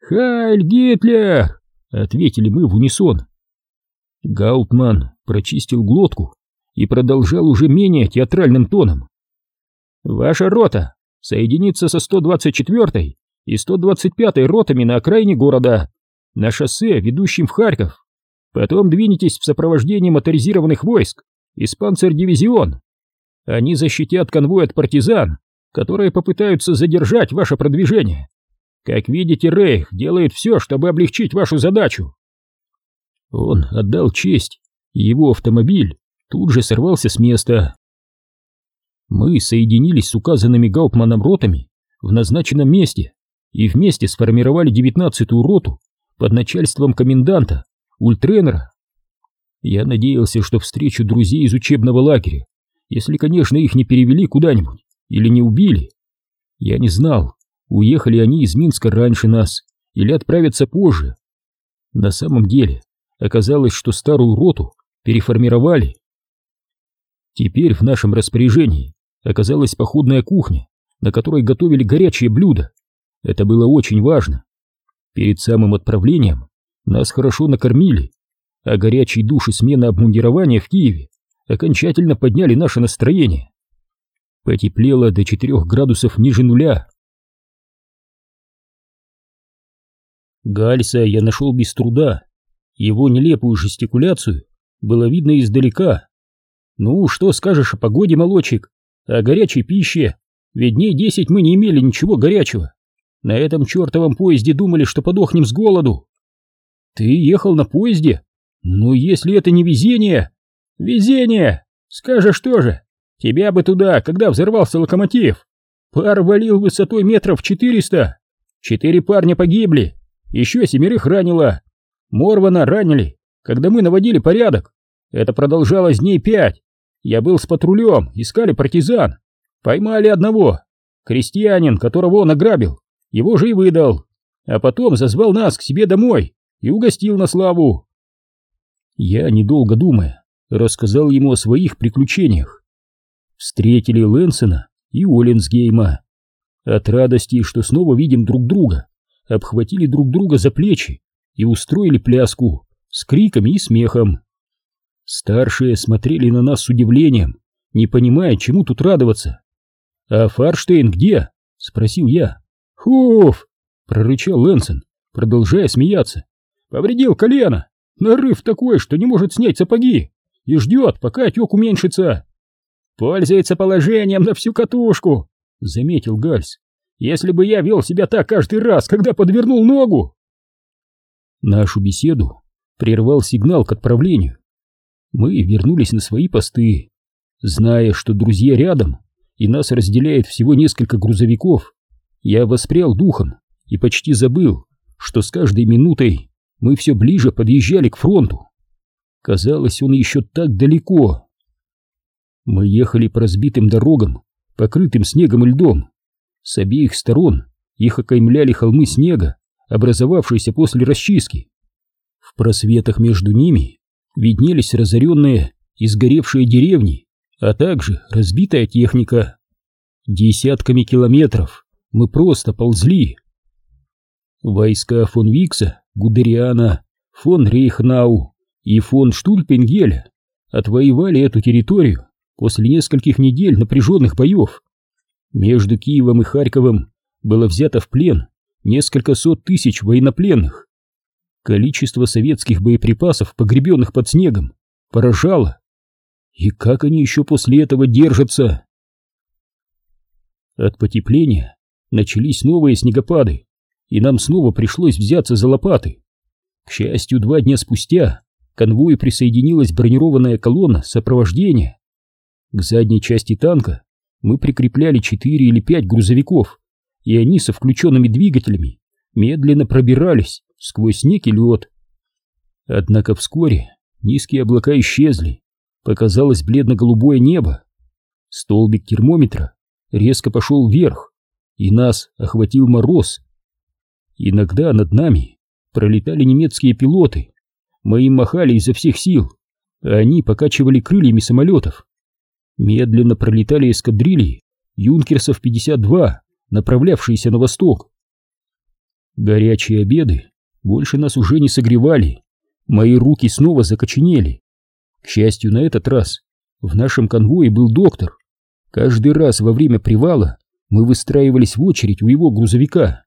Хайль Гитлер! Ответили мы в унисон. Гауптман прочистил глотку и продолжал уже менее театральным тоном. «Ваша рота соединится со 124-й и 125-й ротами на окраине города, на шоссе, ведущем в Харьков. Потом двинетесь в сопровождении моторизированных войск из панцердивизион. Они защитят конвой от партизан, которые попытаются задержать ваше продвижение. Как видите, Рейх делает все, чтобы облегчить вашу задачу. Он отдал честь, и его автомобиль тут же сорвался с места. Мы соединились с указанными Гауптманом ротами в назначенном месте и вместе сформировали девятнадцатую роту под начальством коменданта Ультренера. Я надеялся, что встречу друзей из учебного лагеря, если, конечно, их не перевели куда-нибудь или не убили. Я не знал, уехали они из Минска раньше нас или отправятся позже. На самом деле, оказалось, что старую роту переформировали. Теперь в нашем распоряжении оказалась походная кухня, на которой готовили горячие блюда. Это было очень важно. Перед самым отправлением нас хорошо накормили, а горячий душ и смена обмундирования в Киеве окончательно подняли наше настроение. Потеплело до 4 градусов ниже нуля. Гальса я нашел без труда. Его нелепую жестикуляцию было видно издалека. «Ну, что скажешь о погоде, молочек? О горячей пище? Ведь дней десять мы не имели ничего горячего. На этом чертовом поезде думали, что подохнем с голоду. Ты ехал на поезде? Ну, если это не везение... Везение! Скажешь тоже. Тебя бы туда, когда взорвался локомотив. Пар валил высотой метров четыреста. Четыре парня погибли. Еще семерых ранило. Морвана ранили, когда мы наводили порядок. Это продолжалось дней пять. Я был с патрулем, искали партизан. Поймали одного. Крестьянин, которого он ограбил. Его же и выдал. А потом зазвал нас к себе домой и угостил на славу. Я, недолго думая, рассказал ему о своих приключениях. Встретили Лэнсона и Оленсгейма. От радости, что снова видим друг друга, обхватили друг друга за плечи и устроили пляску с криками и смехом. Старшие смотрели на нас с удивлением, не понимая, чему тут радоваться. «А Фарштейн где?» — спросил я. «Хуф!» — прорычал Лэнсон, продолжая смеяться. «Повредил колено! Нарыв такой, что не может снять сапоги и ждет, пока отек уменьшится!» «Пользуется положением на всю катушку!» — заметил Гальс. «Если бы я вел себя так каждый раз, когда подвернул ногу!» Нашу беседу прервал сигнал к отправлению. Мы вернулись на свои посты, зная, что друзья рядом, и нас разделяет всего несколько грузовиков. Я воспрял духом и почти забыл, что с каждой минутой мы все ближе подъезжали к фронту. Казалось, он еще так далеко. Мы ехали по разбитым дорогам, покрытым снегом и льдом. С обеих сторон их окаймляли холмы снега, образовавшиеся после расчистки. В просветах между ними виднелись разоренные и сгоревшие деревни, а также разбитая техника. Десятками километров мы просто ползли. Войска фон Викса, Гудериана, фон Рейхнау и фон Штульпенгеля отвоевали эту территорию после нескольких недель напряженных боев. Между Киевом и Харьковом было взято в плен несколько сот тысяч военнопленных. Количество советских боеприпасов, погребенных под снегом, поражало. И как они еще после этого держатся? От потепления начались новые снегопады, и нам снова пришлось взяться за лопаты. К счастью, два дня спустя конвою присоединилась бронированная колонна сопровождения. К задней части танка мы прикрепляли четыре или пять грузовиков, и они со включенными двигателями медленно пробирались сквозь снег и лед. Однако вскоре низкие облака исчезли, показалось бледно-голубое небо. Столбик термометра резко пошел вверх, и нас охватил мороз. Иногда над нами пролетали немецкие пилоты. Мы им махали изо всех сил, а они покачивали крыльями самолетов. Медленно пролетали эскадрильи Юнкерсов-52, направлявшиеся на восток. Горячие обеды больше нас уже не согревали, мои руки снова закоченели. К счастью, на этот раз в нашем конвое был доктор. Каждый раз во время привала мы выстраивались в очередь у его грузовика.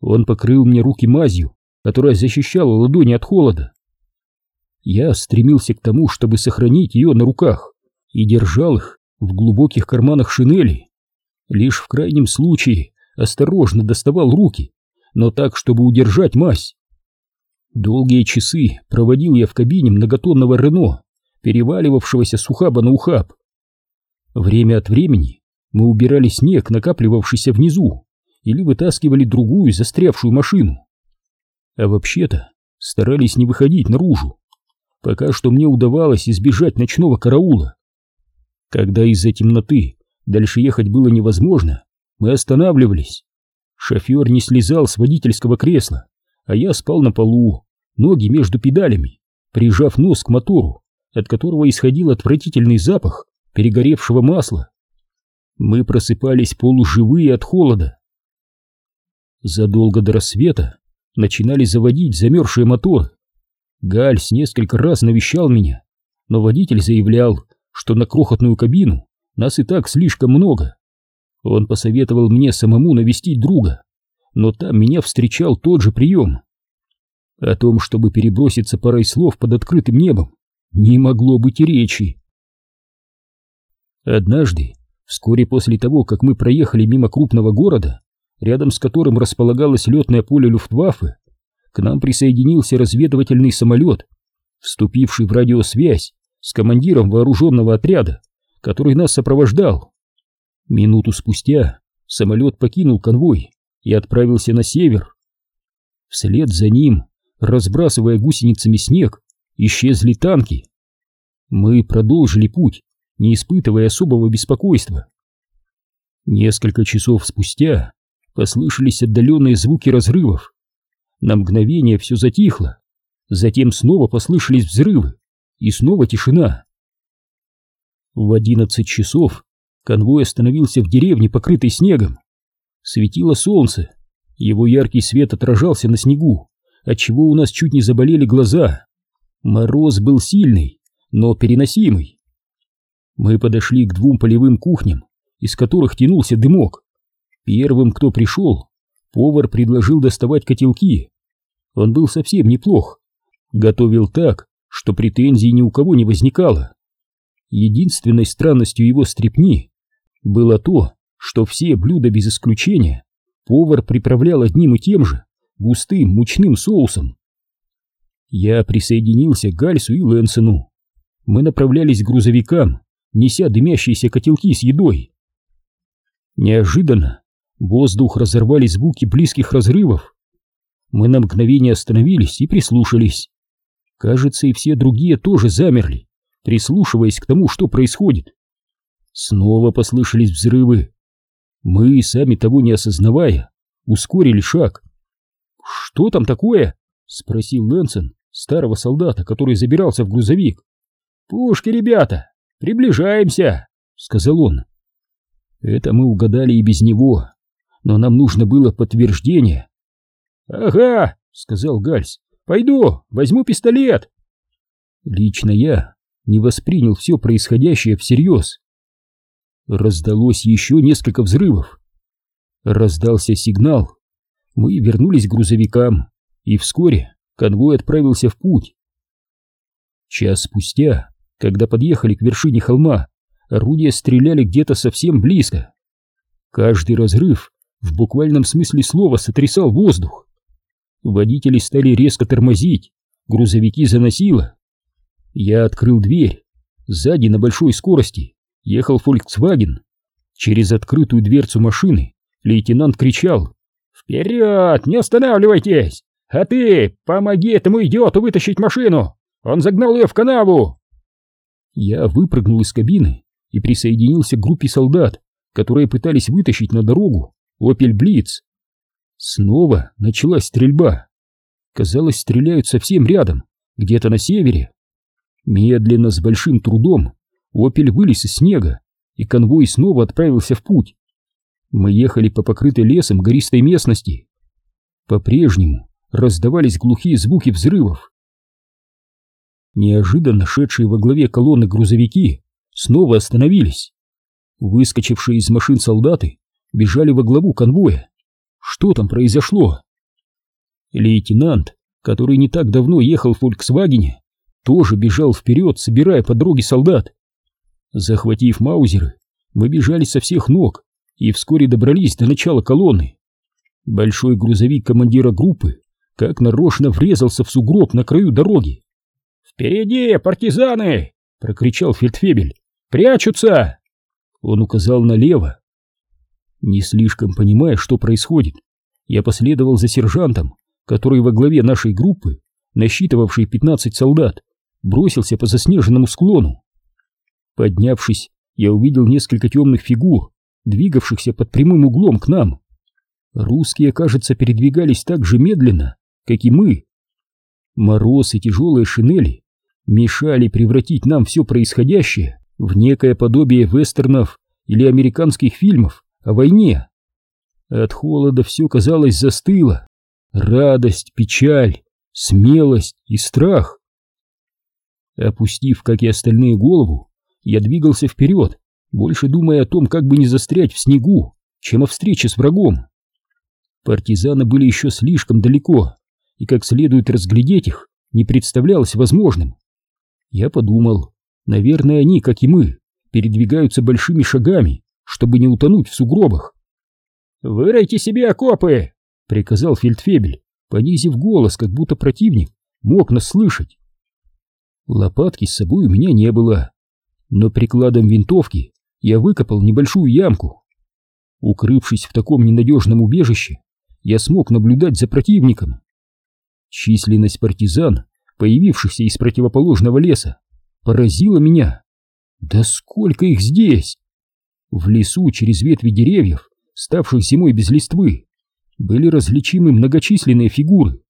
Он покрыл мне руки мазью, которая защищала ладони от холода. Я стремился к тому, чтобы сохранить ее на руках, и держал их в глубоких карманах шинели. Лишь в крайнем случае осторожно доставал руки, но так, чтобы удержать мазь. Долгие часы проводил я в кабине многотонного Рено, переваливавшегося с ухаба на ухаб. Время от времени мы убирали снег, накапливавшийся внизу, или вытаскивали другую застрявшую машину. А вообще-то старались не выходить наружу. Пока что мне удавалось избежать ночного караула. Когда из-за темноты дальше ехать было невозможно, мы останавливались. Шофер не слезал с водительского кресла, а я спал на полу, ноги между педалями, прижав нос к мотору, от которого исходил отвратительный запах перегоревшего масла. Мы просыпались полуживые от холода. Задолго до рассвета начинали заводить замерзшие моторы. Гальс несколько раз навещал меня, но водитель заявлял, что на крохотную кабину нас и так слишком много. Он посоветовал мне самому навестить друга, но там меня встречал тот же прием. О том, чтобы переброситься парой слов под открытым небом, не могло быть и речи. Однажды, вскоре после того, как мы проехали мимо крупного города, рядом с которым располагалось летное поле Люфтваффе, к нам присоединился разведывательный самолет, вступивший в радиосвязь с командиром вооруженного отряда, который нас сопровождал. Минуту спустя самолет покинул конвой и отправился на север. Вслед за ним, разбрасывая гусеницами снег, исчезли танки. Мы продолжили путь, не испытывая особого беспокойства. Несколько часов спустя послышались отдаленные звуки разрывов. На мгновение все затихло, затем снова послышались взрывы, и снова тишина. В одиннадцать часов конвой остановился в деревне, покрытой снегом. Светило солнце, его яркий свет отражался на снегу, отчего у нас чуть не заболели глаза. Мороз был сильный, но переносимый. Мы подошли к двум полевым кухням, из которых тянулся дымок. Первым, кто пришел, повар предложил доставать котелки. Он был совсем неплох. Готовил так, что претензий ни у кого не возникало. Единственной странностью его стрепни было то, что все блюда без исключения повар приправлял одним и тем же густым мучным соусом. Я присоединился к Гальсу и Лэнсону. Мы направлялись к грузовикам, неся дымящиеся котелки с едой. Неожиданно воздух разорвали звуки близких разрывов. Мы на мгновение остановились и прислушались. Кажется, и все другие тоже замерли, прислушиваясь к тому, что происходит. Снова послышались взрывы. Мы, сами того не осознавая, ускорили шаг. «Что там такое?» — спросил Лэнсон, старого солдата, который забирался в грузовик. «Пушки, ребята! Приближаемся!» — сказал он. Это мы угадали и без него, но нам нужно было подтверждение. «Ага!» — сказал Гальс. Пойду, возьму пистолет. Лично я не воспринял все происходящее всерьез. Раздалось еще несколько взрывов. Раздался сигнал. Мы вернулись к грузовикам, и вскоре конвой отправился в путь. Час спустя, когда подъехали к вершине холма, орудия стреляли где-то совсем близко. Каждый разрыв в буквальном смысле слова сотрясал воздух. Водители стали резко тормозить, грузовики заносило. Я открыл дверь. Сзади на большой скорости ехал Volkswagen. Через открытую дверцу машины лейтенант кричал «Вперед! Не останавливайтесь! А ты помоги этому идиоту вытащить машину! Он загнал ее в канаву!» Я выпрыгнул из кабины и присоединился к группе солдат, которые пытались вытащить на дорогу «Опель Блиц». Снова началась стрельба. Казалось, стреляют совсем рядом, где-то на севере. Медленно, с большим трудом, «Опель» вылез из снега, и конвой снова отправился в путь. Мы ехали по покрытой лесом гористой местности. По-прежнему раздавались глухие звуки взрывов. Неожиданно шедшие во главе колонны грузовики снова остановились. Выскочившие из машин солдаты бежали во главу конвоя. Что там произошло? Лейтенант, который не так давно ехал в «Фольксвагене», тоже бежал вперед, собирая по дороге солдат. Захватив маузеры, мы бежали со всех ног и вскоре добрались до начала колонны. Большой грузовик командира группы как нарочно врезался в сугроб на краю дороги. «Впереди, партизаны!» — прокричал фельдфебель. «Прячутся!» Он указал налево. Не слишком понимая, что происходит, я последовал за сержантом, который во главе нашей группы, насчитывавший 15 солдат, бросился по заснеженному склону. Поднявшись, я увидел несколько темных фигур, двигавшихся под прямым углом к нам. Русские, кажется, передвигались так же медленно, как и мы. Мороз и тяжелые шинели мешали превратить нам все происходящее в некое подобие вестернов или американских фильмов о войне. От холода все, казалось, застыло. Радость, печаль, смелость и страх. Опустив, как и остальные, голову, я двигался вперед, больше думая о том, как бы не застрять в снегу, чем о встрече с врагом. Партизаны были еще слишком далеко, и как следует разглядеть их не представлялось возможным. Я подумал, наверное, они, как и мы, передвигаются большими шагами, чтобы не утонуть в сугробах. «Выройте себе окопы!» — приказал фельдфебель, понизив голос, как будто противник мог нас слышать. Лопатки с собой у меня не было, но прикладом винтовки я выкопал небольшую ямку. Укрывшись в таком ненадежном убежище, я смог наблюдать за противником. Численность партизан, появившихся из противоположного леса, поразила меня. Да сколько их здесь! В лесу через ветви деревьев, ставших зимой без листвы, были различимы многочисленные фигуры.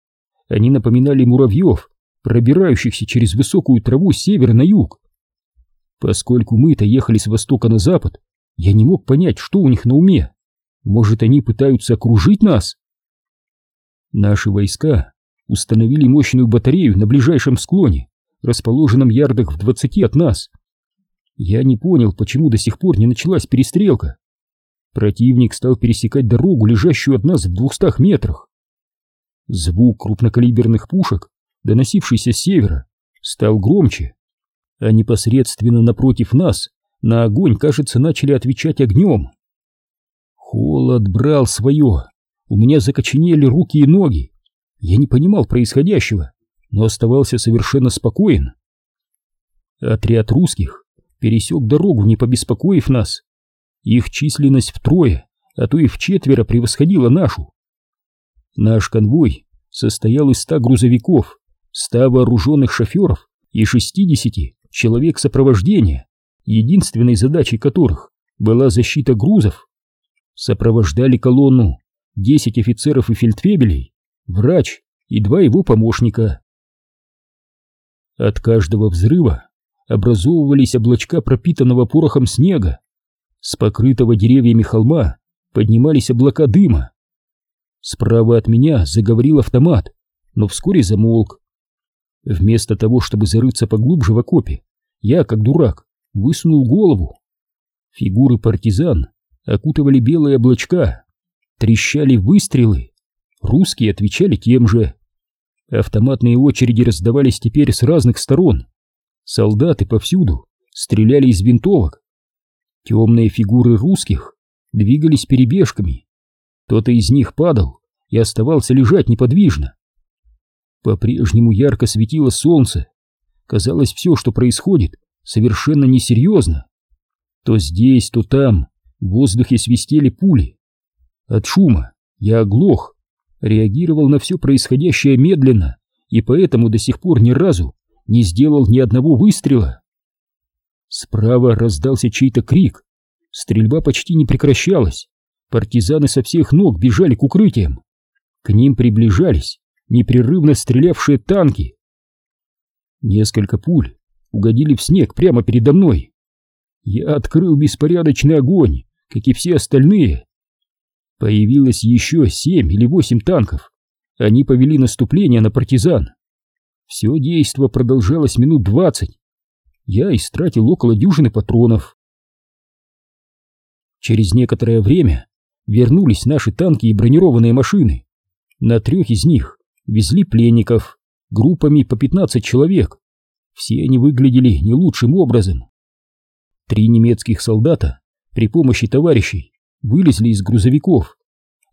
Они напоминали муравьев, пробирающихся через высокую траву с севера на юг. Поскольку мы-то ехали с востока на запад, я не мог понять, что у них на уме. Может, они пытаются окружить нас? Наши войска установили мощную батарею на ближайшем склоне, расположенном ярдах в двадцати от нас. Я не понял, почему до сих пор не началась перестрелка. Противник стал пересекать дорогу, лежащую от нас в двухстах метрах. Звук крупнокалиберных пушек, доносившийся с севера, стал громче а непосредственно напротив нас на огонь, кажется, начали отвечать огнем. Холод брал свое, у меня закоченели руки и ноги. Я не понимал происходящего, но оставался совершенно спокоен. Отряд русских пересек дорогу, не побеспокоив нас. Их численность втрое, а то и в четверо превосходила нашу. Наш конвой состоял из ста грузовиков, ста вооруженных шоферов и шестидесяти человек сопровождения, единственной задачей которых была защита грузов. Сопровождали колонну 10 офицеров и фельдфебелей, врач и два его помощника. От каждого взрыва образовывались облачка пропитанного порохом снега. С покрытого деревьями холма поднимались облака дыма. Справа от меня заговорил автомат, но вскоре замолк. Вместо того, чтобы зарыться поглубже в окопе, я, как дурак, высунул голову. Фигуры партизан окутывали белые облачка, трещали выстрелы. Русские отвечали тем же. Автоматные очереди раздавались теперь с разных сторон. Солдаты повсюду стреляли из винтовок. Темные фигуры русских двигались перебежками. Кто-то из них падал и оставался лежать неподвижно. По-прежнему ярко светило солнце. Казалось, все, что происходит, совершенно несерьезно. То здесь, то там в воздухе свистели пули. От шума Я оглох, реагировал на все происходящее медленно и поэтому до сих пор ни разу не сделал ни одного выстрела. Справа раздался чей-то крик. Стрельба почти не прекращалась. Партизаны со всех ног бежали к укрытиям. К ним приближались непрерывно стрелявшие танки. Несколько пуль угодили в снег прямо передо мной. Я открыл беспорядочный огонь, как и все остальные. Появилось еще семь или восемь танков. Они повели наступление на партизан. Все действо продолжалось минут двадцать. Я истратил около дюжины патронов. Через некоторое время вернулись наши танки и бронированные машины. На трех из них везли пленников, группами по 15 человек. Все они выглядели не лучшим образом. Три немецких солдата при помощи товарищей вылезли из грузовиков.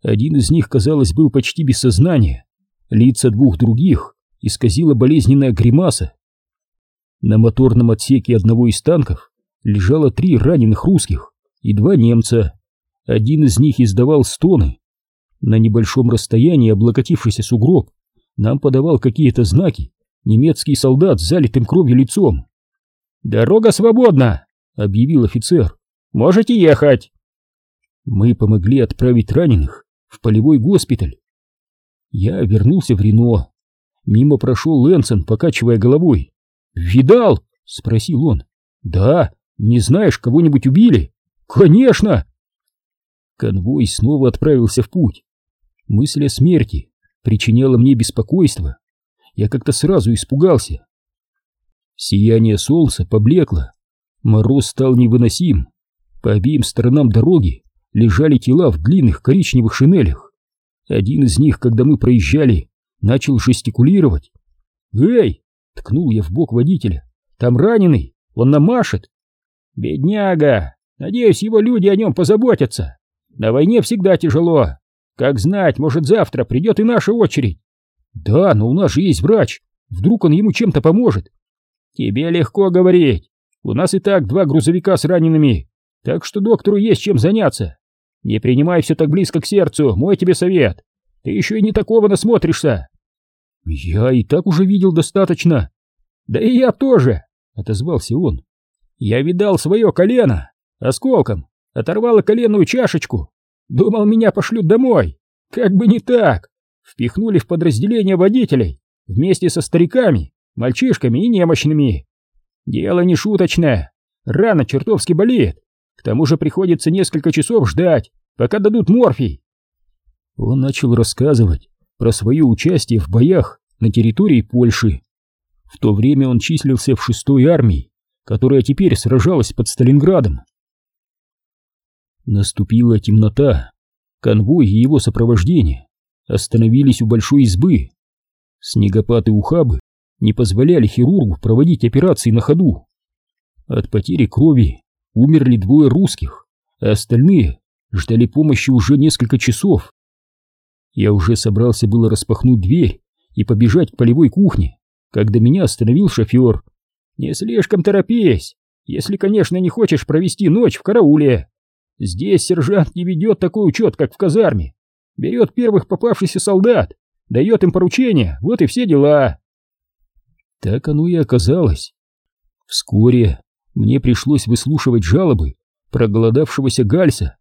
Один из них, казалось, был почти без сознания. Лица двух других исказила болезненная гримаса. На моторном отсеке одного из танков лежало три раненых русских и два немца. Один из них издавал стоны. На небольшом расстоянии облокотившийся сугроб нам подавал какие-то знаки немецкий солдат с залитым кровью лицом. «Дорога свободна!» — объявил офицер. «Можете ехать!» Мы помогли отправить раненых в полевой госпиталь. Я вернулся в Рено. Мимо прошел Лэнсон, покачивая головой. «Видал?» — спросил он. «Да. Не знаешь, кого-нибудь убили?» «Конечно!» Конвой снова отправился в путь. Мысль о смерти причиняла мне беспокойство. Я как-то сразу испугался. Сияние солнца поблекло. Мороз стал невыносим. По обеим сторонам дороги лежали тела в длинных коричневых шинелях. Один из них, когда мы проезжали, начал жестикулировать. «Эй!» — ткнул я в бок водителя. «Там раненый! Он намашет!» «Бедняга! Надеюсь, его люди о нем позаботятся! На войне всегда тяжело! Как знать, может, завтра придет и наша очередь!» «Да, но у нас же есть врач! Вдруг он ему чем-то поможет!» «Тебе легко говорить! У нас и так два грузовика с ранеными, так что доктору есть чем заняться! Не принимай все так близко к сердцу, мой тебе совет! Ты еще и не такого насмотришься!» «Я и так уже видел достаточно!» «Да и я тоже!» — отозвался он. «Я видал свое колено! Осколком! Оторвало коленную чашечку! Думал, меня пошлют домой! Как бы не так! Впихнули в подразделение водителей вместе со стариками, мальчишками и немощными! Дело не шуточное! Рана чертовски болит! К тому же приходится несколько часов ждать, пока дадут морфий!» Он начал рассказывать про свое участие в боях на территории Польши. В то время он числился в шестой армии, которая теперь сражалась под Сталинградом. Наступила темнота. Конвой и его сопровождение остановились у большой избы. Снегопад и ухабы не позволяли хирургу проводить операции на ходу. От потери крови умерли двое русских, а остальные ждали помощи уже несколько часов. Я уже собрался было распахнуть дверь и побежать к полевой кухне, когда меня остановил шофер. «Не слишком торопись, если, конечно, не хочешь провести ночь в карауле. Здесь сержант не ведет такой учет, как в казарме. Берет первых попавшихся солдат, дает им поручения, вот и все дела». Так оно и оказалось. Вскоре мне пришлось выслушивать жалобы проголодавшегося Гальса.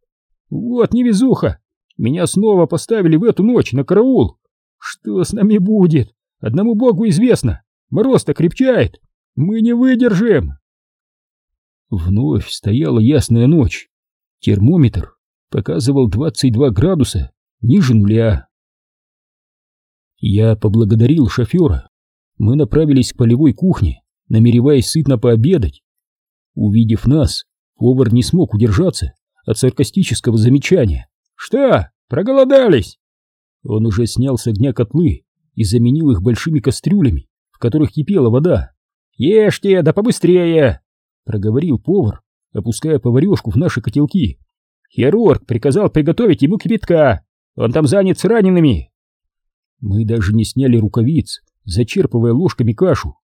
«Вот невезуха! Меня снова поставили в эту ночь на караул. Что с нами будет? Одному богу известно. Мороз-то крепчает. Мы не выдержим. Вновь стояла ясная ночь. Термометр показывал 22 градуса ниже нуля. Я поблагодарил шофера. Мы направились к полевой кухне, намереваясь сытно пообедать. Увидев нас, повар не смог удержаться от саркастического замечания. «Что, проголодались?» Он уже снял с огня котлы и заменил их большими кастрюлями, в которых кипела вода. «Ешьте, да побыстрее!» — проговорил повар, опуская поварешку в наши котелки. «Хирург приказал приготовить ему кипятка, он там занят с ранеными!» Мы даже не сняли рукавиц, зачерпывая ложками кашу.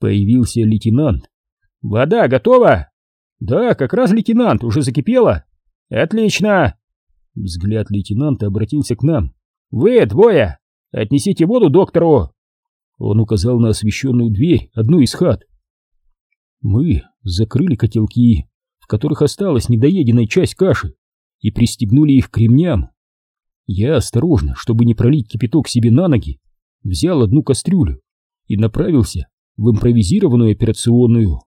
Появился лейтенант. «Вода готова?» «Да, как раз лейтенант, уже закипела?» «Отлично! Взгляд лейтенанта обратился к нам. «Вы, двое, отнесите воду доктору!» Он указал на освещенную дверь одной из хат. Мы закрыли котелки, в которых осталась недоеденная часть каши, и пристегнули их к ремням. Я осторожно, чтобы не пролить кипяток себе на ноги, взял одну кастрюлю и направился в импровизированную операционную.